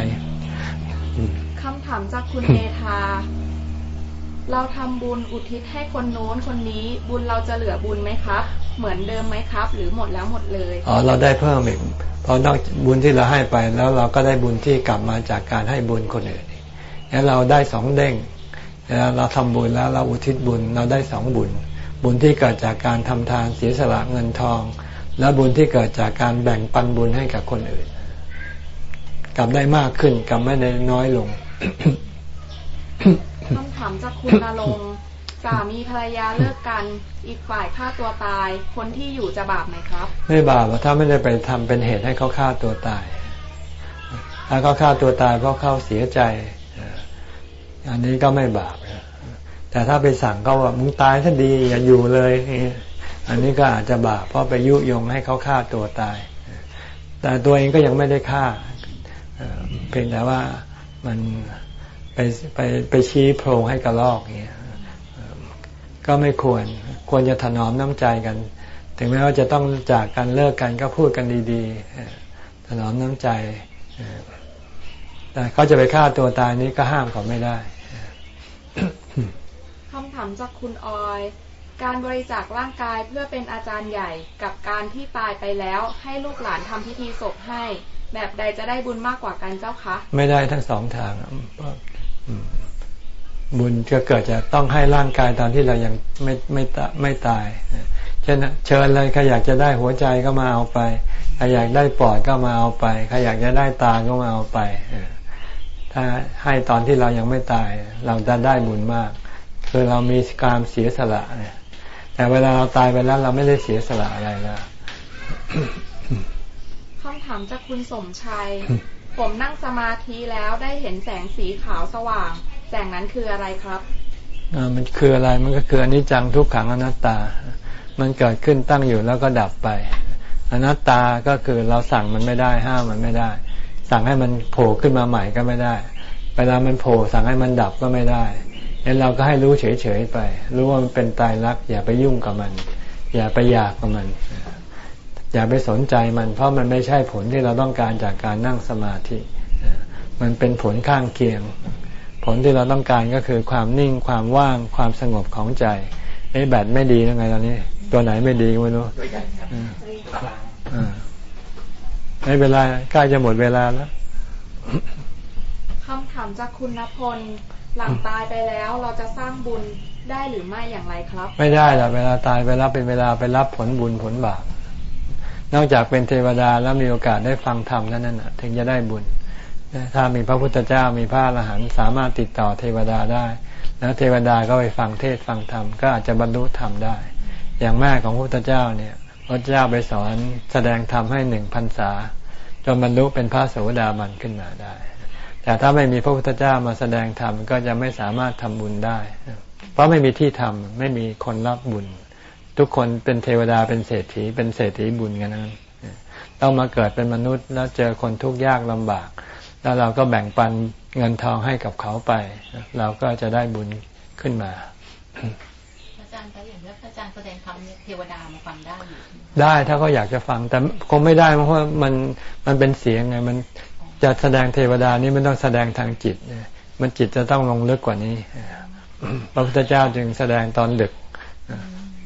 คำถามจากคุณเมธาเราทำบุญอุทิศให้คนโน้นคนนี้ บุญเราจะเหลือบุญไหมครับ เหมือนเดิมไหมครับ หรือหมดแล้วหมดเลยอ๋อเราได้เพิ่มอีกพอนอกบุญที่เราให้ไปแล้วเราก็ได้บุญที่กลับมาจากการให้บุญคนอื่นแล้วเราได้สองเด้ง เราทำบุญแล้วเราอุทิศบุญเราได้สองบุญ บุญที่เกิดจากการทำทานเสียสละเงินทอง และบุญที่เกิดจากการแบ่งปันบุญให้กับคนอื่น กลับได้มากขึ้นกลับไม่ได้น้อยลงคำถามจากคุณนาลงสามีภรรยาเลิกกัน อีกฝ่ายฆ่าตัวตาย คนที่อยู่จะบาปไหมครับ ไม่บาปถ้าไม่ได้ไปทำเป็นเหตุให้เขาฆ่าตัวตาย ถ้าเขาฆ่าตัวตายเพราะเขาเสียใจ อันนี้ก็ไม่บาปแต่ถ้าไปสั่งเขาว่ามึงตายซะดีอย่าอยู่เลยอันนี้ก็อาจจะบาปเพราะไปยุยงให้เขาฆ่าตัวตาย แต่ตัวเองก็ยังไม่ได้ฆ่าเพียงแต่ว่ามันไปไปไปชี้โพรงให้กระลอกเงี้ยก็ไม่ควรควรจะถนอมน้ำใจกัน ถึงแม้ว่าจะต้องจากกันเลิกกันก็พูดกันดีๆถนอมน้ำใจแต่เขาจะไปฆ่าตัวตายนี้ก็ห้ามเขาไม่ได้ คำถามจากคุณออย การบริจาคร่างกายเพื่อเป็นอาจารย์ใหญ่กับการที่ตายไปแล้ว ให้ลูกหลานทำพิธีศพให้ แบบใดจะได้บุญมากกว่ากันเจ้าคะ ไม่ได้ทั้งสองทางบุญจะเกิดจะต้องให้ร่างกายตอนที่เรายังไม่ไม่ไม่ตายเช่นเชิญเลยใครอยากจะได้หัวใจก็มาเอาไปใครอยากได้ปอดก็มาเอาไปใครอยากจะได้ตาก็มาเอาไปถ้าให้ตอนที่เรายังไม่ตาย เราจะได้บุญมาก คือเรามีการเสียสละเนี่ยแต่เวลาเราตายไปแล้วเราไม่ได้เสียสละอะไรแล้วคำถามจากคุณสมชัย ผมนั่งสมาธิแล้วได้เห็นแสงสีขาวสว่าง แสงนั้นคืออะไรครับอ่ามันคืออะไรมันก็คืออนิจจังทุกขังอนัตตา มันเกิดขึ้นตั้งอยู่แล้วก็ดับไป อนัตตาก็คือเราสั่งมันไม่ได้ห้ามมันไม่ได้ สั่งให้มันโผล่ขึ้นมาใหม่ก็ไม่ได้ เวลามันโผล่สั่งให้มันดับก็ไม่ได้ งั้นเราก็ให้รู้เฉยๆไป รู้ว่ามันเป็นตายรัก อย่าไปยุ่งกับมัน อย่าไปอยากกับมัน อย่าไปสนใจมัน เพราะมันไม่ใช่ผลที่เราต้องการจากการนั่งสมาธิ มันเป็นผลข้างเคียง ผลที่เราต้องการก็คือความนิ่งความว่างความสงบของใจไอ้แบตไม่ดียังไงตอนนี้ ตัวไหนไม่ดีไม่รู้ไม่เป็นไรใกล้จะหมดเวลาแล้วคำถามจากคุณณพล หลังตายไปแล้วเราจะสร้างบุญได้หรือไม่อย่างไรครับ ไม่ได้หรอกเวลาตายไปรับเป็นเวลาไปรับผลบุญผลบาปนอกจากเป็นเทวดาแล้วมีโอกาสได้ฟังธรรมนั่นน่ะ ถึงจะได้บุญถ้ามีพระพุทธเจ้ามีพระอรหันต์สามารถติดต่อเทวดาได้ แล้วเทวดาก็ไปฟังเทศฟังธรรมก็อาจจะบรรลุธรรมได้ อย่างแม่ของพระพุทธเจ้าเนี่ยพระเจ้าไปสอนแสดงธรรมให้หนึ่งพรรษาจนบรรลุเป็นพระโสดาบันขึ้นมาได้ แต่ถ้าไม่มีพระพุทธเจ้ามาแสดงธรรมก็จะไม่สามารถทำบุญได้ เพราะไม่มีที่ทำไม่มีคนรับบุญ ทุกคนเป็นเทวดาเป็นเศรษฐี เป็นเศรษฐีบุญกันนั้นต้องมาเกิดเป็นมนุษย์แล้วเจอคนทุกข์ยากลำบาก แล้วเราก็แบ่งปันเงินทองให้กับเขาไป เราก็จะได้บุญขึ้นมาอาจารย์คะอย่างนี้อาจารย์แสดงธรรมเทวดามาฟังได้ได้ถ้าเขาอยากจะฟังแต่คงไม่ได้เพราะว่ามันมันเป็นเสียงไงมัน จะแสดงเทวดานี้มันต้องแสดงทางจิตมันจิตจะต้องลงลึกกว่านี้พระพุทธเจ้าจึงแสดงตอนดึก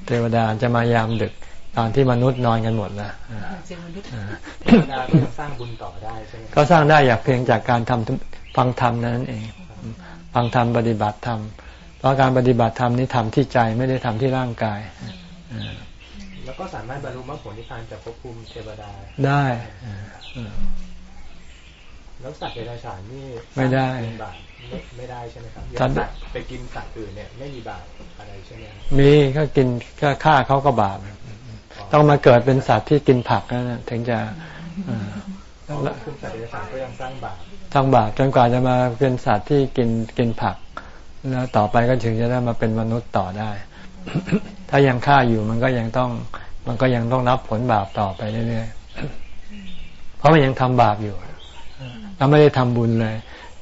เทวดาจะมายามดึกตอนที่มนุษย์นอนกันหมดแล้วเทวดาก็สร้างบุญต่อได้ใช่ไหมก็สร้างได้อยากเพียงจากการทำฟังธรรมนั้นเอง ฟังธรรมปฏิบัติธรรมเพราะการปฏิบัติธรรมนี้ทำที่ใจไม่ได้ทำที่ร่างกายแล้วก็สามารถบรรลุมรรคผลนิพพานจากภพภูมิเทวดาได้ แล้วสัตว์เดรัจฉานนี่ไม่ได้บาปไม่ได้ใช่ไหมครับถ้าไปกินสัตว์อื่นเนี่ยไม่มีบาปอะไรใช่ไหมมีก็กินก็ฆ่าเขาก็บาปต้องมาเกิดเป็นสัตว์ที่กินผักนะถึงจะแล้วคุณสัตว์เดรัจฉานก็ยังสร้างบาปสร้างบาปจนกว่าจะมาเป็นสัตว์ที่กินกินผัก แล้วต่อไปก็ถึงจะได้มาเป็นมนุษย์ต่อได้ ถ้ายังฆ่าอยู่มันก็ยังต้อง มันก็ยังต้องรับผลบาปต่อไปเรื่อยๆเพราะมันยังทำบาปอยู่ เราไม่ได้ทำบุญเลย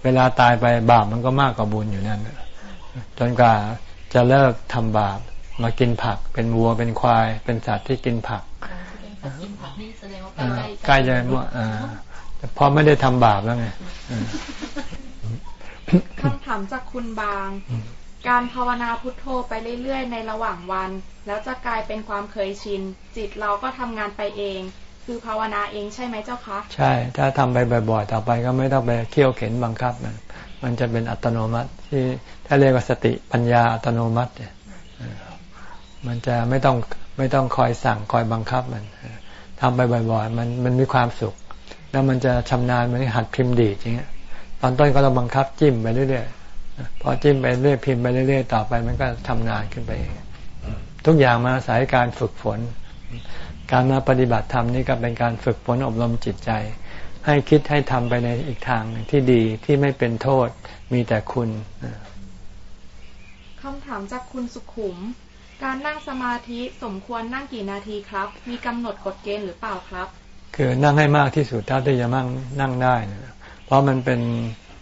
เวลาตายไปบาปมันก็มากกว่าบุญอยู่นั่นจนกว่าจะเลิกทำบาปมากินผัก เป็นวัวเป็นควาย เป็นสัตว์ที่กินผักใกล้จะพอไม่ได้ทำบาปแล้วไงคำถามจากคุณบาง การภาวนาพุทโธไปเรื่อยๆ ในระหว่างวัน แล้วจะกลายเป็นความเคยชิน จิตเราก็ทำงานไปเอง คือภาวนาเองใช่ไหมเจ้าคะ ใช่ ถ้าทำไปบ่อยๆ ต่อไปก็ไม่ต้องไปเคี่ยวเข็นบังคับมัน มันจะเป็นอัตโนมัติที่ถ้าเรียกว่าสติปัญญาอัตโนมัติเนี่ยมันจะไม่ต้องไม่ต้องคอยสั่งคอยบังคับมันทำไปบ่อย ๆ มันมันมีความสุข แล้วมันจะชำนาญมันหัดพิมพ์ดีอย่างเงี้ย ตอนต้นก็เราบังคับจิ้มไปเรื่อยๆ พอจิ้มไปเรื่อยพิมพ์ไปเรื่อยๆ ต่อไปมันก็ทำนานขึ้นไป ทุกอย่างมาอาศัยการฝึกฝน การมาปฏิบัติธรรมนี่ก็เป็นการฝึกฝนอบรมจิตใจ ให้คิดให้ทำไปในอีกทางที่ดีที่ไม่เป็นโทษมีแต่คุณคำถามจากคุณสุขุม การนั่งสมาธิสมควรนั่งกี่นาทีครับ มีกำหนดกฎเกณฑ์หรือเปล่าครับ คือนั่งให้มากที่สุดเท่าที่จะนั่งนั่งได้นะเพราะมันเป็น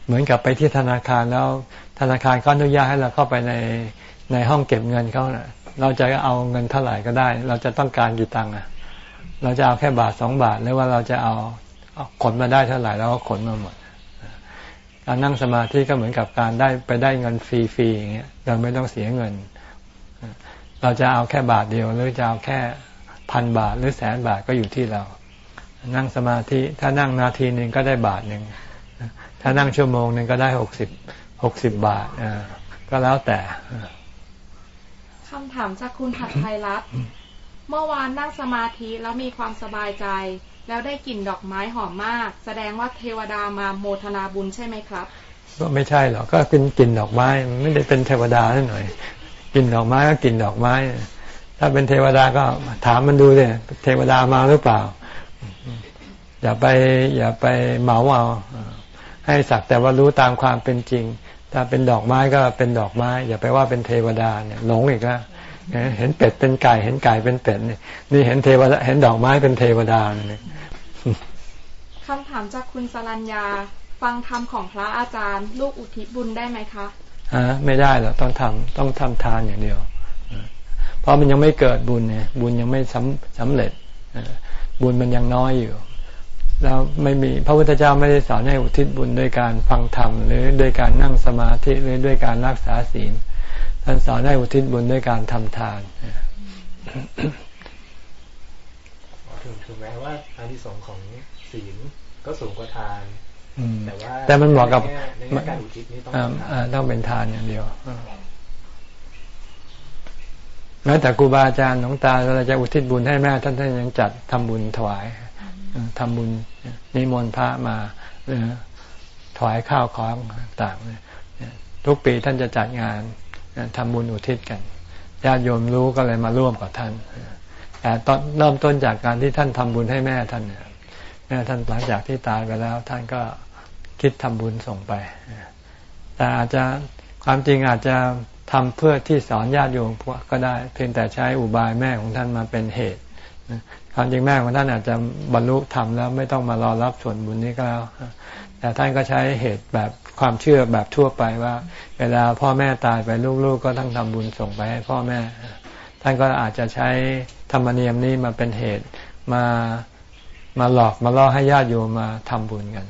เหมือนกับไปที่ธนาคารแล้วธนาคารก็อนุญาตให้เราเข้าไปในในห้องเก็บเงินเขานะ่ะ เราจะเอาเงินเท่าไหร่ก็ได้ เราจะต้องการกี่ตังค์อะ เราจะเอาแค่บาทสองบาทหรือว่าเราจะเอาขนมาได้เท่าไหร่แล้วก็ขนมาหมดการนั่งสมาธิก็เหมือนกับการได้ไปได้เงินฟรีๆอย่างเงี้ยเราไม่ต้องเสียเงิน เราจะเอาแค่บาทเดียว หรือจะเอาแค่พันบาทหรือแสนบาทก็อยู่ที่เรา นั่งสมาธิถ้านั่งนาทีหนึ่งก็ได้บาทหนึ่งถ้านั่งชั่วโมงหนึ่งก็ได้หกสิบหกสิบบาทก็แล้วแต่คำถามจากคุณหัดไทยรัฐ เมื่อวานนั่งสมาธิแล้วมีความสบายใจ แล้วได้กลิ่นดอกไม้หอมมาก แสดงว่าเทวดามาโมทนาบุญใช่ไหมครับก็ไม่ใช่หรอกก็เป็นกลิ่นดอกไม้ไม่ได้เป็นเทวดาหน่อยกลิ่นดอกไม้ก็กลิ่นดอกไม้ ถ้าเป็นเทวดาก็ถามมันดูเลยเทวดามาหรือเปล่า อย่าไปอย่าไปเหมาเอาให้สักแต่ว่ารู้ตามความเป็นจริง ถ้าเป็นดอกไม้ก็เป็นดอกไม้ อย่าไปว่าเป็นเทวดาเนี่ยหลงอีกแล้ว เห็นเป็ดเป็นไก่ เห็นไก่เป็นเป็ดนี่นี่เห็นเทวดาเห็นดอกไม้เป็นเทวดาเนี่ยคำถามจากคุณสรัญญา ฟังธรรมของพระอาจารย์ ลูกอุทิศบุญได้ไหมคะฮะไม่ได้หรอกต้องทำต้องทำทานอย่างเดียว เพราะมันยังไม่เกิดบุญเนี่ย บุญยังไม่สำสำเร็จบุญมันยังน้อยอยู่ แล้วไม่มีพระพุทธเจ้าไม่ได้สอนให้อุทิศบุญด้วยการฟังธรรมหรือด้วยการนั่งสมาธิหรือด้วยการรักษาศีล ท่านสอนให้อุทิศบุญด้วยการทำทานถึงถึงแม้ว่าอานิสงส์ของศีลก็สูงกว่าทานแต่ว่าแต่มันเหมาะกับการอุทิศนี้ต้องต้องเป็นทานอย่างเดียวแม้แต่ครูบาอาจารย์หลวงตาเราจะอุทิศบุญให้แม่ท่านท่านยังจัดทำบุญถวายทำบุญนิมนต์พระมาถวายข้าวของต่างๆทุกปีท่านจะจัดงาน ทำบุญอุทิศกันญาติโยมรู้ก็เลยมาร่วมกับท่านแต่ตอนเริ่มต้นจากการที่ท่านทำบุญให้แม่ท่านแม่ท่านหลังจากที่ตายไปแล้ว ท่านก็คิดทำบุญส่งไป แต่อาจจะความจริงอาจจะทำเพื่อที่สอนญาติโยมก็ได้ เพียงแต่ใช้อุบายแม่ของท่านมาเป็นเหตุความจริงแม่ของท่านอาจจะบรรลุธรรมแล้วไม่ต้องมารอรับส่วนบุญนี้ก็แล้ว แต่ท่านก็ใช้เหตุแบบความเชื่อแบบทั่วไปว่า เวลาพ่อแม่ตายไปลูกๆ ก็ต้องทำบุญส่งไปให้พ่อแม่ ท่านก็อาจจะใช้ธรรมเนียมนี้มาเป็นเหตุมามาหลอกมาล่อให้ญาติโยมมาทำบุญกัน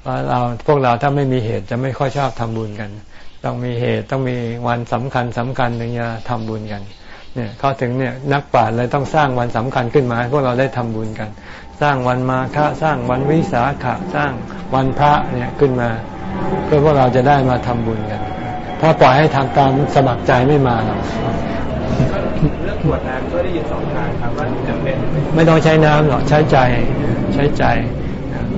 เพราะเราพวกเราถ้าไม่มีเหตุจะไม่ค่อยชอบทำบุญกัน ต้องมีเหตุต้องมีวันสำคัญสำคัญถึงจะทำบุญกันเนี่ยเขาถึงเนี่ยนักปราชญ์เลยต้องสร้างวันสำคัญขึ้นมาให้พวกเราได้ทำบุญกัน สร้างวันมาฆะสร้างวันวิสาขะสร้างวันพระเนี่ยขึ้นมา เพื่อพวกเราจะได้มาทำบุญกัน ถ้าปล่อยให้ทำตามสมัครใจไม่มาหรอกเรื่องขวดน้ำก็ได้ยินสองทางครับว่าจำเป็นไม่ต้องใช้น้ำหรอกใช้ใจใช้ใจ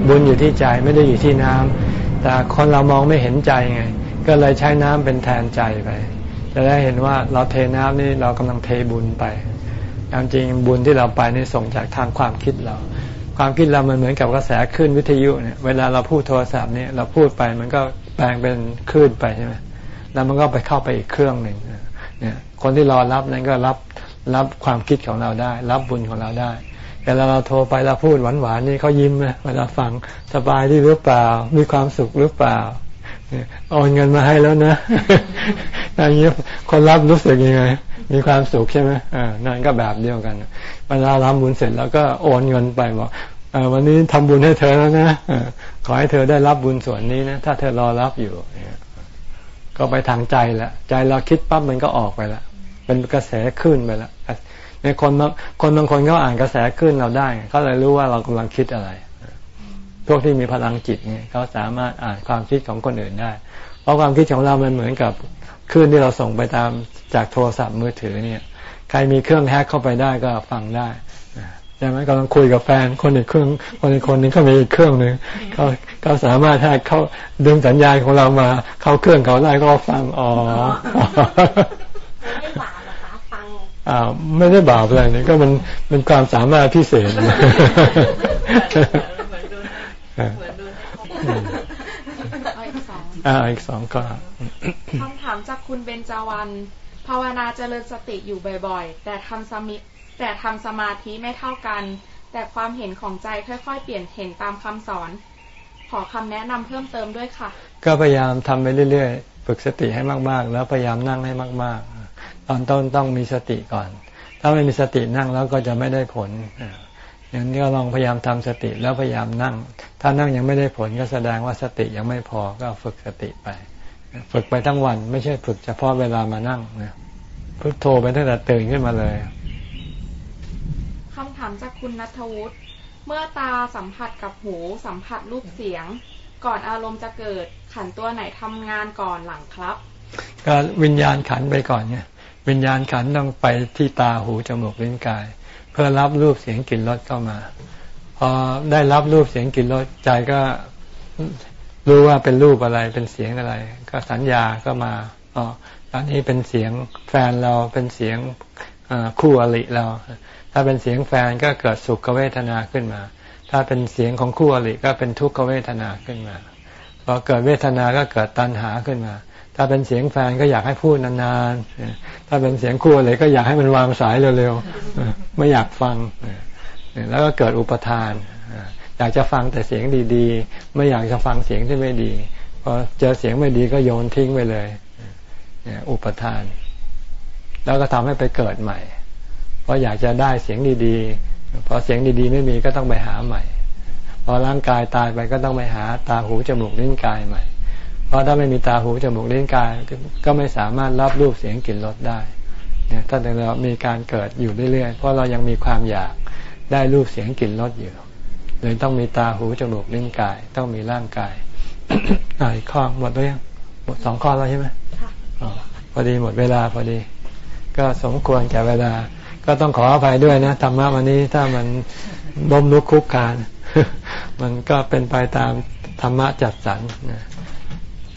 บุญอยู่ที่ใจไม่ได้อยู่ที่น้ำแต่คนเรามองไม่เห็นใจไง ก็เลยใช้น้ำเป็นแทนใจไป จะได้เห็นว่าเราเทน้ำนี่เรากำลังเทบุญไปความจริงบุญที่เราไปนี่ส่งจากทางความคิดเรา ความคิดเรามันเหมือนกับกระแสคลื่นวิทยุเนี่ย เวลาเราพูดโทรศัพท์เนี่ยเราพูดไปมันก็แปลงเป็นคลื่นไปใช่ไหมแล้วมันก็ไปเข้าไปอีกเครื่องหนึ่งเนี่ย คนที่รอรับนั้นก็รับรับความคิดของเราได้ รับบุญของเราได้เวลาเราโทรไปเราพูดหวานๆนี่เขายิ้มนะเวลาฟังสบายดีหรือเปล่า มีความสุขหรือเปล่า โอนเงินมาให้แล้วนะอย่างนี้คนรับรู้สึกยังไง มีความสุขใช่ไหมอ่านั่นก็แบบเดียวกันเวลารับบุญเสร็จแล้วก็โอนเงินไปบอกวันนี้ทำบุญให้เธอแล้วนะขอให้เธอได้รับบุญส่วนนี้นะถ้าเธอรอรับอยู่ก็ไปทางใจแหละใจเราคิดปั๊บมันก็ออกไปละเป็นกระแสขึ้นไปละในคนคนบางคนเขาอ่านกระแสขึ้นเราได้เขาเลยรู้ว่าเรากำลังคิดอะไร พวกที่มีพลังจิตเนี่ยเขาสามารถอ่านความคิดของคนอื่นได้ เพราะความคิดของเรามันเหมือนกับคลื่นที่เราส่งไปตามจากโทรศัพท์มือถือเนี่ย ใครมีเครื่องแฮกเข้าไปได้ก็ฟังได้ใช่ไหมกำลังคุยกับแฟนคนอีกเครื่องคนอีกคนนึงเขามีอีกเครื่องหนึ่งเขาเขาสามารถแฮกเขาดึงสัญญาณของเรามา เข้าเครื่องเขาได้ก็ฟังอ๋ออ้าวไม่ได้บาปอะไรนี่ก็มันเป็นความสามารถพิเศษ อ่าอีกสองก็คำถามจากคุณเบญจวรรณภาวนาเจริญสติอยู่บ่อยๆ แต่ทำสมิแต่ทำสมาธิไม่เท่ากัน แต่ความเห็นของใจค่อยๆ เปลี่ยนเห็นตามคำสอน ขอคำแนะนำเพิ่มเติมด้วยค่ะ ก็พยายามทำไปเรื่อยๆ ฝึกสติให้มากๆ แล้วพยายามนั่งให้มากๆ ตอนต้นต้องมีสติก่อน ถ้าไม่มีสตินั่งแล้วก็จะไม่ได้ผล อย่างนี้ก็ลองพยายามทำสติแล้วพยายามนั่ง ถ้านั่งยังไม่ได้ผลก็แสดงว่าสติยังไม่พอก็ฝึกสติไป ฝึกไปทั้งวัน ไม่ใช่ฝึกเฉพาะเวลามานั่งนะพุทโธไปตั้งแต่ตื่นขึ้นมาเลยคำถามจากคุณนัทวุฒิเมื่อตาสัมผัสกับหูสัมผัสรูปเสียง ก่อนอารมณ์จะเกิดขันตัวไหนทำงานก่อนหลังครับ ก็วิญญาณขันไปก่อนไงวิญญาณขันต้องไปที่ตาหูจมูกลิ้นกาย พื่อรับรูปเสียงกลิ่นรสเข้ามา พอได้รับรูปเสียงกลิ่นรสใจก็รู้ว่าเป็นรูปอะไรเป็นเสียงอะไร ก็สัญญาก็มาอ๋อตอนนี้เป็นเสียงแฟนเราเป็นเสียงคู่อริเรา ถ้าเป็นเสียงแฟนก็เกิดสุขเวทนาขึ้นมา ถ้าเป็นเสียงของคู่อริก็เป็นทุกขเวทนาขึ้นมาพอเกิดเวทนาก็เกิดตัณหาขึ้นมา ถ้าเป็นเสียงแฟนก็อยากให้พูดนานๆ ถ้าเป็นเสียงคู่อะไรก็อยากให้มันวางสายเร็วๆ ไม่อยากฟัง แล้วก็เกิดอุปทาน อยากจะฟังแต่เสียงดีๆ ไม่อยากจะฟังเสียงที่ไม่ดี พอเจอเสียงไม่ดีก็โยนทิ้งไปเลย อุปทาน แล้วก็ทำให้ไปเกิดใหม่ เพราะอยากจะได้เสียงดีๆ พอเสียงดีๆ ไม่มีก็ต้องไปหาใหม่ พอร่างกายตายไปก็ต้องไปหาตาหูจมูกลิ้นกายใหม่ เพราะถ้าไม่มีตาหูจมูกลิ้นกายก็ไม่สามารถรับรูปเสียงกลิ่นรสได้เนี่ยถ้าเรามีการเกิดอยู่เรื่อยๆ เพราะเรายังมีความอยากได้รูปเสียงกลิ่นรสอยู่เลยต้องมีตาหูจมูกลิ้นกาย ต้องมีร่างกายอ่าข้อหมดแล้วยังหมดสองข้อแล้วใช่ไหมค่ะพอดีหมดเวลาพอดี ก็สมควรแก่เวลา ก็ต้องขออภัยด้วยนะธรรมะวันนี้ถ้ามันบ่มลุกคุกคานมันก็เป็นไปตามธรรมะจัดสรรนะ